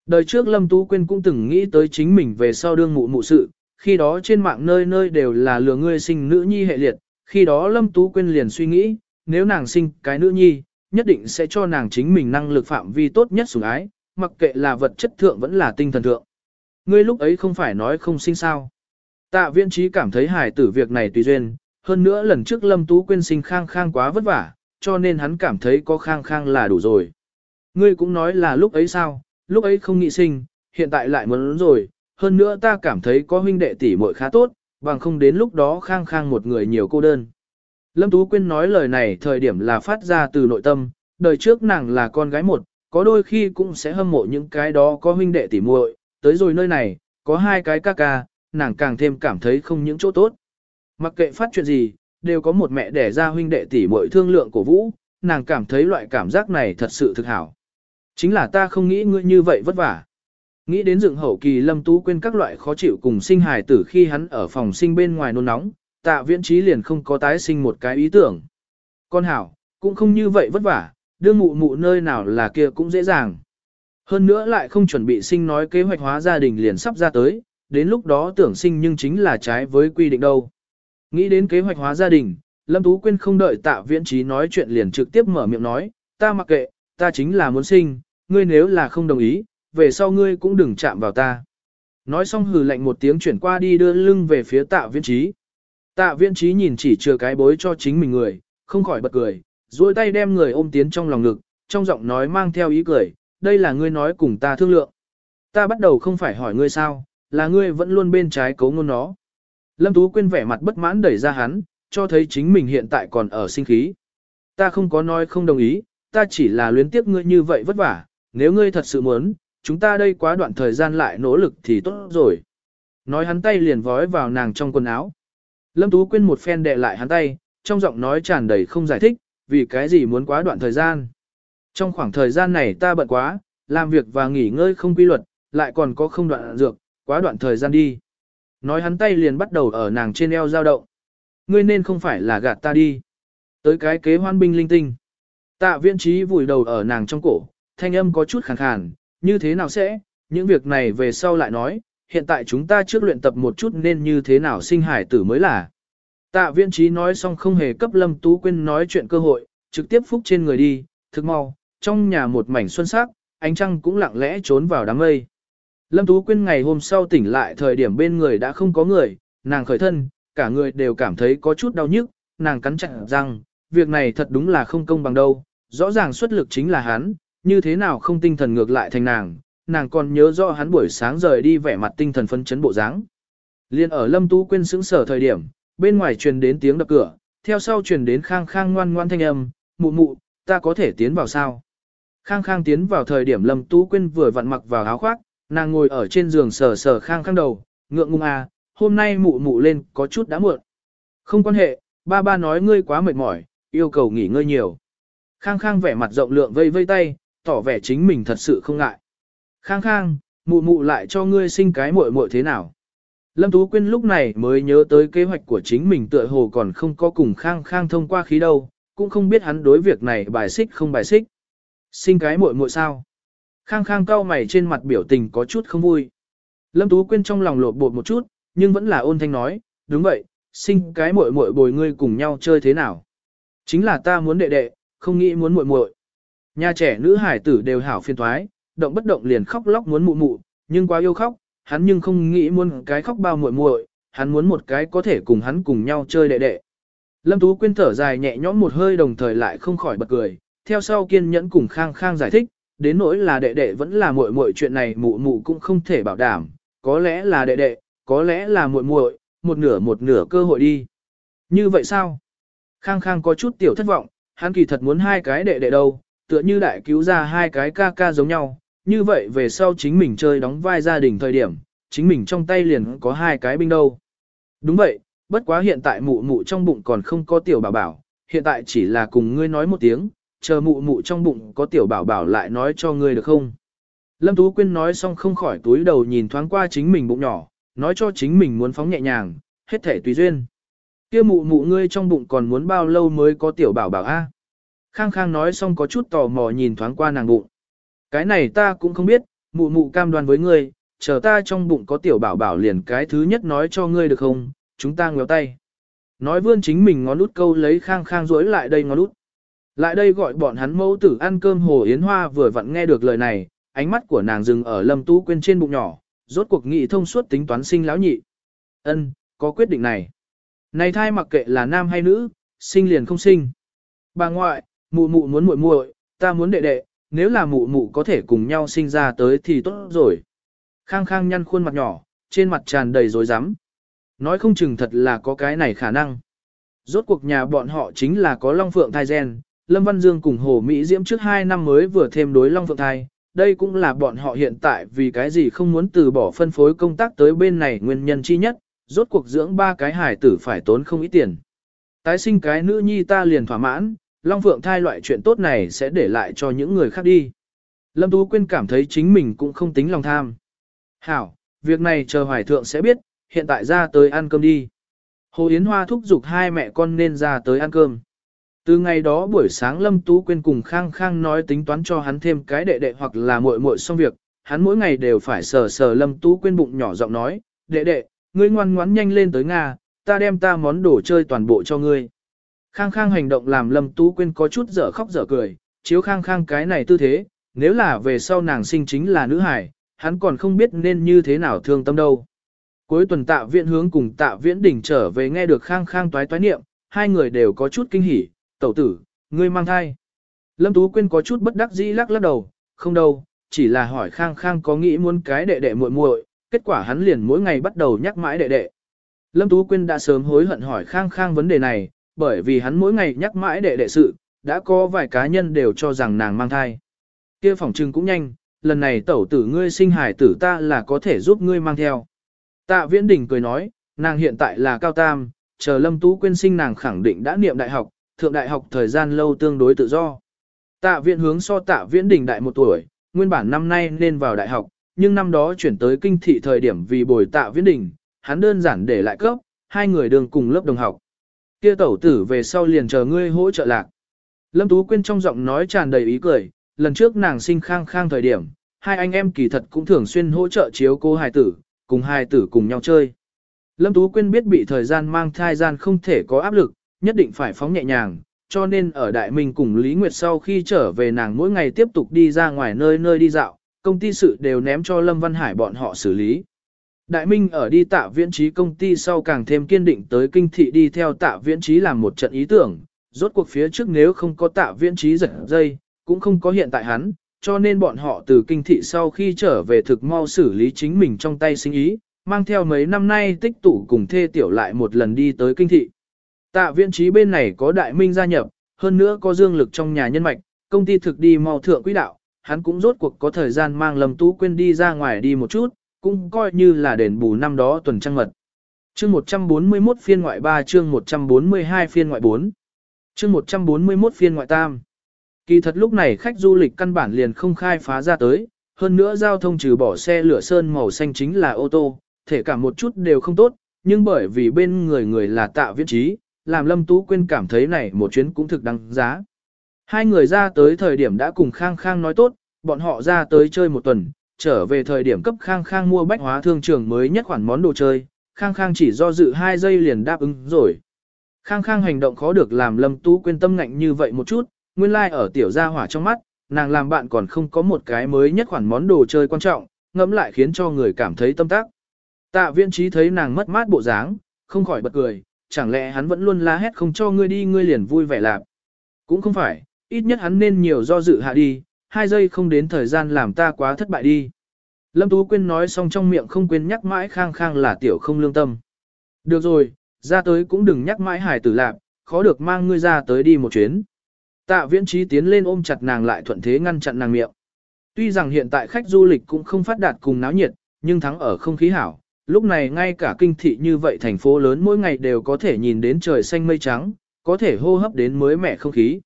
S1: Đời trước Lâm Tú Quyên cũng từng nghĩ tới chính mình về sau đương mụ mụ sự, khi đó trên mạng nơi nơi đều là lừa ngươi sinh nữ nhi hệ liệt, khi đó Lâm Tú Quyên liền suy nghĩ, nếu nàng sinh cái nữ nhi, nhất định sẽ cho nàng chính mình năng lực phạm vi tốt nhất sủng ái, mặc kệ là vật chất thượng vẫn là tinh thần thượng. Ngươi lúc ấy không phải nói không sinh sao. Tạ viên trí cảm thấy hài tử việc này tùy duyên, hơn nữa lần trước Lâm Tú Quyên sinh khang khang quá vất vả, cho nên hắn cảm thấy có khang khang là đủ rồi. Ngươi cũng nói là lúc ấy sao, lúc ấy không nghĩ sinh, hiện tại lại muốn rồi, hơn nữa ta cảm thấy có huynh đệ tỷ muội khá tốt, bằng không đến lúc đó khang khang một người nhiều cô đơn. Lâm Tú Quyên nói lời này thời điểm là phát ra từ nội tâm, đời trước nàng là con gái một, có đôi khi cũng sẽ hâm mộ những cái đó có huynh đệ tỷ muội, tới rồi nơi này, có hai cái ca ca, nàng càng thêm cảm thấy không những chỗ tốt. Mặc kệ phát chuyện gì, đều có một mẹ đẻ ra huynh đệ tỷ muội thương lượng cổ vũ, nàng cảm thấy loại cảm giác này thật sự thực hảo. Chính là ta không nghĩ ngươi như vậy vất vả. Nghĩ đến dựng hậu kỳ lâm tú quên các loại khó chịu cùng sinh hài tử khi hắn ở phòng sinh bên ngoài nôn nóng, tạ viễn trí liền không có tái sinh một cái ý tưởng. Con hảo, cũng không như vậy vất vả, đưa mụ mụ nơi nào là kia cũng dễ dàng. Hơn nữa lại không chuẩn bị sinh nói kế hoạch hóa gia đình liền sắp ra tới, đến lúc đó tưởng sinh nhưng chính là trái với quy định đâu. Nghĩ đến kế hoạch hóa gia đình, Lâm Tú Quyên không đợi tạ viễn trí nói chuyện liền trực tiếp mở miệng nói, ta mặc kệ, ta chính là muốn sinh, ngươi nếu là không đồng ý, về sau ngươi cũng đừng chạm vào ta. Nói xong hừ lạnh một tiếng chuyển qua đi đưa lưng về phía tạ viễn trí. Tạ viễn trí nhìn chỉ chừa cái bối cho chính mình người, không khỏi bật cười, duỗi tay đem người ôm tiến trong lòng ngực, trong giọng nói mang theo ý cười, đây là ngươi nói cùng ta thương lượng. Ta bắt đầu không phải hỏi ngươi sao, là ngươi vẫn luôn bên trái cấu ngôn nó. Lâm Tú Quyên vẻ mặt bất mãn đẩy ra hắn, cho thấy chính mình hiện tại còn ở sinh khí. Ta không có nói không đồng ý, ta chỉ là luyến tiếc ngươi như vậy vất vả, nếu ngươi thật sự muốn, chúng ta đây quá đoạn thời gian lại nỗ lực thì tốt rồi. Nói hắn tay liền vói vào nàng trong quần áo. Lâm Tú Quyên một phen đè lại hắn tay, trong giọng nói tràn đầy không giải thích, vì cái gì muốn quá đoạn thời gian. Trong khoảng thời gian này ta bận quá, làm việc và nghỉ ngơi không quy luật, lại còn có không đoạn dược, quá đoạn thời gian đi. Nói hắn tay liền bắt đầu ở nàng trên eo dao động. Ngươi nên không phải là gạt ta đi. Tới cái kế hoan binh linh tinh. Tạ viễn trí vùi đầu ở nàng trong cổ, thanh âm có chút khàn khàn, như thế nào sẽ, những việc này về sau lại nói, hiện tại chúng ta trước luyện tập một chút nên như thế nào sinh hải tử mới là. Tạ viễn trí nói xong không hề cấp Lâm Tú Quyên nói chuyện cơ hội, trực tiếp phúc trên người đi, thực mau, trong nhà một mảnh xuân sắc, ánh trăng cũng lặng lẽ trốn vào đám mây. Lâm Tú Quyên ngày hôm sau tỉnh lại thời điểm bên người đã không có người, nàng khởi thân, cả người đều cảm thấy có chút đau nhức, nàng cắn chặt răng, việc này thật đúng là không công bằng đâu, rõ ràng xuất lực chính là hắn, như thế nào không tinh thần ngược lại thành nàng, nàng còn nhớ rõ hắn buổi sáng rời đi vẻ mặt tinh thần phân chấn bộ dáng. Liên ở Lâm Tú Quyên sững sở thời điểm, bên ngoài truyền đến tiếng đập cửa, theo sau truyền đến khang khang ngoan ngoan thanh âm, mụ mụ, ta có thể tiến vào sao? Khang khang tiến vào thời điểm Lâm Tú Quyên vừa vặn mặc vào áo khoác, nàng ngồi ở trên giường sờ sờ khang khang đầu, ngượng ngùng à, hôm nay mụ mụ lên có chút đã muộn. Không quan hệ, ba ba nói ngươi quá mệt mỏi, yêu cầu nghỉ ngơi nhiều. Khang khang vẻ mặt rộng lượng vây vây tay, tỏ vẻ chính mình thật sự không ngại. Khang khang, mụ mụ lại cho ngươi sinh cái muội muội thế nào? Lâm Tú Quyên lúc này mới nhớ tới kế hoạch của chính mình tựa hồ còn không có cùng khang khang thông qua khí đâu, cũng không biết hắn đối việc này bài xích không bài xích. Sinh cái muội muội sao? Khang khang cao mày trên mặt biểu tình có chút không vui. Lâm Tú Quyên trong lòng lột bột một chút, nhưng vẫn là ôn thanh nói, đúng vậy, sinh cái muội muội bồi ngươi cùng nhau chơi thế nào? Chính là ta muốn đệ đệ, không nghĩ muốn muội muội. Nhà trẻ nữ hải tử đều hảo phiên thoái, động bất động liền khóc lóc muốn mụ mụ, nhưng quá yêu khóc, hắn nhưng không nghĩ muốn cái khóc bao muội muội, hắn muốn một cái có thể cùng hắn cùng nhau chơi đệ đệ. Lâm Tú Quyên thở dài nhẹ nhõm một hơi đồng thời lại không khỏi bật cười, theo sau kiên nhẫn cùng Khang Khang giải thích, đến nỗi là đệ đệ vẫn là muội muội chuyện này mụ mụ cũng không thể bảo đảm, có lẽ là đệ đệ, có lẽ là muội muội, một nửa một nửa cơ hội đi. Như vậy sao? Khang Khang có chút tiểu thất vọng, hắn kỳ thật muốn hai cái đệ đệ đâu, tựa như đại cứu ra hai cái ca ca giống nhau, như vậy về sau chính mình chơi đóng vai gia đình thời điểm, chính mình trong tay liền có hai cái binh đâu. Đúng vậy, bất quá hiện tại mụ mụ trong bụng còn không có tiểu bảo bảo, hiện tại chỉ là cùng ngươi nói một tiếng, chờ mụ mụ trong bụng có tiểu bảo bảo lại nói cho ngươi được không? Lâm Tú Quyên nói xong không khỏi túi đầu nhìn thoáng qua chính mình bụng nhỏ, nói cho chính mình muốn phóng nhẹ nhàng, hết thể tùy duyên. Kia mụ mụ ngươi trong bụng còn muốn bao lâu mới có tiểu bảo bảo a? Khang Khang nói xong có chút tò mò nhìn thoáng qua nàng bụng. Cái này ta cũng không biết, mụ mụ cam đoan với ngươi, chờ ta trong bụng có tiểu bảo bảo liền cái thứ nhất nói cho ngươi được không, chúng ta ngéo tay. Nói vươn chính mình ngón út câu lấy Khang Khang rối lại đây ngón út. Lại đây gọi bọn hắn mẫu tử ăn cơm hồ yến hoa vừa vặn nghe được lời này, ánh mắt của nàng dừng ở lâm tú quên trên bụng nhỏ, rốt cuộc nghị thông suốt tính toán sinh lão nhị. Ân, có quyết định này. Này thai mặc kệ là nam hay nữ, sinh liền không sinh. Bà ngoại, mụ mụ muốn muội muội, ta muốn đệ đệ, nếu là mụ mụ có thể cùng nhau sinh ra tới thì tốt rồi. Khang khang nhăn khuôn mặt nhỏ, trên mặt tràn đầy rối rắm. Nói không chừng thật là có cái này khả năng. Rốt cuộc nhà bọn họ chính là có Long Phượng thai gen, Lâm Văn Dương cùng Hồ Mỹ Diễm trước 2 năm mới vừa thêm đối Long Phượng thai, đây cũng là bọn họ hiện tại vì cái gì không muốn từ bỏ phân phối công tác tới bên này nguyên nhân chi nhất, rốt cuộc dưỡng ba cái hải tử phải tốn không ít tiền. Tái sinh cái nữ nhi ta liền thỏa mãn, Long Phượng thai loại chuyện tốt này sẽ để lại cho những người khác đi. Lâm Tú Quyên cảm thấy chính mình cũng không tính lòng tham. Hảo, việc này chờ hoài thượng sẽ biết, hiện tại ra tới ăn cơm đi. Hồ Yến Hoa thúc giục hai mẹ con nên ra tới ăn cơm. Từ ngày đó buổi sáng Lâm Tú Quyên cùng Khang Khang nói tính toán cho hắn thêm cái đệ đệ hoặc là muội muội xong việc, hắn mỗi ngày đều phải sờ sờ Lâm Tú Quyên bụng nhỏ giọng nói, đệ đệ, ngươi ngoan ngoãn nhanh lên tới Nga, ta đem ta món đồ chơi toàn bộ cho ngươi. Khang Khang hành động làm Lâm Tú Quyên có chút dở khóc dở cười, chiếu Khang Khang cái này tư thế, nếu là về sau nàng sinh chính là nữ hải, hắn còn không biết nên như thế nào thương tâm đâu. Cuối tuần tạ viện hướng cùng tạ viễn đỉnh trở về nghe được Khang Khang toái toái niệm, hai người đều có chút kinh hỉ, tẩu tử, ngươi mang thai. Lâm Tú Quyên có chút bất đắc dĩ lắc lắc đầu, không đâu, chỉ là hỏi Khang Khang có nghĩ muốn cái đệ đệ muội muội, kết quả hắn liền mỗi ngày bắt đầu nhắc mãi đệ đệ. Lâm Tú Quyên đã sớm hối hận hỏi Khang Khang vấn đề này, bởi vì hắn mỗi ngày nhắc mãi đệ đệ sự, đã có vài cá nhân đều cho rằng nàng mang thai. Kia phòng trưng cũng nhanh, lần này tẩu tử ngươi sinh hải tử ta là có thể giúp ngươi mang theo. Tạ Viễn Đình cười nói, nàng hiện tại là cao tam, chờ Lâm Tú Quyên sinh nàng khẳng định đã niệm đại học, thượng đại học thời gian lâu tương đối tự do. Tạ viện hướng so Tạ Viễn Đình đại một tuổi, nguyên bản năm nay nên vào đại học, nhưng năm đó chuyển tới kinh thị thời điểm vì bồi Tạ Viễn Đình, hắn đơn giản để lại cấp, hai người đường cùng lớp đồng học. Kia tẩu tử về sau liền chờ ngươi hỗ trợ lạc. Lâm Tú Quyên trong giọng nói tràn đầy ý cười, lần trước nàng sinh khang khang thời điểm, hai anh em kỳ thật cũng thường xuyên hỗ trợ chiếu cô hài tử, cùng hài tử cùng nhau chơi. Lâm Tú Quyên biết bị thời gian mang thai gian không thể có áp lực, nhất định phải phóng nhẹ nhàng, cho nên ở Đại Minh cùng Lý Nguyệt sau khi trở về nàng mỗi ngày tiếp tục đi ra ngoài nơi nơi đi dạo, công ty sự đều ném cho Lâm Văn Hải bọn họ xử lý. Đại Minh ở đi tạ viễn trí công ty sau càng thêm kiên định tới kinh thị đi theo tạ viễn trí làm một trận ý tưởng, rốt cuộc phía trước nếu không có tạ viễn trí giật dây, cũng không có hiện tại hắn, cho nên bọn họ từ kinh thị sau khi trở về thực mau xử lý chính mình trong tay sinh ý, mang theo mấy năm nay tích tụ cùng thê tiểu lại một lần đi tới kinh thị. Tạ viễn trí bên này có đại minh gia nhập, hơn nữa có dương lực trong nhà nhân mạch, công ty thực đi mau thượng quỹ đạo, hắn cũng rốt cuộc có thời gian mang Lâm Tú Quyên đi ra ngoài đi một chút, cũng coi như là đền bù năm đó tuần trăng mật. Chương 141 phiên ngoại 3 chương 142 phiên ngoại 4 Chương 141 phiên ngoại tam Kỳ thật lúc này khách du lịch căn bản liền không khai phá ra tới, hơn nữa giao thông trừ bỏ xe lửa sơn màu xanh chính là ô tô, thể cả một chút đều không tốt, nhưng bởi vì bên người người là tạ viễn trí, làm Lâm Tú Quyên cảm thấy này một chuyến cũng thực đáng giá. Hai người ra tới thời điểm đã cùng Khang Khang nói tốt, bọn họ ra tới chơi một tuần, trở về thời điểm cấp Khang Khang mua bách hóa thương trường mới nhất khoản món đồ chơi, Khang Khang chỉ do dự hai giây liền đáp ứng rồi. Khang Khang hành động khó được làm Lâm Tú Quyên tâm ngạnh như vậy một chút, nguyên lai like ở tiểu gia hỏa trong mắt, nàng làm bạn còn không có một cái mới nhất khoản món đồ chơi quan trọng, ngẫm lại khiến cho người cảm thấy tâm tác. Tạ viên trí thấy nàng mất mát bộ dáng, không khỏi bật cười, chẳng lẽ hắn vẫn luôn la hét không cho ngươi đi ngươi liền vui vẻ lạp. Cũng không phải, ít nhất hắn nên nhiều do dự hạ đi, hai giây không đến thời gian làm ta quá thất bại đi. Lâm Tú Quyên nói xong trong miệng không quên nhắc mãi khang khang là tiểu không lương tâm. Được rồi, ra tới cũng đừng nhắc mãi hải tử lạp, khó được mang ngươi ra tới đi một chuyến. Tạ viễn trí tiến lên ôm chặt nàng lại thuận thế ngăn chặn nàng miệng. Tuy rằng hiện tại khách du lịch cũng không phát đạt cùng náo nhiệt, nhưng thắng ở không khí hảo. Lúc này ngay cả kinh thị như vậy thành phố lớn mỗi ngày đều có thể nhìn đến trời xanh mây trắng, có thể hô hấp đến mới mẻ không khí.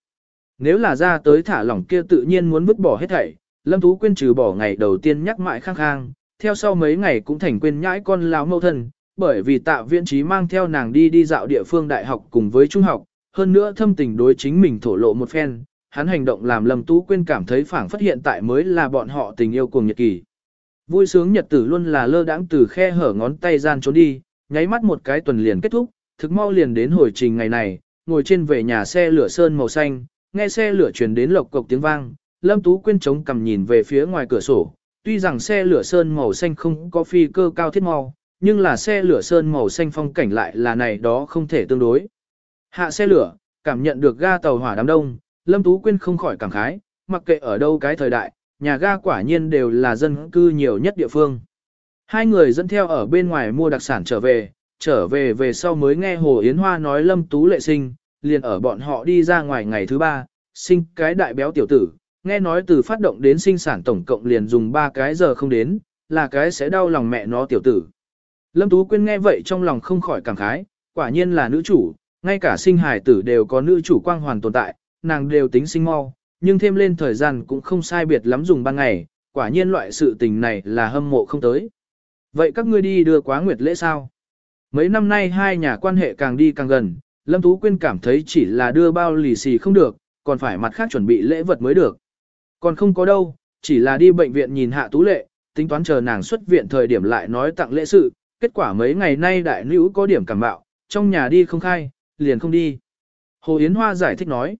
S1: Nếu là ra tới thả lỏng kia tự nhiên muốn vứt bỏ hết thảy, Lâm Tú Quyên trừ bỏ ngày đầu tiên nhắc mãi khang khang, theo sau mấy ngày cũng thành quên nhãi con lão mâu thân, bởi vì tạ viễn trí mang theo nàng đi đi dạo địa phương đại học cùng với trung học, hơn nữa thâm tình đối chính mình thổ lộ một phen, hắn hành động làm Lâm Tú Quyên cảm thấy phảng phất hiện tại mới là bọn họ tình yêu cùng nhật kỳ. Vui sướng nhật tử luôn là lơ đãng từ khe hở ngón tay gian trốn đi, nháy mắt một cái tuần liền kết thúc, thực mau liền đến hồi trình ngày này, ngồi trên về nhà xe lửa sơn màu xanh, nghe xe lửa truyền đến lộc cộc tiếng vang, Lâm Tú Quyên chống cầm nhìn về phía ngoài cửa sổ, tuy rằng xe lửa sơn màu xanh không có phi cơ cao thiết mau, nhưng là xe lửa sơn màu xanh phong cảnh lại là này đó không thể tương đối. Hạ xe lửa, cảm nhận được ga tàu hỏa đám đông, Lâm Tú Quyên không khỏi cảm khái, mặc kệ ở đâu cái thời đại, nhà ga quả nhiên đều là dân cư nhiều nhất địa phương. Hai người dẫn theo ở bên ngoài mua đặc sản trở về, trở về về sau mới nghe Hồ Yến Hoa nói Lâm Tú lệ sinh, liền ở bọn họ đi ra ngoài ngày thứ ba, sinh cái đại béo tiểu tử, nghe nói từ phát động đến sinh sản tổng cộng liền dùng 3 cái giờ không đến, là cái sẽ đau lòng mẹ nó tiểu tử. Lâm Tú Quyên nghe vậy trong lòng không khỏi cảm khái, quả nhiên là nữ chủ, ngay cả sinh hài tử đều có nữ chủ quang hoàn tồn tại, nàng đều tính sinh mau, nhưng thêm lên thời gian cũng không sai biệt lắm dùng ban ngày, quả nhiên loại sự tình này là hâm mộ không tới. Vậy các ngươi đi đưa quá nguyệt lễ sao? Mấy năm nay hai nhà quan hệ càng đi càng gần, Lâm Tú Quyên cảm thấy chỉ là đưa bao lì xì không được, còn phải mặt khác chuẩn bị lễ vật mới được. Còn không có đâu, chỉ là đi bệnh viện nhìn hạ tú lệ, tính toán chờ nàng xuất viện thời điểm lại nói tặng lễ sự, kết quả mấy ngày nay đại nữ có điểm cảm bạo, trong nhà đi không khai, liền không đi. Hồ Yến Hoa giải thích nói,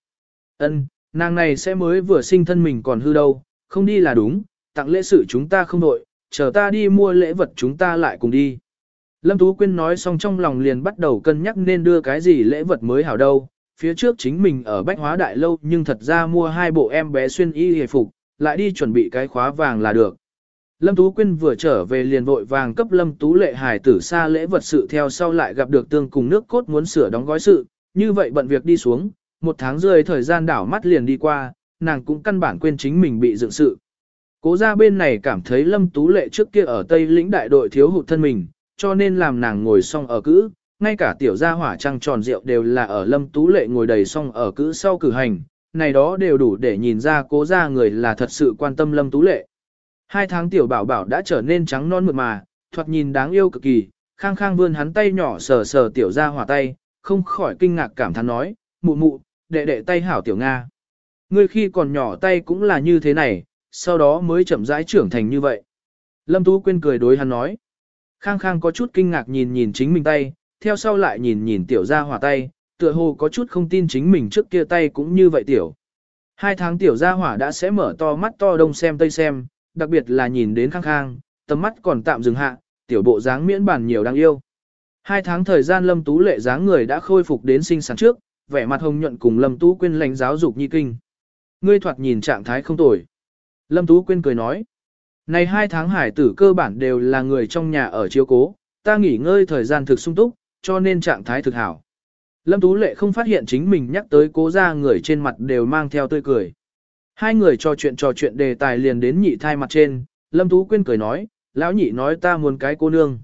S1: ân, nàng này sẽ mới vừa sinh thân mình còn hư đâu, không đi là đúng, tặng lễ sự chúng ta không đội, chờ ta đi mua lễ vật chúng ta lại cùng đi. Lâm Tú Quyên nói xong trong lòng liền bắt đầu cân nhắc nên đưa cái gì lễ vật mới hảo đâu. Phía trước chính mình ở Bách Hóa Đại Lâu nhưng thật ra mua hai bộ em bé xuyên y hề phục, lại đi chuẩn bị cái khóa vàng là được. Lâm Tú Quyên vừa trở về liền vội vàng cấp Lâm Tú lệ hài tử xa lễ vật sự theo sau lại gặp được tương cùng nước cốt muốn sửa đóng gói sự, như vậy bận việc đi xuống, một tháng rơi thời gian đảo mắt liền đi qua, nàng cũng căn bản quên chính mình bị dựng sự. Cố ra bên này cảm thấy Lâm Tú lệ trước kia ở Tây lĩnh đại đội thiếu hụt thân mình, cho nên làm nàng ngồi xong ở cữ, ngay cả tiểu gia hỏa trăng tròn rượu đều là ở Lâm Tú lệ ngồi đầy xong ở cữ sau cử hành, này đó đều đủ để nhìn ra cố ra người là thật sự quan tâm Lâm Tú lệ. Hai tháng tiểu bảo bảo đã trở nên trắng non mượt mà, thoạt nhìn đáng yêu cực kỳ, khang khang vươn hắn tay nhỏ sờ sờ tiểu ra hỏa tay, không khỏi kinh ngạc cảm thán nói, mụ mụ, đệ đệ tay hảo tiểu Nga. Ngươi khi còn nhỏ tay cũng là như thế này, sau đó mới chậm rãi trưởng thành như vậy. Lâm Tú Quyên cười đối hắn nói. Khang khang có chút kinh ngạc nhìn nhìn chính mình tay, theo sau lại nhìn nhìn tiểu ra hỏa tay, tựa hồ có chút không tin chính mình trước kia tay cũng như vậy tiểu. Hai tháng tiểu gia hỏa đã sẽ mở to mắt to đông xem tây xem, đặc biệt là nhìn đến khang khang, tầm mắt còn tạm dừng hạ, tiểu bộ dáng miễn bản nhiều đáng yêu. Hai tháng thời gian Lâm Tú lệ dáng người đã khôi phục đến sinh sản trước, vẻ mặt hồng nhuận cùng Lâm Tú Quyên lãnh giáo dục nhi kinh. Ngươi thoạt nhìn trạng thái không tồi. Lâm Tú Quyên cười nói. Này hai tháng hải tử cơ bản đều là người trong nhà ở chiếu cố, ta nghỉ ngơi thời gian thực sung túc, cho nên trạng thái thực hảo. Lâm Tú Lệ không phát hiện chính mình nhắc tới cố ra người trên mặt đều mang theo tươi cười. Hai người trò chuyện trò chuyện đề tài liền đến nhị thai mặt trên, Lâm Tú Quyên cười nói, lão nhị nói ta muốn cái cô nương.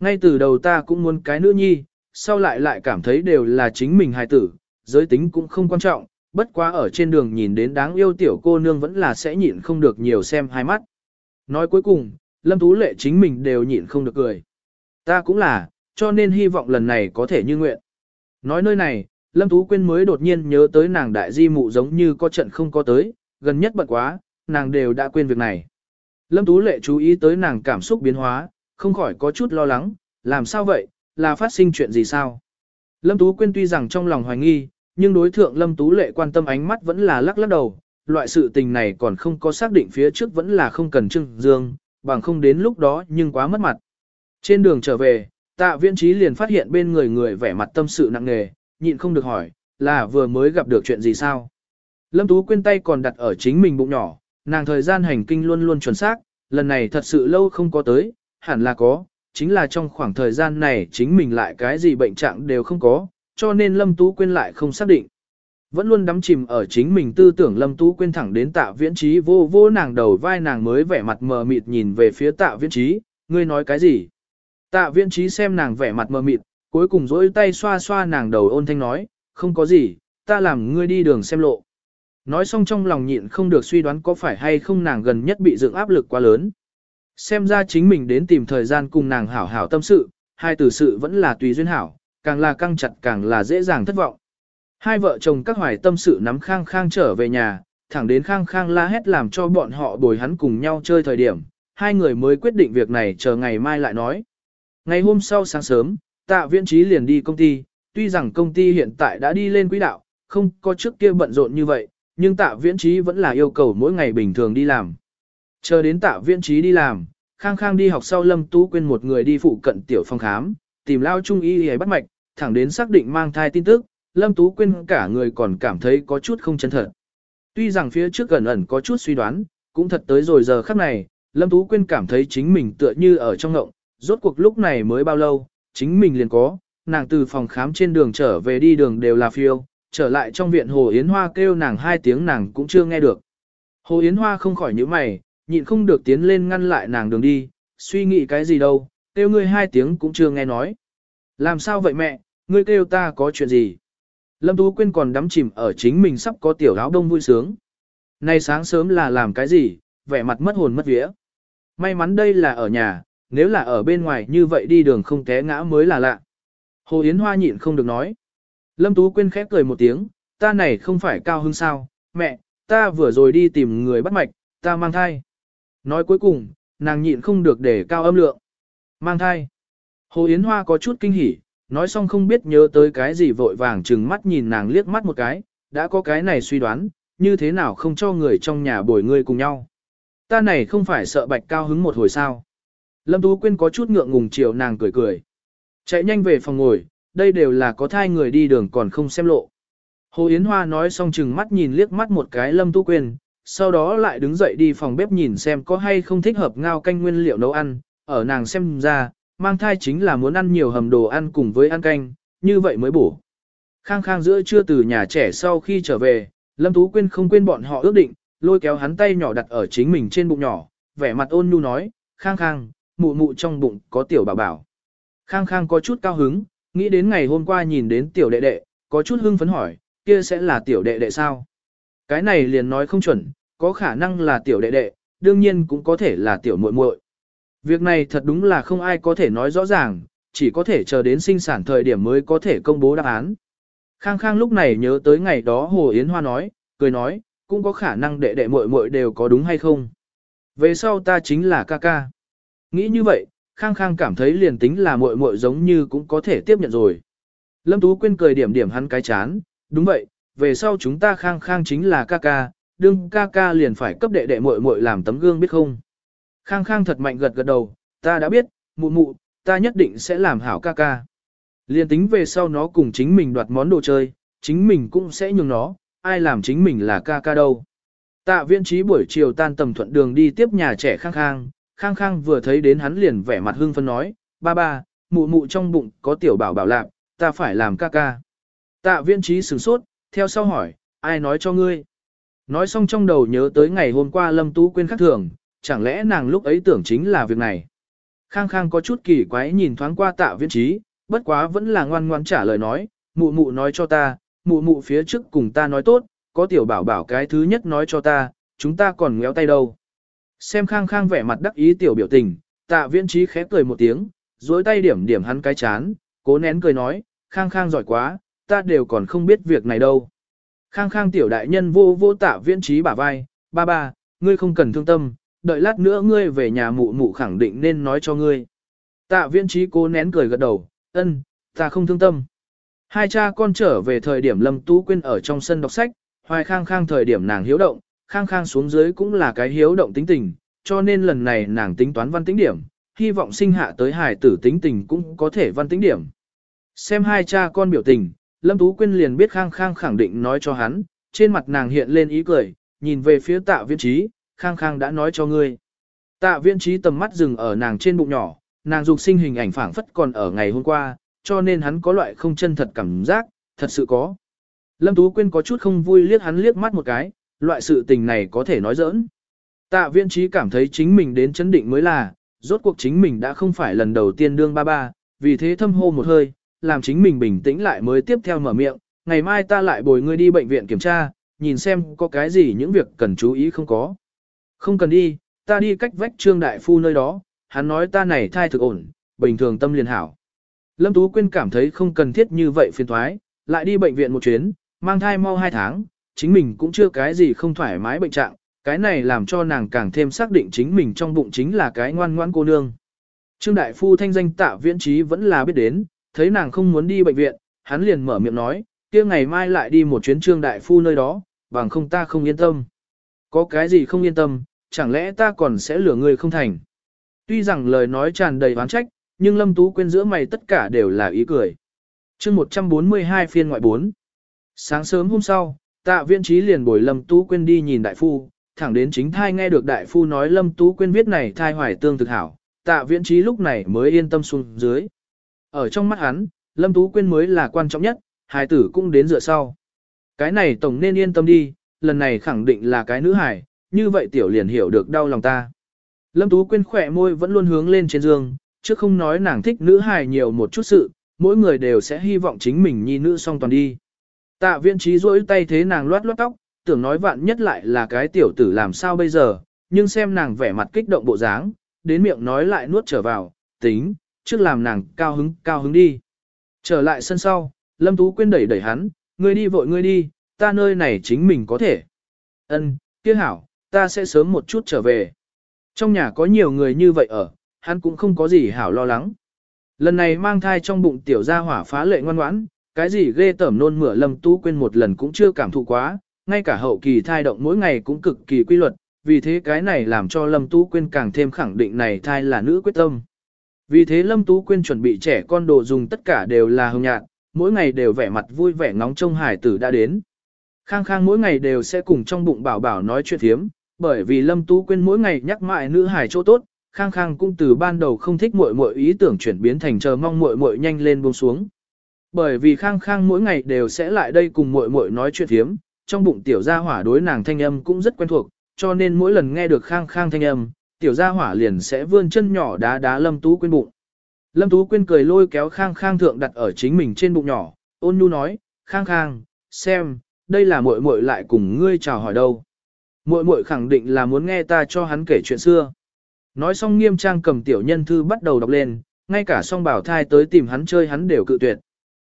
S1: Ngay từ đầu ta cũng muốn cái nữ nhi, sau lại lại cảm thấy đều là chính mình hài tử, giới tính cũng không quan trọng, bất quá ở trên đường nhìn đến đáng yêu tiểu cô nương vẫn là sẽ nhịn không được nhiều xem hai mắt. Nói cuối cùng, Lâm Tú Lệ chính mình đều nhịn không được cười. Ta cũng là, cho nên hy vọng lần này có thể như nguyện. Nói nơi này, Lâm Tú Quyên mới đột nhiên nhớ tới nàng đại di mụ giống như có trận không có tới, gần nhất bận quá, nàng đều đã quên việc này. Lâm Tú Lệ chú ý tới nàng cảm xúc biến hóa, không khỏi có chút lo lắng, làm sao vậy, là phát sinh chuyện gì sao? Lâm Tú Quyên tuy rằng trong lòng hoài nghi, nhưng đối thượng Lâm Tú Lệ quan tâm ánh mắt vẫn là lắc lắc đầu, loại sự tình này còn không có xác định phía trước vẫn là không cần trưng dương, bằng không đến lúc đó nhưng quá mất mặt. Trên đường trở về, tạ viễn trí liền phát hiện bên người người vẻ mặt tâm sự nặng nề, nhịn không được hỏi, là vừa mới gặp được chuyện gì sao? Lâm Tú Quyên tay còn đặt ở chính mình bụng nhỏ, nàng thời gian hành kinh luôn luôn chuẩn xác, lần này thật sự lâu không có tới, hẳn là có, chính là trong khoảng thời gian này chính mình lại cái gì bệnh trạng đều không có, cho nên Lâm Tú Quyên lại không xác định. Vẫn luôn đắm chìm ở chính mình tư tưởng Lâm Tú Quyên thẳng đến tạ viễn trí vô vô nàng đầu vai nàng mới vẻ mặt mờ mịt nhìn về phía tạ viễn trí, ngươi nói cái gì? Tạ viễn trí xem nàng vẻ mặt mờ mịt, cuối cùng dỗi tay xoa xoa nàng đầu ôn thanh nói, không có gì, ta làm ngươi đi đường xem lộ. Nói xong trong lòng nhịn không được suy đoán có phải hay không nàng gần nhất bị dựng áp lực quá lớn. Xem ra chính mình đến tìm thời gian cùng nàng hảo hảo tâm sự, hai từ sự vẫn là tùy duyên hảo, càng là căng chặt càng là dễ dàng thất vọng. Hai vợ chồng các hoài tâm sự nắm khang khang trở về nhà, thẳng đến khang khang la hét làm cho bọn họ bồi hắn cùng nhau chơi thời điểm, hai người mới quyết định việc này chờ ngày mai lại nói. Ngày hôm sau sáng sớm, tạ viễn trí liền đi công ty, tuy rằng công ty hiện tại đã đi lên quỹ đạo, không có trước kia bận rộn như vậy, nhưng tạ viễn trí vẫn là yêu cầu mỗi ngày bình thường đi làm. Chờ đến tạ viễn trí đi làm, khang khang đi học sau lâm tú quên một người đi phụ cận tiểu phòng khám, tìm lao trung y y bắt mạch, thẳng đến xác định mang thai tin tức, lâm tú quên cả người còn cảm thấy có chút không chân thật. Tuy rằng phía trước gần ẩn có chút suy đoán, cũng thật tới rồi giờ khắc này, lâm tú quên cảm thấy chính mình tựa như ở trong ngộng, rốt cuộc lúc này mới bao lâu, chính mình liền có, nàng từ phòng khám trên đường trở về đi đường đều là phiêu, trở lại trong viện Hồ Yến Hoa kêu nàng hai tiếng nàng cũng chưa nghe được. Hồ Yến Hoa không khỏi nhíu mày, nhịn không được tiến lên ngăn lại nàng đường đi, suy nghĩ cái gì đâu, kêu ngươi hai tiếng cũng chưa nghe nói. Làm sao vậy mẹ, ngươi kêu ta có chuyện gì? Lâm Tú Quyên còn đắm chìm ở chính mình sắp có tiểu áo đông vui sướng. Nay sáng sớm là làm cái gì, vẻ mặt mất hồn mất vía. May mắn đây là ở nhà, nếu là ở bên ngoài như vậy đi đường không té ngã mới là lạ. Hồ Yến Hoa nhịn không được nói. Lâm Tú Quyên khép cười một tiếng, ta này không phải cao hứng sao, mẹ, ta vừa rồi đi tìm người bắt mạch, ta mang thai. Nói cuối cùng, nàng nhịn không được để cao âm lượng. Mang thai. Hồ Yến Hoa có chút kinh hỉ, nói xong không biết nhớ tới cái gì vội vàng chừng mắt nhìn nàng liếc mắt một cái, đã có cái này suy đoán, như thế nào không cho người trong nhà bồi ngươi cùng nhau. Ta này không phải sợ bạch cao hứng một hồi sao. Lâm Tú Quyên có chút ngượng ngùng chiều nàng cười cười. Chạy nhanh về phòng ngồi, đây đều là có thai người đi đường còn không xem lộ. Hồ Yến Hoa nói xong chừng mắt nhìn liếc mắt một cái Lâm Tú Quyên, sau đó lại đứng dậy đi phòng bếp nhìn xem có hay không thích hợp ngao canh nguyên liệu nấu ăn, ở nàng xem ra, mang thai chính là muốn ăn nhiều hầm đồ ăn cùng với ăn canh, như vậy mới bổ. Khang khang giữa trưa từ nhà trẻ sau khi trở về, Lâm Tú Quyên không quên bọn họ ước định, lôi kéo hắn tay nhỏ đặt ở chính mình trên bụng nhỏ, vẻ mặt ôn nhu nói, khang khang, mụ mụ trong bụng có tiểu bảo bảo. Khang khang có chút cao hứng, nghĩ đến ngày hôm qua nhìn đến tiểu đệ đệ, có chút hưng phấn hỏi, kia sẽ là tiểu đệ đệ sao? Cái này liền nói không chuẩn, có khả năng là tiểu đệ đệ, đương nhiên cũng có thể là tiểu muội muội. Việc này thật đúng là không ai có thể nói rõ ràng, chỉ có thể chờ đến sinh sản thời điểm mới có thể công bố đáp án. Khang Khang lúc này nhớ tới ngày đó Hồ Yến Hoa nói, cười nói, cũng có khả năng đệ đệ muội muội đều có đúng hay không. Về sau ta chính là ca ca. Nghĩ như vậy, Khang Khang cảm thấy liền tính là muội muội giống như cũng có thể tiếp nhận rồi. Lâm Tú Quyên cười điểm điểm hắn cái chán, đúng vậy, về sau chúng ta Khang Khang chính là ca ca, đương ca ca liền phải cấp đệ đệ muội muội làm tấm gương biết không. Khang Khang thật mạnh gật gật đầu, ta đã biết, mụ mụ, ta nhất định sẽ làm hảo ca ca. Liên tính về sau nó cùng chính mình đoạt món đồ chơi, chính mình cũng sẽ nhường nó, ai làm chính mình là ca ca đâu. Tạ viên trí buổi chiều tan tầm thuận đường đi tiếp nhà trẻ Khang Khang, Khang Khang vừa thấy đến hắn liền vẻ mặt hưng phấn nói, ba ba, mụ mụ trong bụng có tiểu bảo bảo lạc, ta phải làm ca ca. Tạ viên trí sửng sốt, theo sau hỏi, ai nói cho ngươi? Nói xong trong đầu nhớ tới ngày hôm qua Lâm Tú quên khắc thường, chẳng lẽ nàng lúc ấy tưởng chính là việc này. Khang Khang có chút kỳ quái nhìn thoáng qua tạ viên trí, bất quá vẫn là ngoan ngoan trả lời nói, mụ mụ nói cho ta, mụ mụ phía trước cùng ta nói tốt, có tiểu bảo bảo cái thứ nhất nói cho ta, chúng ta còn ngéo tay đâu. Xem Khang Khang vẻ mặt đắc ý tiểu biểu tình, tạ viên trí khép cười một tiếng, dối tay điểm điểm hắn cái chán, cố nén cười nói, Khang Khang giỏi quá, ta đều còn không biết việc này đâu. Khang Khang tiểu đại nhân vô vô tạ Viễn trí bả vai, ba ba, ngươi không cần thương tâm, đợi lát nữa ngươi về nhà mụ mụ khẳng định nên nói cho ngươi. Tạ Viễn trí cố nén cười gật đầu, ân, ta không thương tâm. Hai cha con trở về thời điểm Lâm Tú Quyên ở trong sân đọc sách, hoài khang khang thời điểm nàng hiếu động, khang khang xuống dưới cũng là cái hiếu động tính tình, cho nên lần này nàng tính toán văn tính điểm, hy vọng sinh hạ tới hài tử tính tình cũng có thể văn tính điểm. Xem hai cha con biểu tình, Lâm Tú Quyên liền biết khang khang khẳng định nói cho hắn, trên mặt nàng hiện lên ý cười, nhìn về phía tạ viên trí, khang khang đã nói cho ngươi. Tạ viên trí tầm mắt dừng ở nàng trên bụng nhỏ, nàng dục sinh hình ảnh phảng phất còn ở ngày hôm qua, cho nên hắn có loại không chân thật cảm giác, thật sự có. Lâm Tú Quyên có chút không vui liếc hắn liếc mắt một cái, loại sự tình này có thể nói giỡn. Tạ viên trí cảm thấy chính mình đến chấn định mới là, rốt cuộc chính mình đã không phải lần đầu tiên đương ba ba, vì thế thâm hô một hơi, làm chính mình bình tĩnh lại mới tiếp theo mở miệng, ngày mai ta lại bồi ngươi đi bệnh viện kiểm tra, nhìn xem có cái gì những việc cần chú ý không có. Không cần đi, ta đi cách vách trương đại phu nơi đó, hắn nói ta này thai thực ổn, bình thường tâm liền hảo. Lâm Tú Quyên cảm thấy không cần thiết như vậy phiền thoái, lại đi bệnh viện một chuyến, mang thai mau hai tháng, chính mình cũng chưa cái gì không thoải mái bệnh trạng, cái này làm cho nàng càng thêm xác định chính mình trong bụng chính là cái ngoan ngoãn cô nương. Trương Đại Phu thanh danh tạ viễn trí vẫn là biết đến, thấy nàng không muốn đi bệnh viện, hắn liền mở miệng nói, kia ngày mai lại đi một chuyến Trương Đại Phu nơi đó, bằng không ta không yên tâm. Có cái gì không yên tâm, chẳng lẽ ta còn sẽ lừa người không thành. Tuy rằng lời nói tràn đầy oán trách, nhưng Lâm Tú quên giữa mày tất cả đều là ý cười. chương 142 phiên ngoại 4. Sáng sớm hôm sau, tạ viên trí liền bồi Lâm Tú quên đi nhìn đại phu, thẳng đến chính thai nghe được đại phu nói Lâm Tú quên viết này thai hoài tương thực hảo, tạ viễn trí lúc này mới yên tâm xuống dưới. Ở trong mắt hắn, Lâm Tú quyên mới là quan trọng nhất, hài tử cũng đến dựa sau. Cái này tổng nên yên tâm đi, lần này khẳng định là cái nữ hài, như vậy tiểu liền hiểu được đau lòng ta. Lâm Tú Quyên khỏe môi vẫn luôn hướng lên trên giường, chứ không nói nàng thích nữ hài nhiều một chút sự, mỗi người đều sẽ hy vọng chính mình nhi nữ song toàn đi. Tạ viên trí rỗi tay thế nàng loát loát tóc, tưởng nói vạn nhất lại là cái tiểu tử làm sao bây giờ, nhưng xem nàng vẻ mặt kích động bộ dáng, đến miệng nói lại nuốt trở vào, tính, trước làm nàng cao hứng, cao hứng đi. Trở lại sân sau, Lâm Tú Quyên đẩy đẩy hắn, ngươi đi vội ngươi đi, ta nơi này chính mình có thể. Ân, kia hảo, ta sẽ sớm một chút trở về. Trong nhà có nhiều người như vậy ở, hắn cũng không có gì hảo lo lắng. Lần này mang thai trong bụng tiểu gia hỏa phá lệ ngoan ngoãn, cái gì ghê tởm nôn mửa Lâm Tú Quyên một lần cũng chưa cảm thụ quá, ngay cả hậu kỳ thai động mỗi ngày cũng cực kỳ quy luật, vì thế cái này làm cho Lâm Tú Quyên càng thêm khẳng định này thai là nữ quyết tâm. Vì thế Lâm Tú Quyên chuẩn bị trẻ con đồ dùng tất cả đều là hồng nhạt, mỗi ngày đều vẻ mặt vui vẻ ngóng trông hải tử đã đến. Khang Khang mỗi ngày đều sẽ cùng trong bụng bảo bảo nói chuyện thiếm, bởi vì Lâm Tú Quyên mỗi ngày nhắc mãi nữ hải chỗ tốt, Khang Khang cũng từ ban đầu không thích muội muội ý tưởng chuyển biến thành chờ mong muội muội nhanh lên buông xuống. Bởi vì Khang Khang mỗi ngày đều sẽ lại đây cùng muội muội nói chuyện thiếm, trong bụng tiểu gia hỏa đối nàng thanh âm cũng rất quen thuộc, cho nên mỗi lần nghe được Khang Khang thanh âm, tiểu gia hỏa liền sẽ vươn chân nhỏ đá đá Lâm Tú Quyên bụng. Lâm Tú Quyên cười lôi kéo Khang Khang thượng đặt ở chính mình trên bụng nhỏ, ôn nhu nói, Khang Khang, xem, đây là muội muội lại cùng ngươi chào hỏi đâu. Muội muội khẳng định là muốn nghe ta cho hắn kể chuyện xưa. Nói xong nghiêm trang cầm tiểu nhân thư bắt đầu đọc lên, ngay cả song bảo thai tới tìm hắn chơi hắn đều cự tuyệt.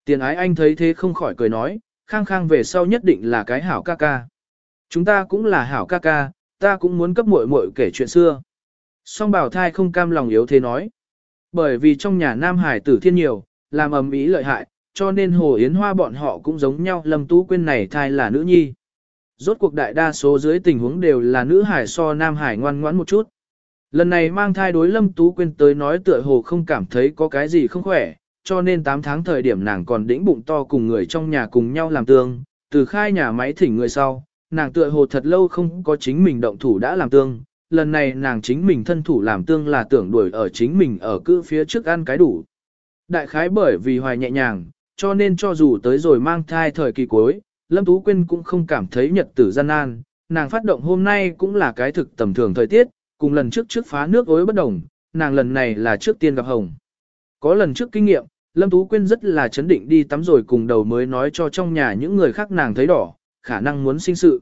S1: Tiền ái anh thấy thế không khỏi cười nói, khang khang về sau nhất định là cái hảo ca ca. Chúng ta cũng là hảo ca ca, ta cũng muốn cấp muội muội kể chuyện xưa. Song bảo thai không cam lòng yếu thế nói. Bởi vì trong nhà Nam Hải tử thiên nhiều, làm ầm ĩ lợi hại, cho nên Hồ Yến Hoa bọn họ cũng giống nhau Lâm Tú Quyên này thai là nữ nhi. Rốt cuộc đại đa số dưới tình huống đều là nữ hải so nam hải ngoan ngoãn một chút. Lần này mang thai đối Lâm Tú Quyên tới nói tựa hồ không cảm thấy có cái gì không khỏe, cho nên 8 tháng thời điểm nàng còn đĩnh bụng to cùng người trong nhà cùng nhau làm tương, từ khai nhà máy thỉnh người sau, nàng tựa hồ thật lâu không có chính mình động thủ đã làm tương, lần này nàng chính mình thân thủ làm tương là tưởng đuổi ở chính mình ở cư phía trước ăn cái đủ. Đại khái bởi vì hoài nhẹ nhàng, cho nên cho dù tới rồi mang thai thời kỳ cuối, Lâm Tú Quyên cũng không cảm thấy nhật tử gian nan, nàng phát động hôm nay cũng là cái thực tầm thường thời tiết, cùng lần trước trước phá nước ối bất đồng, nàng lần này là trước tiên gặp hồng. Có lần trước kinh nghiệm, Lâm Tú Quyên rất là chấn định đi tắm rồi cùng đầu mới nói cho trong nhà những người khác nàng thấy đỏ, khả năng muốn sinh sự.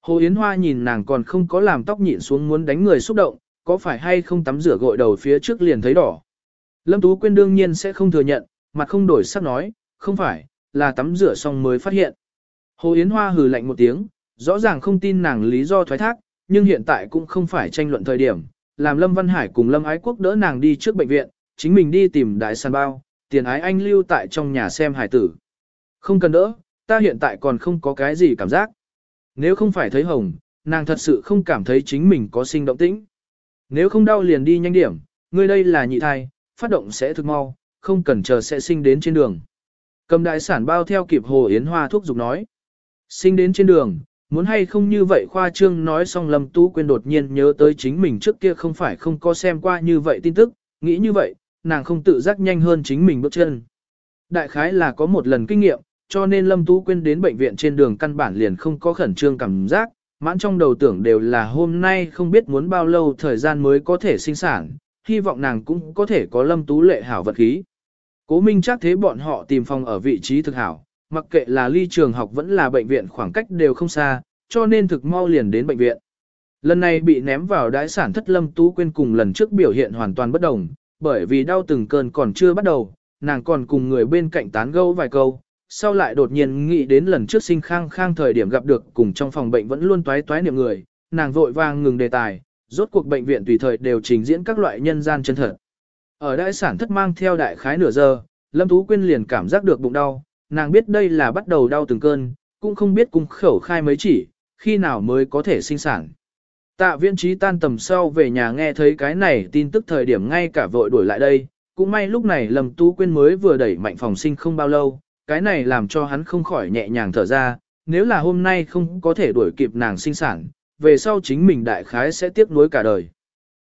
S1: Hồ Yến Hoa nhìn nàng còn không có làm tóc nhịn xuống muốn đánh người xúc động, có phải hay không tắm rửa gội đầu phía trước liền thấy đỏ. Lâm Tú Quyên đương nhiên sẽ không thừa nhận, mặt không đổi sắc nói, không phải, là tắm rửa xong mới phát hiện. Hồ Yến Hoa hừ lạnh một tiếng, rõ ràng không tin nàng lý do thoái thác, nhưng hiện tại cũng không phải tranh luận thời điểm, làm Lâm Văn Hải cùng Lâm Ái Quốc đỡ nàng đi trước bệnh viện, chính mình đi tìm đại sàn bao, tiền ái anh lưu tại trong nhà xem hải tử. Không cần đỡ, ta hiện tại còn không có cái gì cảm giác. Nếu không phải thấy hồng, nàng thật sự không cảm thấy chính mình có sinh động tĩnh. Nếu không đau liền đi nhanh điểm, ngươi đây là nhị thai, phát động sẽ thực mau, không cần chờ sẽ sinh đến trên đường. Cầm đại sản bao theo kịp Hồ Yến Hoa thuốc dục nói. Sinh đến trên đường, muốn hay không như vậy khoa trương nói xong Lâm Tú Quyên đột nhiên nhớ tới chính mình trước kia không phải không có xem qua như vậy tin tức, nghĩ như vậy, nàng không tự giác nhanh hơn chính mình bước chân. Đại khái là có một lần kinh nghiệm, cho nên Lâm Tú Quyên đến bệnh viện trên đường căn bản liền không có khẩn trương cảm giác, mãn trong đầu tưởng đều là hôm nay không biết muốn bao lâu thời gian mới có thể sinh sản, hy vọng nàng cũng có thể có Lâm Tú lệ hảo vật khí. Cố Minh chắc thế bọn họ tìm phòng ở vị trí thực hảo, mặc kệ là ly trường học vẫn là bệnh viện khoảng cách đều không xa, cho nên thực mau liền đến bệnh viện. Lần này bị ném vào đái sản thất lâm tú Quyên cùng lần trước biểu hiện hoàn toàn bất đồng, bởi vì đau từng cơn còn chưa bắt đầu, nàng còn cùng người bên cạnh tán gẫu vài câu, sau lại đột nhiên nghĩ đến lần trước sinh khang khang thời điểm gặp được cùng trong phòng bệnh vẫn luôn toái toái niệm người, nàng vội vàng ngừng đề tài, rốt cuộc bệnh viện tùy thời đều trình diễn các loại nhân gian chân thật. Ở đại sản thất mang theo đại khái nửa giờ, Lâm Tú Quyên liền cảm giác được bụng đau, nàng biết đây là bắt đầu đau từng cơn, cũng không biết cung khẩu khai mấy chỉ, khi nào mới có thể sinh sản. Tạ viên trí tan tầm sau về nhà nghe thấy cái này tin tức thời điểm ngay cả vội đuổi lại đây, cũng may lúc này Lâm Tú Quyên mới vừa đẩy mạnh phòng sinh không bao lâu, cái này làm cho hắn không khỏi nhẹ nhàng thở ra, nếu là hôm nay không có thể đuổi kịp nàng sinh sản, về sau chính mình đại khái sẽ tiếc nuối cả đời.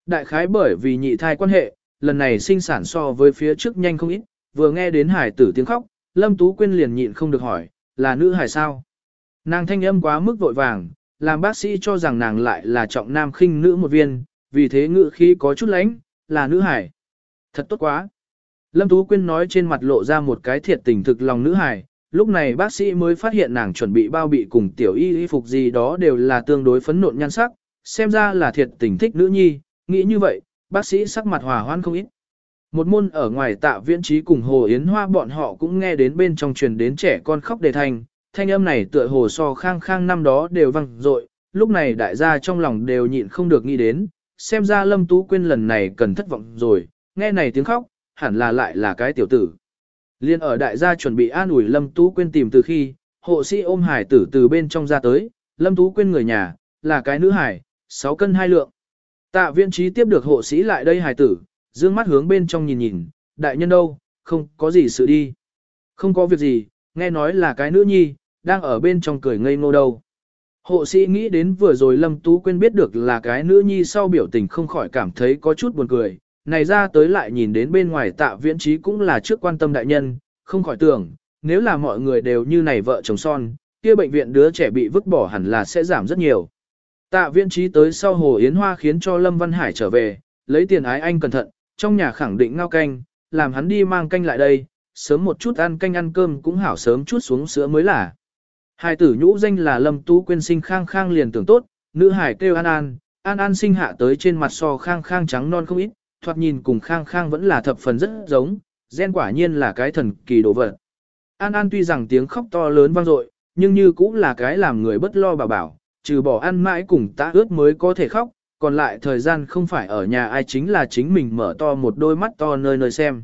S1: Đại khái bởi vì nhị thai quan hệ, lần này sinh sản so với phía trước nhanh không ít, vừa nghe đến hải tử tiếng khóc, Lâm Tú Quyên liền nhịn không được hỏi, là nữ hải sao? Nàng thanh âm quá mức vội vàng, làm bác sĩ cho rằng nàng lại là trọng nam khinh nữ một viên, vì thế ngữ khí có chút lánh, là nữ hải. Thật tốt quá. Lâm Tú Quyên nói trên mặt lộ ra một cái thiệt tình thực lòng nữ hài. lúc này bác sĩ mới phát hiện nàng chuẩn bị bao bị cùng tiểu y y phục gì đó đều là tương đối phấn nộn nhan sắc, xem ra là thiệt tình thích nữ nhi, nghĩ như vậy, bác sĩ sắc mặt hòa hoan không ít. Một môn ở ngoài tạ viễn trí cùng Hồ Yến Hoa bọn họ cũng nghe đến bên trong truyền đến trẻ con khóc đề thành, thanh âm này tựa hồ so khang khang năm đó đều vang dội lúc này đại gia trong lòng đều nhịn không được nghĩ đến, xem ra Lâm Tú Quyên lần này cần thất vọng rồi, nghe này tiếng khóc, hẳn là lại là cái tiểu tử. Liên ở đại gia chuẩn bị an ủi Lâm Tú Quyên tìm từ khi, hộ sĩ ôm hải tử từ bên trong ra tới, Lâm Tú Quyên người nhà, là cái nữ hải, 6 cân 2 lượng. Tạ viên trí tiếp được hộ sĩ lại đây hải tử, dương mắt hướng bên trong nhìn nhìn, đại nhân đâu, không có gì sự đi. Không có việc gì, nghe nói là cái nữ nhi, đang ở bên trong cười ngây ngô đâu. Hộ sĩ nghĩ đến vừa rồi Lâm Tú Quyên biết được là cái nữ nhi sau biểu tình không khỏi cảm thấy có chút buồn cười, này ra tới lại nhìn đến bên ngoài tạ viễn trí cũng là trước quan tâm đại nhân, không khỏi tưởng, nếu là mọi người đều như này vợ chồng son, kia bệnh viện đứa trẻ bị vứt bỏ hẳn là sẽ giảm rất nhiều. Tạ viễn trí tới sau Hồ Yến Hoa khiến cho Lâm Văn Hải trở về, lấy tiền ái anh cẩn thận, trong nhà khẳng định ngao canh, làm hắn đi mang canh lại đây, sớm một chút ăn canh ăn cơm cũng hảo sớm chút xuống sữa mới là. Hai tử nhũ danh là Lâm Tú Quyên sinh khang khang liền tưởng tốt, nữ hải kêu An An, An An sinh hạ tới trên mặt so khang khang trắng non không ít, thoạt nhìn cùng khang khang vẫn là thập phần rất giống, gen quả nhiên là cái thần kỳ đồ vật. An An tuy rằng tiếng khóc to lớn vang dội, nhưng như cũng là cái làm người bất lo bảo bảo, trừ bỏ ăn mãi cùng tã ướt mới có thể khóc, còn lại thời gian không phải ở nhà ai chính là chính mình mở to một đôi mắt to nơi nơi xem.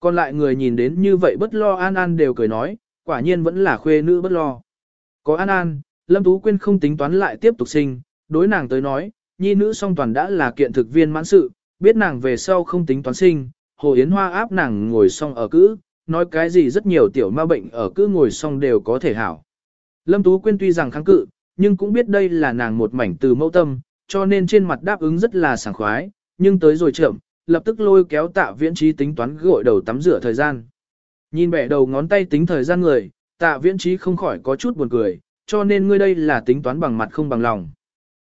S1: Còn lại người nhìn đến như vậy bất lo An An đều cười nói, quả nhiên vẫn là khuê nữ bất lo. Có An An, Lâm Tú Quyên không tính toán lại tiếp tục sinh, đối nàng tới nói, nhi nữ song toàn đã là kiện thực viên mãn sự, biết nàng về sau không tính toán sinh, Hồ Yến Hoa áp nàng ngồi xong ở cữ, nói cái gì rất nhiều tiểu ma bệnh ở cữ ngồi xong đều có thể hảo. Lâm Tú Quyên tuy rằng kháng cự, nhưng cũng biết đây là nàng một mảnh từ mẫu tâm, cho nên trên mặt đáp ứng rất là sảng khoái, nhưng tới rồi chậm, lập tức lôi kéo tạ viễn trí tính toán gội đầu tắm rửa thời gian. Nhìn bẻ đầu ngón tay tính thời gian người, tạ viễn trí không khỏi có chút buồn cười, cho nên ngươi đây là tính toán bằng mặt không bằng lòng.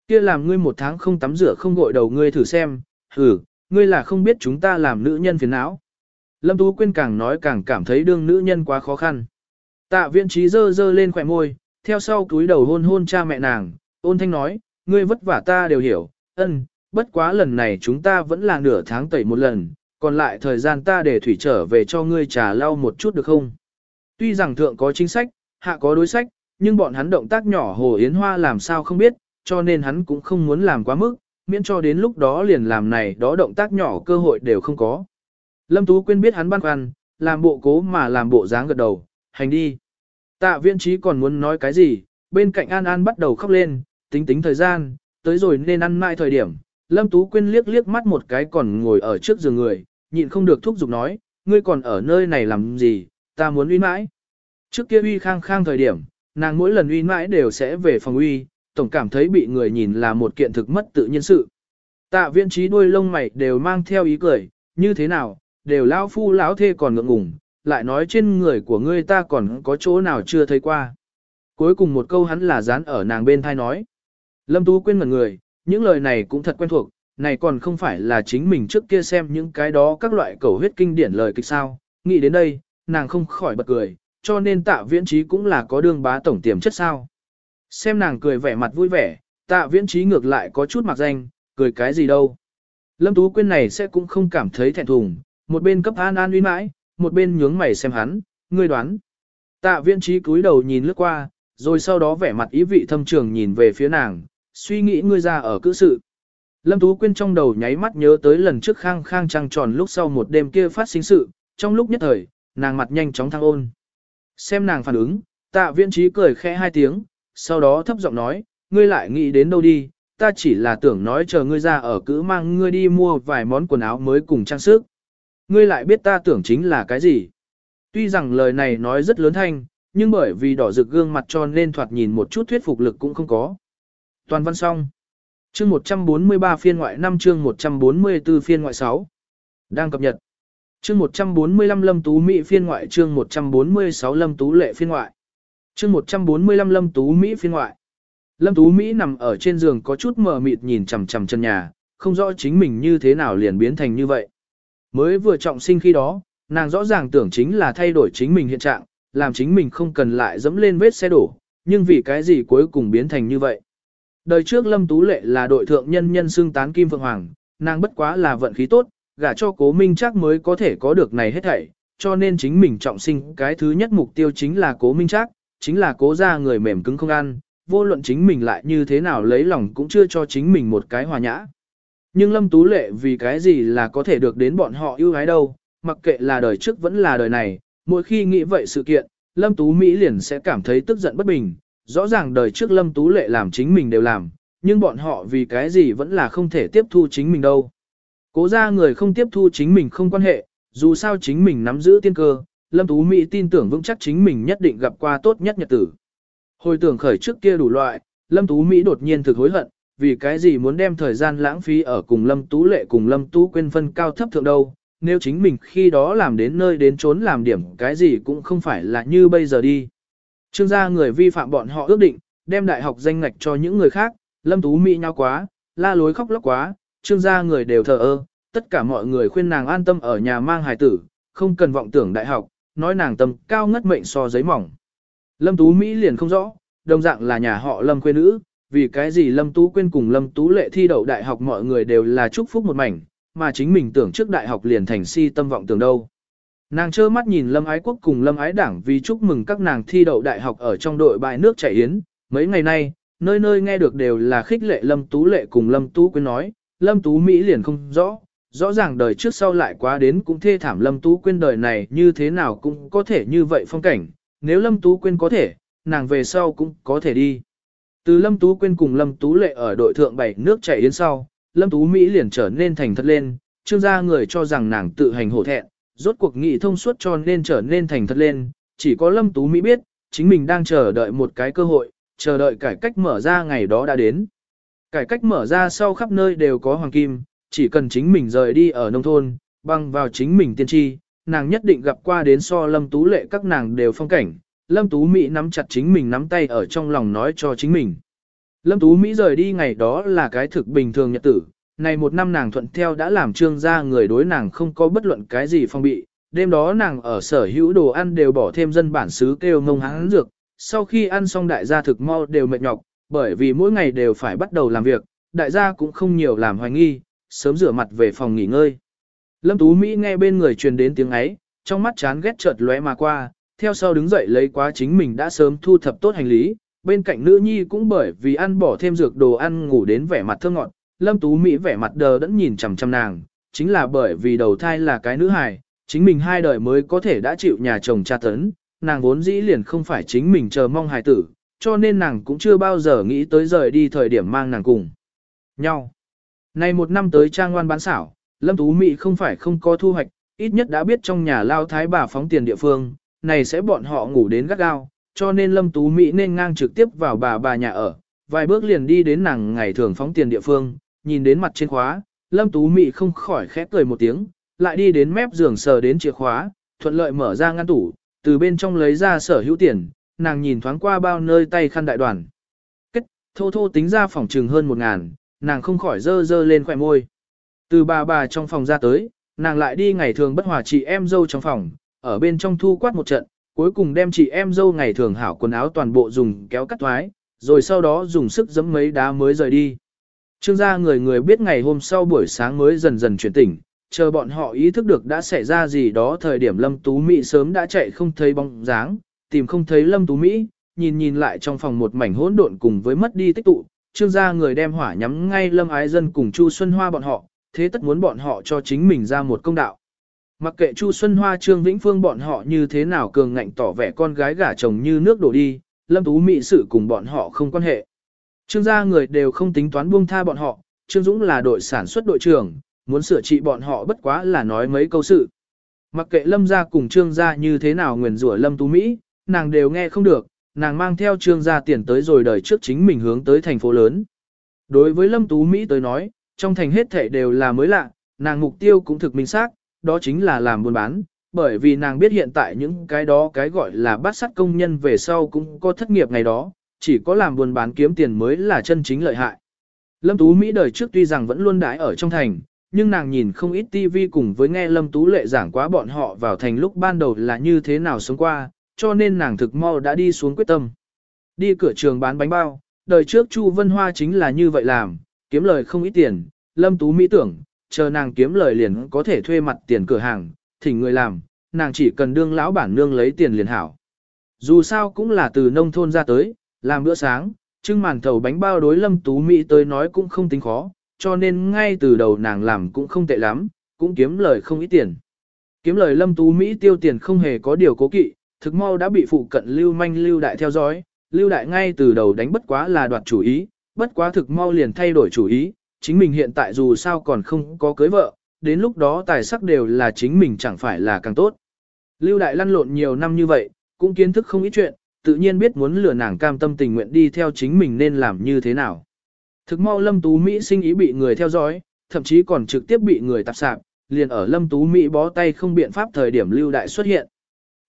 S1: Kia làm ngươi một tháng không tắm rửa không gội đầu ngươi thử xem, hừ, ngươi là không biết chúng ta làm nữ nhân phiền não. Lâm Tú Quyên càng nói càng cảm thấy đương nữ nhân quá khó khăn. Tạ viễn trí dơ dơ lên khỏe môi, theo sau túi đầu hôn hôn cha mẹ nàng, ôn thanh nói, ngươi vất vả ta đều hiểu, ân, bất quá lần này chúng ta vẫn là nửa tháng tẩy một lần, còn lại thời gian ta để thủy trở về cho ngươi trà lau một chút được không? Tuy rằng thượng có chính sách, hạ có đối sách, nhưng bọn hắn động tác nhỏ Hồ Yến Hoa làm sao không biết, cho nên hắn cũng không muốn làm quá mức, miễn cho đến lúc đó liền làm này đó động tác nhỏ cơ hội đều không có. Lâm Tú Quyên biết hắn băn khoăn, làm bộ cố mà làm bộ dáng gật đầu, hành đi. Tạ viên trí còn muốn nói cái gì, bên cạnh An An bắt đầu khóc lên, tính tính thời gian, tới rồi nên ăn mai thời điểm. Lâm Tú Quyên liếc liếc mắt một cái còn ngồi ở trước giường người, nhịn không được thúc giục nói, ngươi còn ở nơi này làm gì, ta muốn uy mãi. Trước kia uy khang khang thời điểm, nàng mỗi lần uy mãi đều sẽ về phòng uy, tổng cảm thấy bị người nhìn là một kiện thực mất tự nhiên sự. Tạ viên trí đuôi lông mày đều mang theo ý cười, như thế nào, đều lão phu lão thê còn ngượng ngùng, lại nói trên người của ngươi ta còn có chỗ nào chưa thấy qua. Cuối cùng một câu hắn là dán ở nàng bên thai nói. Lâm Tú quên ngẩn người, những lời này cũng thật quen thuộc, này còn không phải là chính mình trước kia xem những cái đó các loại cầu huyết kinh điển lời kịch sao. Nghĩ đến đây, nàng không khỏi bật cười, cho nên tạ viễn trí cũng là có đương bá tổng tiềm chất sao. Xem nàng cười vẻ mặt vui vẻ, tạ viễn trí ngược lại có chút mặc danh, cười cái gì đâu. Lâm Tú Quyên này sẽ cũng không cảm thấy thẹn thùng, một bên cấp an an uy mãi, một bên nhướng mày xem hắn, ngươi đoán. Tạ viễn trí cúi đầu nhìn lướt qua, rồi sau đó vẻ mặt ý vị thâm trường nhìn về phía nàng, suy nghĩ ngươi ra ở cữ sự. Lâm Tú Quyên trong đầu nháy mắt nhớ tới lần trước khang khang trăng tròn lúc sau một đêm kia phát sinh sự, trong lúc nhất thời, nàng mặt nhanh chóng thăng ôn. Xem nàng phản ứng, tạ viễn trí cười khẽ hai tiếng, sau đó thấp giọng nói, ngươi lại nghĩ đến đâu đi, ta chỉ là tưởng nói chờ ngươi ra ở cữ mang ngươi đi mua vài món quần áo mới cùng trang sức. Ngươi lại biết ta tưởng chính là cái gì. Tuy rằng lời này nói rất lớn thanh, nhưng bởi vì đỏ rực gương mặt cho nên thoạt nhìn một chút thuyết phục lực cũng không có. Toàn văn xong. Chương 143 phiên ngoại 5 chương 144 phiên ngoại 6. Đang cập nhật. Chương 145 Lâm Tú Mỹ phiên ngoại chương 146 Lâm Tú Lệ phiên ngoại. Chương 145 Lâm Tú Mỹ phiên ngoại. Lâm Tú Mỹ nằm ở trên giường có chút mờ mịt nhìn chằm chằm chân nhà, không rõ chính mình như thế nào liền biến thành như vậy. Mới vừa trọng sinh khi đó, nàng rõ ràng tưởng chính là thay đổi chính mình hiện trạng, làm chính mình không cần lại dẫm lên vết xe đổ, nhưng vì cái gì cuối cùng biến thành như vậy. Đời trước Lâm Tú Lệ là đội thượng nhân nhân xương tán Kim Phượng Hoàng, nàng bất quá là vận khí tốt, gả cho cố minh chắc mới có thể có được này hết thảy, cho nên chính mình trọng sinh cái thứ nhất mục tiêu chính là cố minh chắc, chính là cố ra người mềm cứng không ăn, vô luận chính mình lại như thế nào lấy lòng cũng chưa cho chính mình một cái hòa nhã. Nhưng Lâm Tú Lệ vì cái gì là có thể được đến bọn họ yêu ái đâu, mặc kệ là đời trước vẫn là đời này, mỗi khi nghĩ vậy sự kiện, Lâm Tú Mỹ liền sẽ cảm thấy tức giận bất bình, rõ ràng đời trước Lâm Tú Lệ làm chính mình đều làm, nhưng bọn họ vì cái gì vẫn là không thể tiếp thu chính mình đâu. Cố ra người không tiếp thu chính mình không quan hệ, dù sao chính mình nắm giữ tiên cơ, Lâm Tú Mỹ tin tưởng vững chắc chính mình nhất định gặp qua tốt nhất nhật tử. Hồi tưởng khởi trước kia đủ loại, Lâm Tú Mỹ đột nhiên thực hối hận, vì cái gì muốn đem thời gian lãng phí ở cùng Lâm Tú Lệ cùng Lâm Tú quên phân cao thấp thượng đâu, nếu chính mình khi đó làm đến nơi đến trốn làm điểm cái gì cũng không phải là như bây giờ đi. Trương gia người vi phạm bọn họ ước định, đem đại học danh ngạch cho những người khác, Lâm Tú Mỹ nhau quá, la lối khóc lóc quá, trương gia người đều thờ ơ, tất cả mọi người khuyên nàng an tâm ở nhà mang hài tử, không cần vọng tưởng đại học, nói nàng tầm cao ngất mệnh so giấy mỏng. Lâm Tú Mỹ liền không rõ, đồng dạng là nhà họ Lâm quê nữ, vì cái gì Lâm Tú quên cùng Lâm Tú lệ thi đậu đại học mọi người đều là chúc phúc một mảnh, mà chính mình tưởng trước đại học liền thành si tâm vọng tưởng đâu. Nàng trơ mắt nhìn Lâm Ái Quốc cùng Lâm Ái Đảng vì chúc mừng các nàng thi đậu đại học ở trong đội bài nước chảy yến. Mấy ngày nay, nơi nơi nghe được đều là khích lệ Lâm Tú Lệ cùng Lâm Tú quên nói, Lâm Tú Mỹ liền không rõ, rõ ràng đời trước sau lại quá đến cũng thê thảm Lâm Tú Quyên đời này như thế nào cũng có thể như vậy phong cảnh, nếu Lâm Tú Quyên có thể, nàng về sau cũng có thể đi. Từ Lâm Tú Quyên cùng Lâm Tú Lệ ở đội thượng bảy nước chảy yến sau, Lâm Tú Mỹ liền trở nên thành thật lên, trương gia người cho rằng nàng tự hành hổ thẹn, rốt cuộc nghị thông suốt cho nên trở nên thành thật lên, chỉ có Lâm Tú Mỹ biết, chính mình đang chờ đợi một cái cơ hội, chờ đợi cải cách mở ra ngày đó đã đến. Cải cách mở ra sau khắp nơi đều có hoàng kim, chỉ cần chính mình rời đi ở nông thôn, băng vào chính mình tiên tri, nàng nhất định gặp qua đến so Lâm Tú Lệ các nàng đều phong cảnh. Lâm Tú Mỹ nắm chặt chính mình nắm tay ở trong lòng nói cho chính mình. Lâm Tú Mỹ rời đi ngày đó là cái thực bình thường nhật tử, này một năm nàng thuận theo đã làm trương gia người đối nàng không có bất luận cái gì phong bị, đêm đó nàng ở sở hữu đồ ăn đều bỏ thêm dân bản xứ kêu ngông háng dược, sau khi ăn xong đại gia thực mau đều mệt nhọc, bởi vì mỗi ngày đều phải bắt đầu làm việc, đại gia cũng không nhiều làm hoài nghi, sớm rửa mặt về phòng nghỉ ngơi. Lâm Tú Mỹ nghe bên người truyền đến tiếng ấy, trong mắt chán ghét chợt lóe mà qua, theo sau đứng dậy lấy quá chính mình đã sớm thu thập tốt hành lý, bên cạnh nữ nhi cũng bởi vì ăn bỏ thêm dược đồ ăn ngủ đến vẻ mặt thơ ngọt, Lâm Tú Mỹ vẻ mặt đờ đẫn nhìn chằm chằm nàng, chính là bởi vì đầu thai là cái nữ hài, chính mình hai đời mới có thể đã chịu nhà chồng cha tấn, nàng vốn dĩ liền không phải chính mình chờ mong hài tử, cho nên nàng cũng chưa bao giờ nghĩ tới rời đi thời điểm mang nàng cùng nhau. Này một năm tới trang ngoan bán xảo, Lâm Tú Mỹ không phải không có thu hoạch, ít nhất đã biết trong nhà lao thái bà phóng tiền địa phương, này sẽ bọn họ ngủ đến gắt gao, cho nên Lâm Tú Mỹ nên ngang trực tiếp vào bà bà nhà ở, vài bước liền đi đến nàng ngày thường phóng tiền địa phương, nhìn đến mặt trên khóa, Lâm Tú mỹ không khỏi khép cười một tiếng, lại đi đến mép giường sờ đến chìa khóa, thuận lợi mở ra ngăn tủ, từ bên trong lấy ra sở hữu tiền, nàng nhìn thoáng qua bao nơi tay khăn đại đoàn. Kết, thô thô tính ra phòng trừng hơn một ngàn, nàng không khỏi dơ dơ lên khỏe môi. Từ bà bà trong phòng ra tới, nàng lại đi ngày thường bất hòa chị em dâu trong phòng, ở bên trong thu quát một trận, cuối cùng đem chị em dâu ngày thường hảo quần áo toàn bộ dùng kéo cắt thoái, rồi sau đó dùng sức giẫm mấy đá mới rời đi. Trương gia người người biết ngày hôm sau buổi sáng mới dần dần chuyển tỉnh, chờ bọn họ ý thức được đã xảy ra gì đó thời điểm Lâm Tú Mỹ sớm đã chạy không thấy bóng dáng, tìm không thấy Lâm Tú Mỹ, nhìn nhìn lại trong phòng một mảnh hỗn độn cùng với mất đi tích tụ, trương gia người đem hỏa nhắm ngay Lâm Ái Dân cùng Chu Xuân Hoa bọn họ, thế tất muốn bọn họ cho chính mình ra một công đạo. Mặc kệ Chu Xuân Hoa Trương Vĩnh Phương bọn họ như thế nào cường ngạnh tỏ vẻ con gái gả chồng như nước đổ đi, Lâm Tú Mỹ sự cùng bọn họ không quan hệ. Trương gia người đều không tính toán buông tha bọn họ, Trương Dũng là đội sản xuất đội trưởng, muốn sửa trị bọn họ bất quá là nói mấy câu sự. Mặc kệ Lâm gia cùng Trương gia như thế nào nguyền rủa Lâm Tú Mỹ, nàng đều nghe không được, nàng mang theo Trương gia tiền tới rồi đời trước chính mình hướng tới thành phố lớn. Đối với Lâm Tú Mỹ tới nói, trong thành hết thể đều là mới lạ, nàng mục tiêu cũng thực minh xác, đó chính là làm buôn bán, bởi vì nàng biết hiện tại những cái đó cái gọi là bắt sắt công nhân về sau cũng có thất nghiệp ngày đó, chỉ có làm buôn bán kiếm tiền mới là chân chính lợi hại. Lâm Tú Mỹ đời trước tuy rằng vẫn luôn đãi ở trong thành, nhưng nàng nhìn không ít TV cùng với nghe Lâm Tú Lệ giảng quá bọn họ vào thành lúc ban đầu là như thế nào sống qua, cho nên nàng thực mau đã đi xuống quyết tâm. Đi cửa trường bán bánh bao, đời trước Chu Vân Hoa chính là như vậy làm, kiếm lời không ít tiền, Lâm Tú Mỹ tưởng, chờ nàng kiếm lời liền có thể thuê mặt tiền cửa hàng, thỉnh người làm, nàng chỉ cần đương lão bản nương lấy tiền liền hảo. Dù sao cũng là từ nông thôn ra tới, làm bữa sáng, trưng màn thầu bánh bao đối Lâm Tú Mỹ tới nói cũng không tính khó, cho nên ngay từ đầu nàng làm cũng không tệ lắm, cũng kiếm lời không ít tiền. Kiếm lời Lâm Tú Mỹ tiêu tiền không hề có điều cố kỵ, thực mau đã bị phụ cận lưu manh lưu đại theo dõi, lưu đại ngay từ đầu đánh bất quá là đoạt chủ ý, bất quá thực mau liền thay đổi chủ ý, chính mình hiện tại dù sao còn không có cưới vợ, đến lúc đó tài sắc đều là chính mình chẳng phải là càng tốt. Lưu đại lăn lộn nhiều năm như vậy, cũng kiến thức không ít chuyện, tự nhiên biết muốn lừa nàng cam tâm tình nguyện đi theo chính mình nên làm như thế nào. Thực mau Lâm Tú Mỹ sinh ý bị người theo dõi, thậm chí còn trực tiếp bị người tạp sạp, liền ở Lâm Tú Mỹ bó tay không biện pháp thời điểm lưu đại xuất hiện.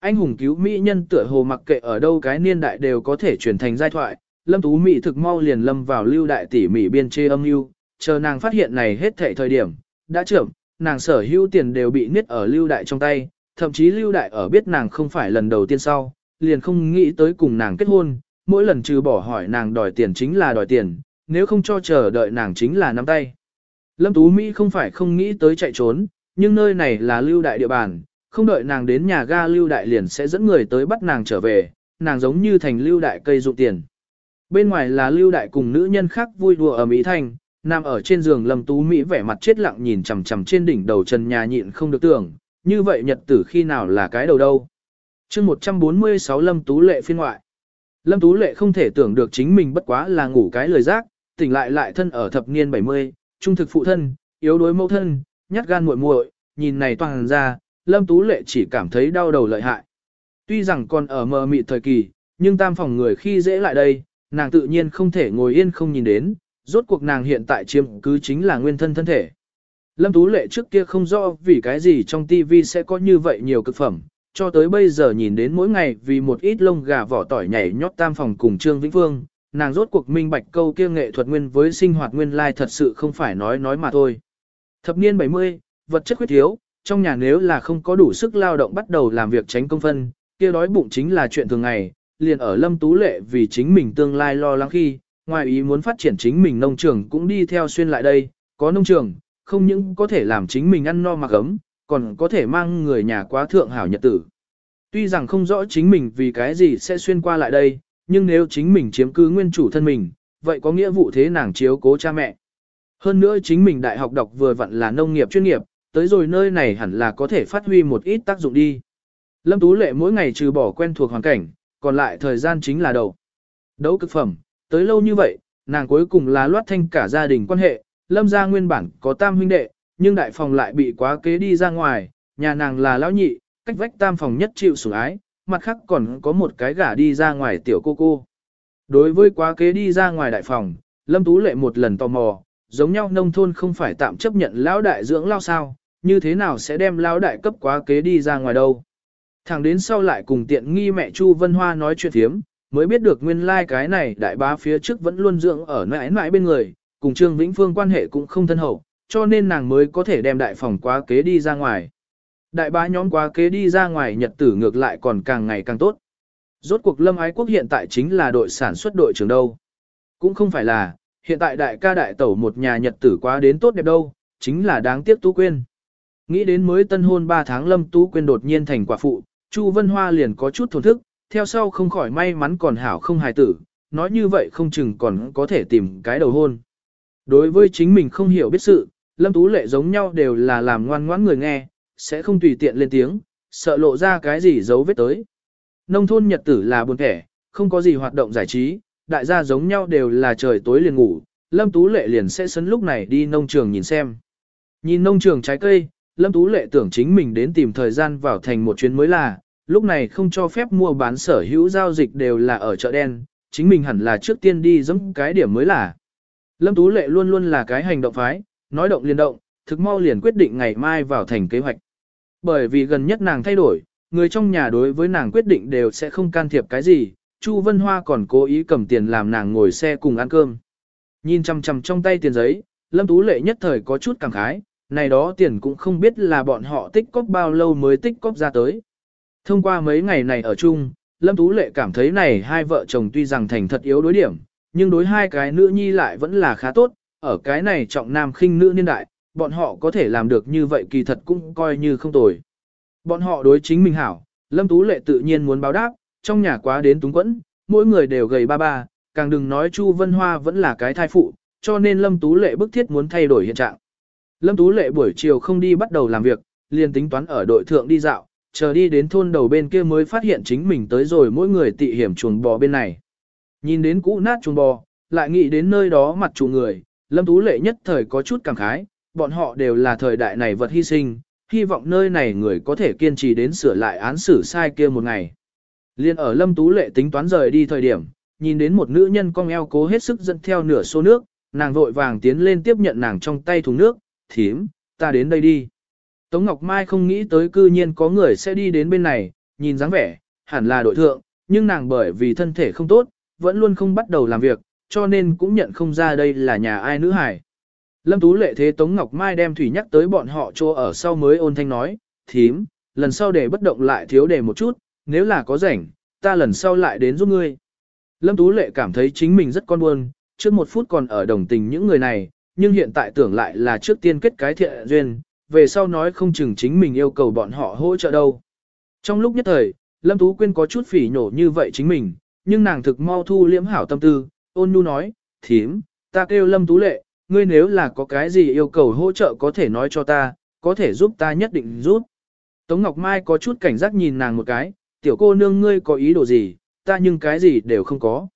S1: Anh hùng cứu Mỹ nhân tựa hồ mặc kệ ở đâu cái niên đại đều có thể truyền thành giai thoại, Lâm Tú Mỹ thực mau liền lâm vào lưu đại tỉ mỹ biên chê âm lưu, chờ nàng phát hiện này hết thệ thời điểm, đã trưởng, nàng sở hữu tiền đều bị niết ở lưu đại trong tay, thậm chí lưu đại ở biết nàng không phải lần đầu tiên sau, liền không nghĩ tới cùng nàng kết hôn, mỗi lần trừ bỏ hỏi nàng đòi tiền chính là đòi tiền, nếu không cho chờ đợi nàng chính là nắm tay. Lâm Tú Mỹ không phải không nghĩ tới chạy trốn, nhưng nơi này là lưu đại địa bàn, không đợi nàng đến nhà ga lưu đại liền sẽ dẫn người tới bắt nàng trở về, nàng giống như thành lưu đại cây dụng tiền. Bên ngoài là lưu đại cùng nữ nhân khác vui đùa ở Mỹ Thanh, nằm ở trên giường Lâm Tú Mỹ vẻ mặt chết lặng nhìn chằm chằm trên đỉnh đầu trần nhà nhịn không được tưởng, như vậy nhật tử khi nào là cái đầu đâu. chương 146 Lâm Tú Lệ phiên ngoại. Lâm Tú Lệ không thể tưởng được chính mình bất quá là ngủ cái lời giác, tỉnh lại lại thân ở thập niên 70, trung thực phụ thân, yếu đuối mẫu thân, nhát gan muội muội, nhìn này toàn ra, Lâm Tú Lệ chỉ cảm thấy đau đầu lợi hại. Tuy rằng còn ở mờ mịt thời kỳ, nhưng tam phòng người khi dễ lại đây, nàng tự nhiên không thể ngồi yên không nhìn đến, rốt cuộc nàng hiện tại chiếm cứ chính là nguyên thân thân thể. Lâm Tú Lệ trước kia không rõ vì cái gì trong TV sẽ có như vậy nhiều cực phẩm, cho tới bây giờ nhìn đến mỗi ngày vì một ít lông gà vỏ tỏi nhảy nhót tam phòng cùng Trương Vĩnh Phương, nàng rốt cuộc minh bạch câu kia nghệ thuật nguyên với sinh hoạt nguyên lai thật sự không phải nói nói mà thôi. Thập niên 70, vật chất khuyết thiếu, trong nhà nếu là không có đủ sức lao động bắt đầu làm việc tránh công phân, kia đói bụng chính là chuyện thường ngày, liền ở Lâm Tú Lệ vì chính mình tương lai lo lắng khi, ngoài ý muốn phát triển chính mình nông trường cũng đi theo xuyên lại đây, có nông trường, không những có thể làm chính mình ăn no mặc ấm, còn có thể mang người nhà quá thượng hảo nhật tử. Tuy rằng không rõ chính mình vì cái gì sẽ xuyên qua lại đây, nhưng nếu chính mình chiếm cứ nguyên chủ thân mình, vậy có nghĩa vụ thế nàng chiếu cố cha mẹ. Hơn nữa chính mình đại học đọc vừa vặn là nông nghiệp chuyên nghiệp, tới rồi nơi này hẳn là có thể phát huy một ít tác dụng đi. Lâm Tú Lệ mỗi ngày trừ bỏ quen thuộc hoàn cảnh, còn lại thời gian chính là đầu. Đấu cực phẩm, tới lâu như vậy, nàng cuối cùng là loát thanh cả gia đình quan hệ, Lâm gia nguyên bản có tam huynh đệ, nhưng đại phòng lại bị quá kế đi ra ngoài, nhà nàng là lão nhị, cách vách tam phòng nhất chịu sủng ái, mặt khác còn có một cái gả đi ra ngoài tiểu cô cô. Đối với quá kế đi ra ngoài đại phòng, Lâm Tú Lệ một lần tò mò, giống nhau nông thôn không phải tạm chấp nhận lão đại dưỡng lao sao, như thế nào sẽ đem lão đại cấp quá kế đi ra ngoài đâu. Thẳng đến sau lại cùng tiện nghi mẹ Chu Vân Hoa nói chuyện thiếm, mới biết được nguyên lai like cái này đại bá phía trước vẫn luôn dưỡng ở mãi mãi bên người, cùng Trương Vĩnh Phương quan hệ cũng không thân hậu, cho nên nàng mới có thể đem đại phòng quá kế đi ra ngoài. Đại bá nhóm quá kế đi ra ngoài nhật tử ngược lại còn càng ngày càng tốt. Rốt cuộc Lâm Ái Quốc hiện tại chính là đội sản xuất đội trưởng đâu. cũng không phải là, hiện tại đại ca đại tẩu một nhà nhật tử quá đến tốt đẹp đâu, chính là đáng tiếc Tú Quyên. Nghĩ đến mới tân hôn 3 tháng Lâm Tú Quyên đột nhiên thành quả phụ, Chu Vân Hoa liền có chút thổn thức, theo sau không khỏi may mắn còn hảo không hài tử, nói như vậy không chừng còn có thể tìm cái đầu hôn. Đối với chính mình không hiểu biết sự, Lâm Tú Lệ giống nhau đều là làm ngoan ngoãn người nghe, sẽ không tùy tiện lên tiếng, sợ lộ ra cái gì giấu vết tới. Nông thôn nhật tử là buồn kẻ, không có gì hoạt động giải trí, đại gia giống nhau đều là trời tối liền ngủ, Lâm Tú Lệ liền sẽ sấn lúc này đi nông trường nhìn xem. Nhìn nông trường trái cây, Lâm Tú Lệ tưởng chính mình đến tìm thời gian vào thành một chuyến mới là, lúc này không cho phép mua bán sở hữu giao dịch đều là ở chợ đen, chính mình hẳn là trước tiên đi giống cái điểm mới là. Lâm Tú Lệ luôn luôn là cái hành động phái, nói động liền động, thực mau liền quyết định ngày mai vào thành kế hoạch. Bởi vì gần nhất nàng thay đổi, người trong nhà đối với nàng quyết định đều sẽ không can thiệp cái gì, Chu Vân Hoa còn cố ý cầm tiền làm nàng ngồi xe cùng ăn cơm. Nhìn chằm chằm trong tay tiền giấy, Lâm Tú Lệ nhất thời có chút cảm khái, này đó tiền cũng không biết là bọn họ tích cóp bao lâu mới tích cóp ra tới. Thông qua mấy ngày này ở chung, Lâm Tú Lệ cảm thấy này hai vợ chồng tuy rằng thành thật yếu đối điểm, nhưng đối hai cái nữ nhi lại vẫn là khá tốt, ở cái này trọng nam khinh nữ niên đại, bọn họ có thể làm được như vậy kỳ thật cũng coi như không tồi. Bọn họ đối chính mình hảo, Lâm Tú Lệ tự nhiên muốn báo đáp, trong nhà quá đến túng quẫn, mỗi người đều gầy ba ba, càng đừng nói Chu Vân Hoa vẫn là cái thai phụ, cho nên Lâm Tú Lệ bức thiết muốn thay đổi hiện trạng. Lâm Tú Lệ buổi chiều không đi bắt đầu làm việc, liền tính toán ở đội thượng đi dạo, chờ đi đến thôn đầu bên kia mới phát hiện chính mình tới rồi mỗi người tị hiểm chuồng bò bên này. Nhìn đến cũ nát chuồng bò, lại nghĩ đến nơi đó mặt chủ người, Lâm Tú Lệ nhất thời có chút cảm khái, bọn họ đều là thời đại này vật hy sinh, hy vọng nơi này người có thể kiên trì đến sửa lại án xử sai kia một ngày. Liên ở Lâm Tú Lệ tính toán rời đi thời điểm, nhìn đến một nữ nhân cong eo cố hết sức dẫn theo nửa xô nước, nàng vội vàng tiến lên tiếp nhận nàng trong tay thùng nước, thím, ta đến đây đi. Tống Ngọc Mai không nghĩ tới cư nhiên có người sẽ đi đến bên này, nhìn dáng vẻ, hẳn là đội thượng, nhưng nàng bởi vì thân thể không tốt, vẫn luôn không bắt đầu làm việc, cho nên cũng nhận không ra đây là nhà ai nữ hải. Lâm Tú lệ thế Tống Ngọc Mai đem thủy nhắc tới bọn họ chỗ ở sau mới ôn thanh nói, thím, lần sau để bất động lại thiếu để một chút, nếu là có rảnh, ta lần sau lại đến giúp ngươi. Lâm Tú lệ cảm thấy chính mình rất con buồn, trước một phút còn ở đồng tình những người này, nhưng hiện tại tưởng lại là trước tiên kết cái thiện duyên, về sau nói không chừng chính mình yêu cầu bọn họ hỗ trợ đâu. Trong lúc nhất thời, Lâm Tú Quyên có chút phỉ nhổ như vậy chính mình, nhưng nàng thực mau thu liễm hảo tâm tư, ôn nhu nói, thím, ta kêu Lâm Tú Lệ, ngươi nếu là có cái gì yêu cầu hỗ trợ có thể nói cho ta, có thể giúp ta nhất định giúp. Tống Ngọc Mai có chút cảnh giác nhìn nàng một cái, tiểu cô nương ngươi có ý đồ gì, ta nhưng cái gì đều không có.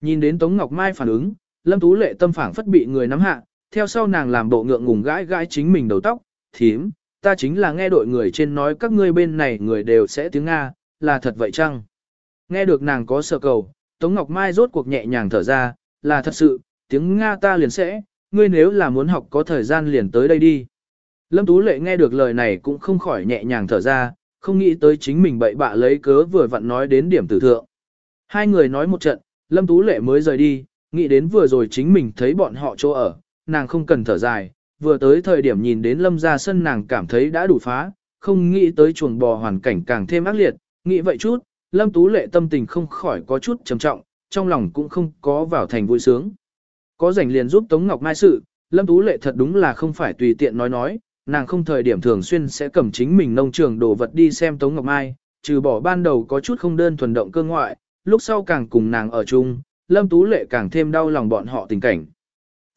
S1: Nhìn đến Tống Ngọc Mai phản ứng, Lâm Tú Lệ tâm phảng phất bị người nắm hạ, theo sau nàng làm bộ ngượng ngùng gãi gãi chính mình đầu tóc, thím, ta chính là nghe đội người trên nói các ngươi bên này người đều sẽ tiếng Nga, là thật vậy chăng? Nghe được nàng có sợ cầu, Tống Ngọc Mai rốt cuộc nhẹ nhàng thở ra, là thật sự, tiếng Nga ta liền sẽ, ngươi nếu là muốn học có thời gian liền tới đây đi. Lâm Tú Lệ nghe được lời này cũng không khỏi nhẹ nhàng thở ra, không nghĩ tới chính mình bậy bạ lấy cớ vừa vặn nói đến điểm tử thượng. Hai người nói một trận, Lâm Tú Lệ mới rời đi, nghĩ đến vừa rồi chính mình thấy bọn họ chỗ ở, nàng không cần thở dài, vừa tới thời điểm nhìn đến lâm ra sân nàng cảm thấy đã đủ phá, không nghĩ tới chuồng bò hoàn cảnh càng thêm ác liệt, nghĩ vậy chút, lâm tú lệ tâm tình không khỏi có chút trầm trọng, trong lòng cũng không có vào thành vui sướng. Có rảnh liền giúp Tống Ngọc Mai sự, lâm tú lệ thật đúng là không phải tùy tiện nói nói, nàng không thời điểm thường xuyên sẽ cầm chính mình nông trường đồ vật đi xem Tống Ngọc Mai, trừ bỏ ban đầu có chút không đơn thuần động cơ ngoại, lúc sau càng cùng nàng ở chung, lâm tú lệ càng thêm đau lòng bọn họ tình cảnh.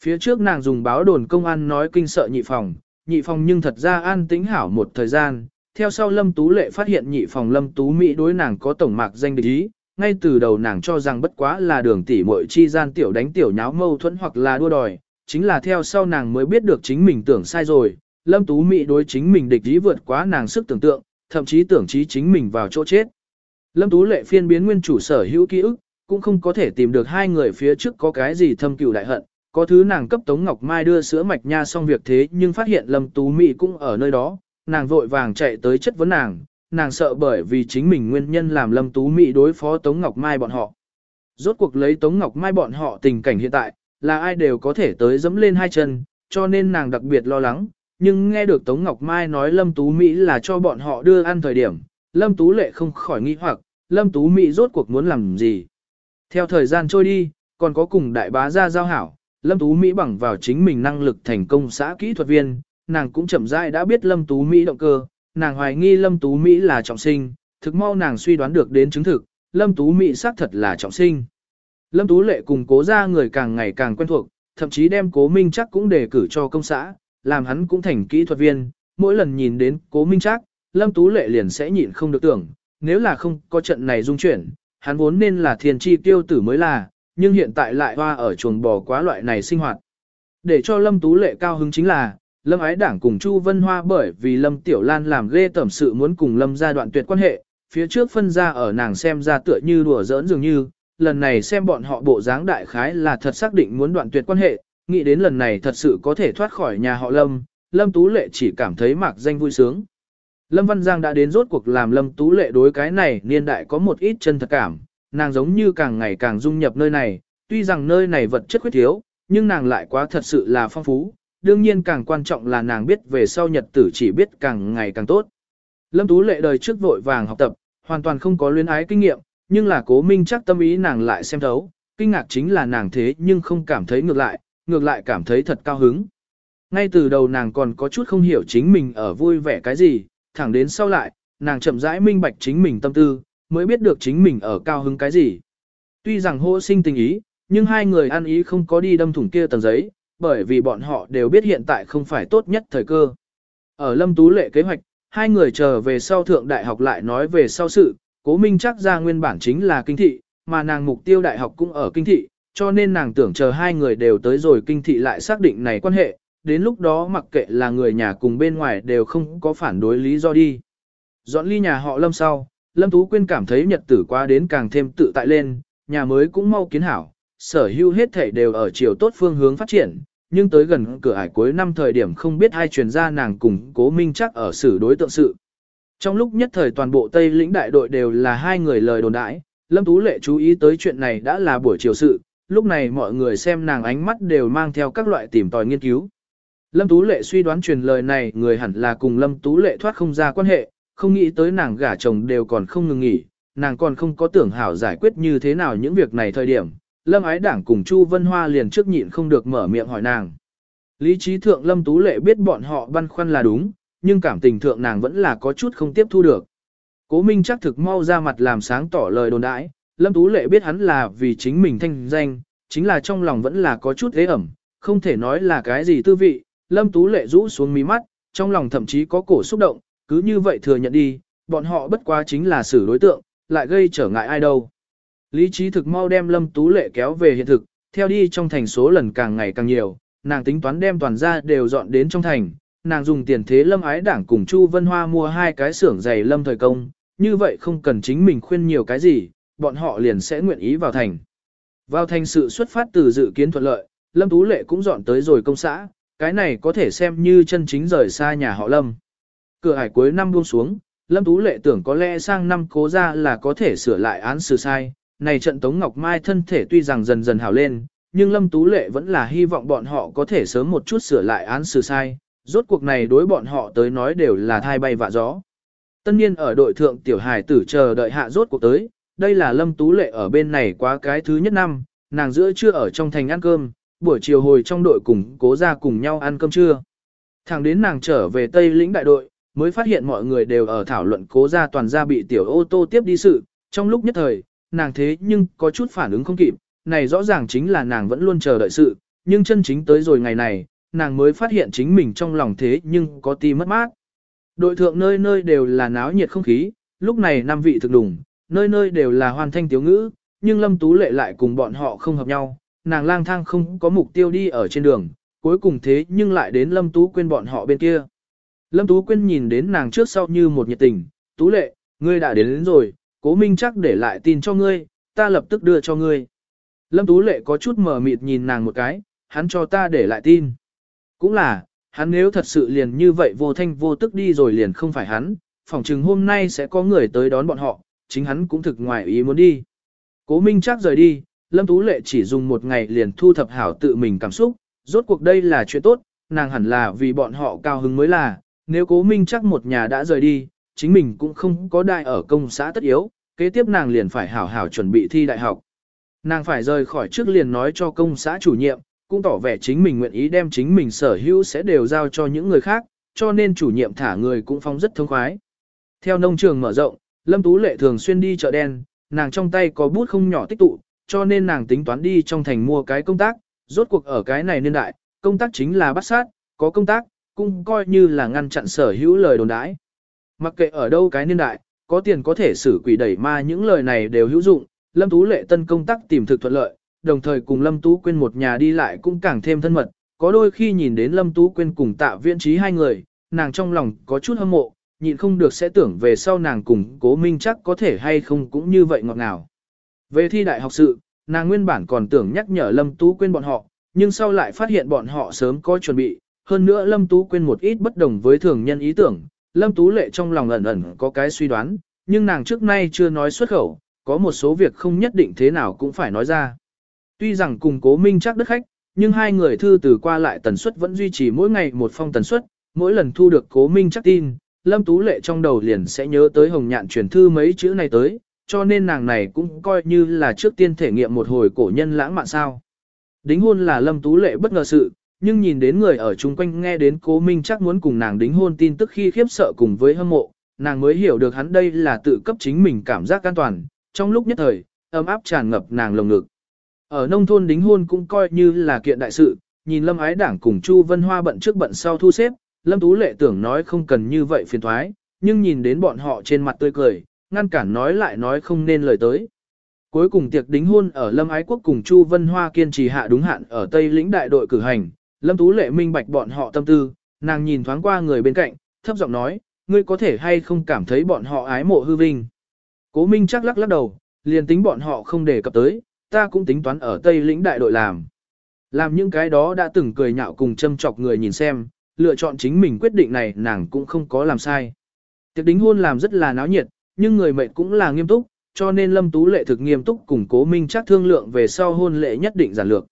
S1: Phía trước nàng dùng báo đồn công an nói kinh sợ nhị phòng, nhị phòng nhưng thật ra an tĩnh hảo một thời gian, theo sau Lâm Tú Lệ phát hiện nhị phòng Lâm Tú Mỹ đối nàng có tổng mạc danh địch ý, ngay từ đầu nàng cho rằng bất quá là đường tỷ muội chi gian tiểu đánh tiểu nháo mâu thuẫn hoặc là đua đòi, chính là theo sau nàng mới biết được chính mình tưởng sai rồi, Lâm Tú Mỹ đối chính mình địch ý vượt quá nàng sức tưởng tượng, thậm chí tưởng trí chính mình vào chỗ chết. Lâm Tú Lệ phiên biến nguyên chủ sở hữu ký ức, cũng không có thể tìm được hai người phía trước có cái gì thâm cừu đại hận, có thứ nàng cấp Tống Ngọc Mai đưa sữa mạch nha xong việc thế nhưng phát hiện Lâm Tú Mỹ cũng ở nơi đó, nàng vội vàng chạy tới chất vấn nàng, nàng sợ bởi vì chính mình nguyên nhân làm Lâm Tú Mỹ đối phó Tống Ngọc Mai bọn họ. Rốt cuộc lấy Tống Ngọc Mai bọn họ tình cảnh hiện tại, là ai đều có thể tới dẫm lên hai chân, cho nên nàng đặc biệt lo lắng, nhưng nghe được Tống Ngọc Mai nói Lâm Tú Mỹ là cho bọn họ đưa ăn thời điểm, Lâm Tú Lệ không khỏi nghi hoặc, Lâm Tú Mỹ rốt cuộc muốn làm gì. Theo thời gian trôi đi, còn có cùng đại bá gia giao hảo, Lâm Tú Mỹ bằng vào chính mình năng lực thành công xã kỹ thuật viên, nàng cũng chậm rãi đã biết Lâm Tú Mỹ động cơ, nàng hoài nghi Lâm Tú Mỹ là trọng sinh, thực mau nàng suy đoán được đến chứng thực, Lâm Tú Mỹ xác thật là trọng sinh. Lâm Tú Lệ cùng cố ra người càng ngày càng quen thuộc, thậm chí đem cố Minh chắc cũng đề cử cho công xã, làm hắn cũng thành kỹ thuật viên, mỗi lần nhìn đến cố Minh chắc, Lâm Tú Lệ liền sẽ nhịn không được tưởng, nếu là không có trận này dung chuyển, hắn vốn nên là thiền chi tiêu tử mới là, nhưng hiện tại lại hoa ở chuồng bò quá loại này sinh hoạt. Để cho Lâm Tú Lệ cao hứng chính là, Lâm Ái Đảng cùng Chu Vân Hoa bởi vì Lâm Tiểu Lan làm ghê tẩm sự muốn cùng Lâm gia đoạn tuyệt quan hệ, phía trước phân ra ở nàng xem ra tựa như đùa giỡn dường như, lần này xem bọn họ bộ dáng đại khái là thật xác định muốn đoạn tuyệt quan hệ, nghĩ đến lần này thật sự có thể thoát khỏi nhà họ Lâm, Lâm Tú Lệ chỉ cảm thấy mạc danh vui sướng. Lâm Văn Giang đã đến rốt cuộc làm Lâm Tú Lệ đối cái này niên đại có một ít chân thật cảm, nàng giống như càng ngày càng dung nhập nơi này, tuy rằng nơi này vật chất khuyết thiếu, nhưng nàng lại quá thật sự là phong phú, đương nhiên càng quan trọng là nàng biết về sau nhật tử chỉ biết càng ngày càng tốt. Lâm Tú Lệ đời trước vội vàng học tập, hoàn toàn không có luyến ái kinh nghiệm, nhưng là cố minh chắc tâm ý nàng lại xem thấu, kinh ngạc chính là nàng thế nhưng không cảm thấy ngược lại, ngược lại cảm thấy thật cao hứng. Ngay từ đầu nàng còn có chút không hiểu chính mình ở vui vẻ cái gì, thẳng đến sau lại, nàng chậm rãi minh bạch chính mình tâm tư, mới biết được chính mình ở cao hứng cái gì. Tuy rằng hô sinh tình ý, nhưng hai người ăn ý không có đi đâm thủng kia tầng giấy, bởi vì bọn họ đều biết hiện tại không phải tốt nhất thời cơ. Ở Lâm Tú Lệ kế hoạch, hai người chờ về sau thượng đại học lại nói về sau sự, cố minh chắc ra nguyên bản chính là kinh thị, mà nàng mục tiêu đại học cũng ở kinh thị, cho nên nàng tưởng chờ hai người đều tới rồi kinh thị lại xác định này quan hệ, đến lúc đó mặc kệ là người nhà cùng bên ngoài đều không có phản đối lý do đi. Dọn ly nhà họ Lâm sau, Lâm Tú Quyên cảm thấy nhật tử qua đến càng thêm tự tại lên, nhà mới cũng mau kiến hảo, sở hữu hết thể đều ở chiều tốt phương hướng phát triển, nhưng tới gần cửa ải cuối năm thời điểm không biết hai truyền ra nàng cùng cố minh chắc ở xử đối tượng sự. Trong lúc nhất thời toàn bộ Tây lĩnh đại đội đều là hai người lời đồn đãi, Lâm Tú Lệ chú ý tới chuyện này đã là buổi chiều sự, lúc này mọi người xem nàng ánh mắt đều mang theo các loại tìm tòi nghiên cứu. Lâm Tú Lệ suy đoán truyền lời này người hẳn là cùng Lâm Tú Lệ thoát không ra quan hệ, không nghĩ tới nàng gả chồng đều còn không ngừng nghỉ, nàng còn không có tưởng hảo giải quyết như thế nào những việc này thời điểm. Lâm ái đảng cùng Chu Vân Hoa liền trước nhịn không được mở miệng hỏi nàng. Lý trí thượng Lâm Tú Lệ biết bọn họ băn khoăn là đúng, nhưng cảm tình thượng nàng vẫn là có chút không tiếp thu được. Cố Minh chắc thực mau ra mặt làm sáng tỏ lời đồn đãi, Lâm Tú Lệ biết hắn là vì chính mình thanh danh, chính là trong lòng vẫn là có chút ế ẩm, không thể nói là cái gì tư vị. Lâm Tú Lệ rũ xuống mí mắt, trong lòng thậm chí có cổ xúc động, cứ như vậy thừa nhận đi, bọn họ bất quá chính là xử đối tượng, lại gây trở ngại ai đâu. Lý trí thực mau đem Lâm Tú Lệ kéo về hiện thực, theo đi trong thành số lần càng ngày càng nhiều, nàng tính toán đem toàn gia đều dọn đến trong thành, nàng dùng tiền thế Lâm Ái Đảng cùng Chu Vân Hoa mua hai cái xưởng giày Lâm Thời Công, như vậy không cần chính mình khuyên nhiều cái gì, bọn họ liền sẽ nguyện ý vào thành. Vào thành sự xuất phát từ dự kiến thuận lợi, Lâm Tú Lệ cũng dọn tới rồi công xã, cái này có thể xem như chân chính rời xa nhà họ Lâm. Cửa hải cuối năm buông xuống, Lâm Tú Lệ tưởng có lẽ sang năm cố ra là có thể sửa lại án xử sai. Này trận Tống Ngọc Mai thân thể tuy rằng dần dần hảo lên, nhưng Lâm Tú Lệ vẫn là hy vọng bọn họ có thể sớm một chút sửa lại án xử sai. Rốt cuộc này đối bọn họ tới nói đều là thai bay vạ gió. Tân nhiên ở đội thượng tiểu hải tử chờ đợi hạ rốt cuộc tới, đây là Lâm Tú Lệ ở bên này quá cái thứ nhất năm, nàng giữa trưa ở trong thành ăn cơm, buổi chiều hồi trong đội cùng cố ra cùng nhau ăn cơm trưa. Thẳng đến nàng trở về Tây lĩnh đại đội, mới phát hiện mọi người đều ở thảo luận cố gia toàn gia bị tiểu ô tô tiếp đi sự, trong lúc nhất thời, nàng thế nhưng có chút phản ứng không kịp, này rõ ràng chính là nàng vẫn luôn chờ đợi sự, nhưng chân chính tới rồi ngày này, nàng mới phát hiện chính mình trong lòng thế nhưng có ti mất mát. Đội thượng nơi nơi đều là náo nhiệt không khí, lúc này năm vị thực đủng, nơi nơi đều là hoàn thanh tiếu ngữ, nhưng Lâm Tú Lệ lại cùng bọn họ không hợp nhau, nàng lang thang không có mục tiêu đi ở trên đường, cuối cùng thế nhưng lại đến Lâm Tú quên bọn họ bên kia. Lâm Tú Quyên nhìn đến nàng trước sau như một nhiệt tình, Tú Lệ, ngươi đã đến, đến rồi, cố minh chắc để lại tin cho ngươi, ta lập tức đưa cho ngươi. Lâm Tú Lệ có chút mờ mịt nhìn nàng một cái, hắn cho ta để lại tin. Cũng là, hắn nếu thật sự liền như vậy vô thanh vô tức đi rồi liền không phải hắn, phỏng chừng hôm nay sẽ có người tới đón bọn họ, chính hắn cũng thực ngoài ý muốn đi. Cố Minh chắc rời đi, Lâm Tú Lệ chỉ dùng một ngày liền thu thập hảo tự mình cảm xúc, rốt cuộc đây là chuyện tốt, nàng hẳn là vì bọn họ cao hứng mới là, nếu cố minh chắc một nhà đã rời đi, chính mình cũng không có đại ở công xã tất yếu, kế tiếp nàng liền phải hảo hảo chuẩn bị thi đại học. Nàng phải rời khỏi trước liền nói cho công xã chủ nhiệm, cũng tỏ vẻ chính mình nguyện ý đem chính mình sở hữu sẽ đều giao cho những người khác, cho nên chủ nhiệm thả người cũng phong rất thông khoái. Theo nông trường mở rộng, Lâm Tú Lệ thường xuyên đi chợ đen, nàng trong tay có bút không nhỏ tích tụ, cho nên nàng tính toán đi trong thành mua cái công tác, rốt cuộc ở cái này niên đại, công tác chính là bắt sát, có công tác, cũng coi như là ngăn chặn sở hữu lời đồn đãi. Mặc kệ ở đâu cái niên đại, có tiền có thể xử quỷ đẩy ma những lời này đều hữu dụng, Lâm Tú Lệ tân công tác tìm thực thuận lợi, đồng thời cùng Lâm Tú Quyên một nhà đi lại cũng càng thêm thân mật, có đôi khi nhìn đến Lâm Tú Quyên cùng tạ viễn trí hai người, nàng trong lòng có chút hâm mộ, nhịn không được sẽ tưởng về sau nàng cùng cố minh chắc có thể hay không cũng như vậy ngọt ngào. Về thi đại học sự, nàng nguyên bản còn tưởng nhắc nhở Lâm Tú Quyên bọn họ, nhưng sau lại phát hiện bọn họ sớm có chuẩn bị, hơn nữa Lâm Tú Quyên một ít bất đồng với thường nhân ý tưởng, Lâm Tú Lệ trong lòng ẩn ẩn có cái suy đoán, nhưng nàng trước nay chưa nói xuất khẩu, có một số việc không nhất định thế nào cũng phải nói ra. Tuy rằng cùng cố minh chắc đất khách, nhưng hai người thư từ qua lại tần suất vẫn duy trì mỗi ngày một phong tần suất, mỗi lần thu được cố minh chắc tin, Lâm Tú Lệ trong đầu liền sẽ nhớ tới hồng nhạn truyền thư mấy chữ này tới, cho nên nàng này cũng coi như là trước tiên thể nghiệm một hồi cổ nhân lãng mạn sao. Đính hôn là Lâm Tú Lệ bất ngờ sự, nhưng nhìn đến người ở chung quanh nghe đến cố minh chắc muốn cùng nàng đính hôn tin tức khi khiếp sợ cùng với hâm mộ, nàng mới hiểu được hắn đây là tự cấp chính mình cảm giác an toàn, trong lúc nhất thời, ấm áp tràn ngập nàng lồng ngực. Ở nông thôn đính hôn cũng coi như là kiện đại sự, nhìn Lâm Ái Đảng cùng Chu Vân Hoa bận trước bận sau thu xếp, Lâm Tú Lệ tưởng nói không cần như vậy phiền thoái, nhưng nhìn đến bọn họ trên mặt tươi cười, ngăn cản nói lại nói không nên lời tới. Cuối cùng tiệc đính hôn ở Lâm Ái Quốc cùng Chu Vân Hoa kiên trì hạ đúng hạn ở Tây lĩnh đại đội cử hành, Lâm Tú Lệ minh bạch bọn họ tâm tư, nàng nhìn thoáng qua người bên cạnh, thấp giọng nói, ngươi có thể hay không cảm thấy bọn họ ái mộ hư vinh. Cố Minh chắc lắc lắc đầu, liền tính bọn họ không để cập tới, ta cũng tính toán ở Tây lĩnh đại đội làm. Làm những cái đó đã từng cười nhạo cùng châm chọc người nhìn xem, lựa chọn chính mình quyết định này nàng cũng không có làm sai. Tiệc đính hôn làm rất là náo nhiệt, nhưng người mệnh cũng là nghiêm túc, cho nên Lâm Tú Lệ thực nghiêm túc cùng cố minh chắc thương lượng về sau hôn lệ nhất định giản lược.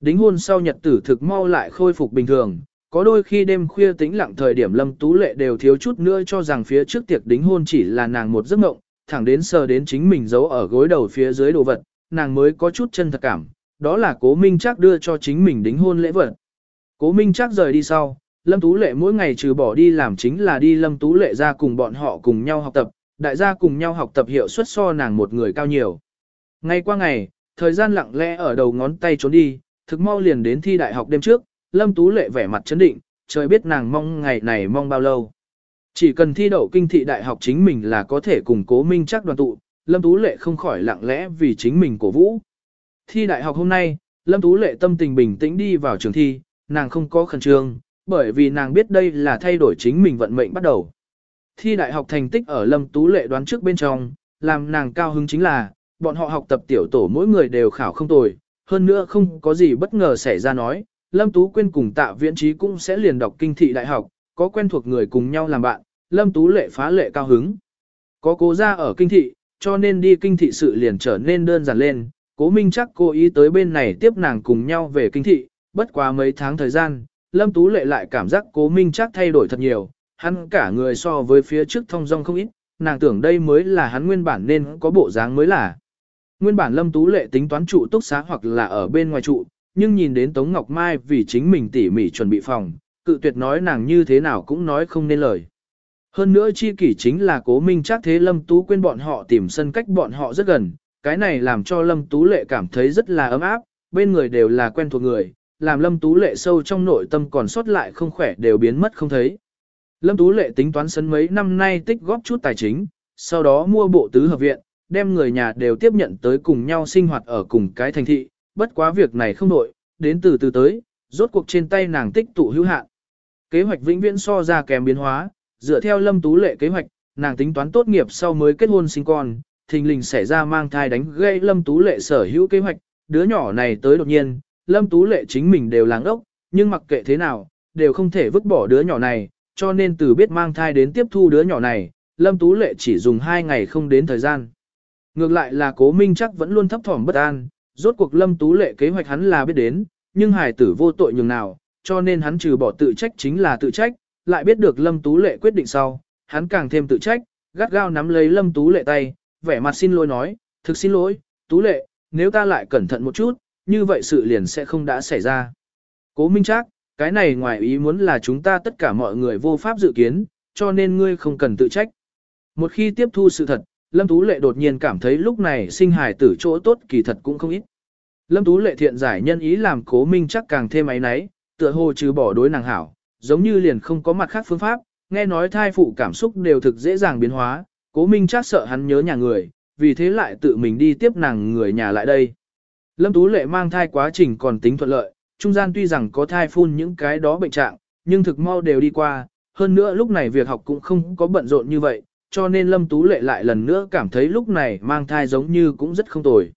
S1: Đính hôn sau nhật tử thực mau lại khôi phục bình thường, có đôi khi đêm khuya tĩnh lặng thời điểm Lâm Tú Lệ đều thiếu chút nữa cho rằng phía trước tiệc đính hôn chỉ là nàng một giấc mộng, thẳng đến sờ đến chính mình giấu ở gối đầu phía dưới đồ vật, nàng mới có chút chân thật cảm, đó là cố minh chắc đưa cho chính mình đính hôn lễ vật. Cố minh chắc rời đi sau, Lâm Tú Lệ mỗi ngày trừ bỏ đi làm chính là đi Lâm Tú Lệ ra cùng bọn họ cùng nhau học tập, đại gia cùng nhau học tập hiệu suất so nàng một người cao nhiều. Ngày qua ngày, thời gian lặng lẽ ở đầu ngón tay trốn đi, thực mau liền đến thi đại học đêm trước, Lâm Tú Lệ vẻ mặt chấn định, trời biết nàng mong ngày này mong bao lâu. Chỉ cần thi đậu kinh thị đại học chính mình là có thể cùng cố minh chắc đoàn tụ, Lâm Tú Lệ không khỏi lặng lẽ vì chính mình cổ vũ. Thi đại học hôm nay, Lâm Tú Lệ tâm tình bình tĩnh đi vào trường thi, nàng không có khẩn trương, bởi vì nàng biết đây là thay đổi chính mình vận mệnh bắt đầu. Thi đại học thành tích ở Lâm Tú Lệ đoán trước bên trong, làm nàng cao hứng chính là, bọn họ học tập tiểu tổ mỗi người đều khảo không tồi, hơn nữa không có gì bất ngờ xảy ra nói, Lâm Tú Quyên cùng tạ viễn trí cũng sẽ liền đọc kinh thị đại học, có quen thuộc người cùng nhau làm bạn, Lâm Tú Lệ phá lệ cao hứng. Có cố ra ở kinh thị, cho nên đi kinh thị sự liền trở nên đơn giản lên, cố minh chắc cố ý tới bên này tiếp nàng cùng nhau về kinh thị, bất quá mấy tháng thời gian, Lâm Tú Lệ lại cảm giác cố minh chắc thay đổi thật nhiều, hắn cả người so với phía trước thông dong không ít, nàng tưởng đây mới là hắn nguyên bản nên có bộ dáng mới là. Nguyên bản Lâm Tú Lệ tính toán trụ túc xá hoặc là ở bên ngoài trụ, nhưng nhìn đến Tống Ngọc Mai vì chính mình tỉ mỉ chuẩn bị phòng, cự tuyệt nói nàng như thế nào cũng nói không nên lời. Hơn nữa chi kỷ chính là cố minh chắc thế Lâm Tú quên bọn họ tìm sân cách bọn họ rất gần, cái này làm cho Lâm Tú Lệ cảm thấy rất là ấm áp, bên người đều là quen thuộc người, làm Lâm Tú Lệ sâu trong nội tâm còn sót lại không khỏe đều biến mất không thấy. Lâm Tú Lệ tính toán sân mấy năm nay tích góp chút tài chính, sau đó mua bộ tứ hợp viện, đem người nhà đều tiếp nhận tới cùng nhau sinh hoạt ở cùng cái thành thị, bất quá việc này không nội, đến từ từ tới, rốt cuộc trên tay nàng tích tụ hữu hạn. Kế hoạch vĩnh viễn so ra kèm biến hóa, dựa theo Lâm Tú Lệ kế hoạch, nàng tính toán tốt nghiệp sau mới kết hôn sinh con, thình lình xảy ra mang thai đánh gây Lâm Tú Lệ sở hữu kế hoạch, đứa nhỏ này tới đột nhiên, Lâm Tú Lệ chính mình đều láng ốc, nhưng mặc kệ thế nào, đều không thể vứt bỏ đứa nhỏ này, cho nên từ biết mang thai đến tiếp thu đứa nhỏ này, Lâm Tú Lệ chỉ dùng 2 ngày không đến thời gian. Ngược lại là cố minh chắc vẫn luôn thấp thỏm bất an, rốt cuộc Lâm Tú Lệ kế hoạch hắn là biết đến, nhưng hài tử vô tội nhường nào, cho nên hắn trừ bỏ tự trách chính là tự trách, lại biết được Lâm Tú Lệ quyết định sau, hắn càng thêm tự trách, gắt gao nắm lấy Lâm Tú Lệ tay, vẻ mặt xin lỗi nói, thực xin lỗi, Tú Lệ, nếu ta lại cẩn thận một chút, như vậy sự liền sẽ không đã xảy ra. Cố Minh Trác, cái này ngoài ý muốn là chúng ta tất cả mọi người vô pháp dự kiến, cho nên ngươi không cần tự trách. Một khi tiếp thu sự thật, Lâm Tú Lệ đột nhiên cảm thấy lúc này sinh hài tử chỗ tốt kỳ thật cũng không ít. Lâm Tú Lệ thiện giải nhân ý làm cố minh chắc càng thêm ấy náy, tựa hồ trừ bỏ đối nàng hảo, giống như liền không có mặt khác phương pháp, nghe nói thai phụ cảm xúc đều thực dễ dàng biến hóa, cố minh chắc sợ hắn nhớ nhà người, vì thế lại tự mình đi tiếp nàng người nhà lại đây. Lâm Tú Lệ mang thai quá trình còn tính thuận lợi, trung gian tuy rằng có thai phun những cái đó bệnh trạng, nhưng thực mau đều đi qua, hơn nữa lúc này việc học cũng không có bận rộn như vậy, cho nên Lâm Tú Lệ lại lần nữa cảm thấy lúc này mang thai giống như cũng rất không tồi.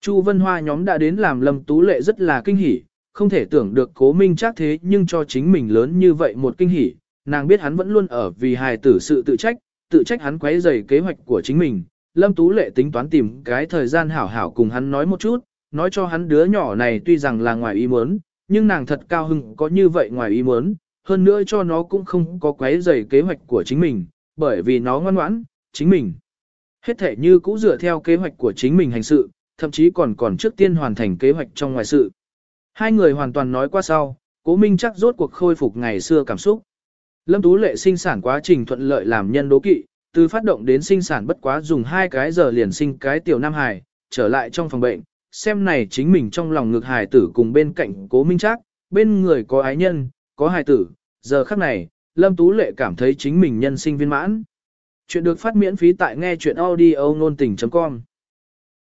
S1: Chu Vân Hoa nhóm đã đến làm Lâm Tú Lệ rất là kinh hỉ, không thể tưởng được cố minh chắc thế nhưng cho chính mình lớn như vậy một kinh hỉ, nàng biết hắn vẫn luôn ở vì hài tử sự tự trách, tự trách hắn quấy rầy kế hoạch của chính mình. Lâm Tú Lệ tính toán tìm cái thời gian hảo hảo cùng hắn nói một chút, nói cho hắn đứa nhỏ này tuy rằng là ngoài ý muốn, nhưng nàng thật cao hưng có như vậy ngoài ý muốn, hơn nữa cho nó cũng không có quấy rầy kế hoạch của chính mình, bởi vì nó ngoan ngoãn, chính mình. Hết thể như cũ dựa theo kế hoạch của chính mình hành sự, thậm chí còn còn trước tiên hoàn thành kế hoạch trong ngoài sự. Hai người hoàn toàn nói qua sau, cố minh chắc rốt cuộc khôi phục ngày xưa cảm xúc. Lâm Tú Lệ sinh sản quá trình thuận lợi làm nhân đố kỵ, từ phát động đến sinh sản bất quá dùng hai cái giờ liền sinh cái tiểu nam hài, trở lại trong phòng bệnh, xem này chính mình trong lòng ngực hài tử cùng bên cạnh cố minh chắc, bên người có ái nhân, có hài tử, giờ khắc này, Lâm Tú Lệ cảm thấy chính mình nhân sinh viên mãn. Chuyện được phát miễn phí tại nghe chuyện audio nôn tình.com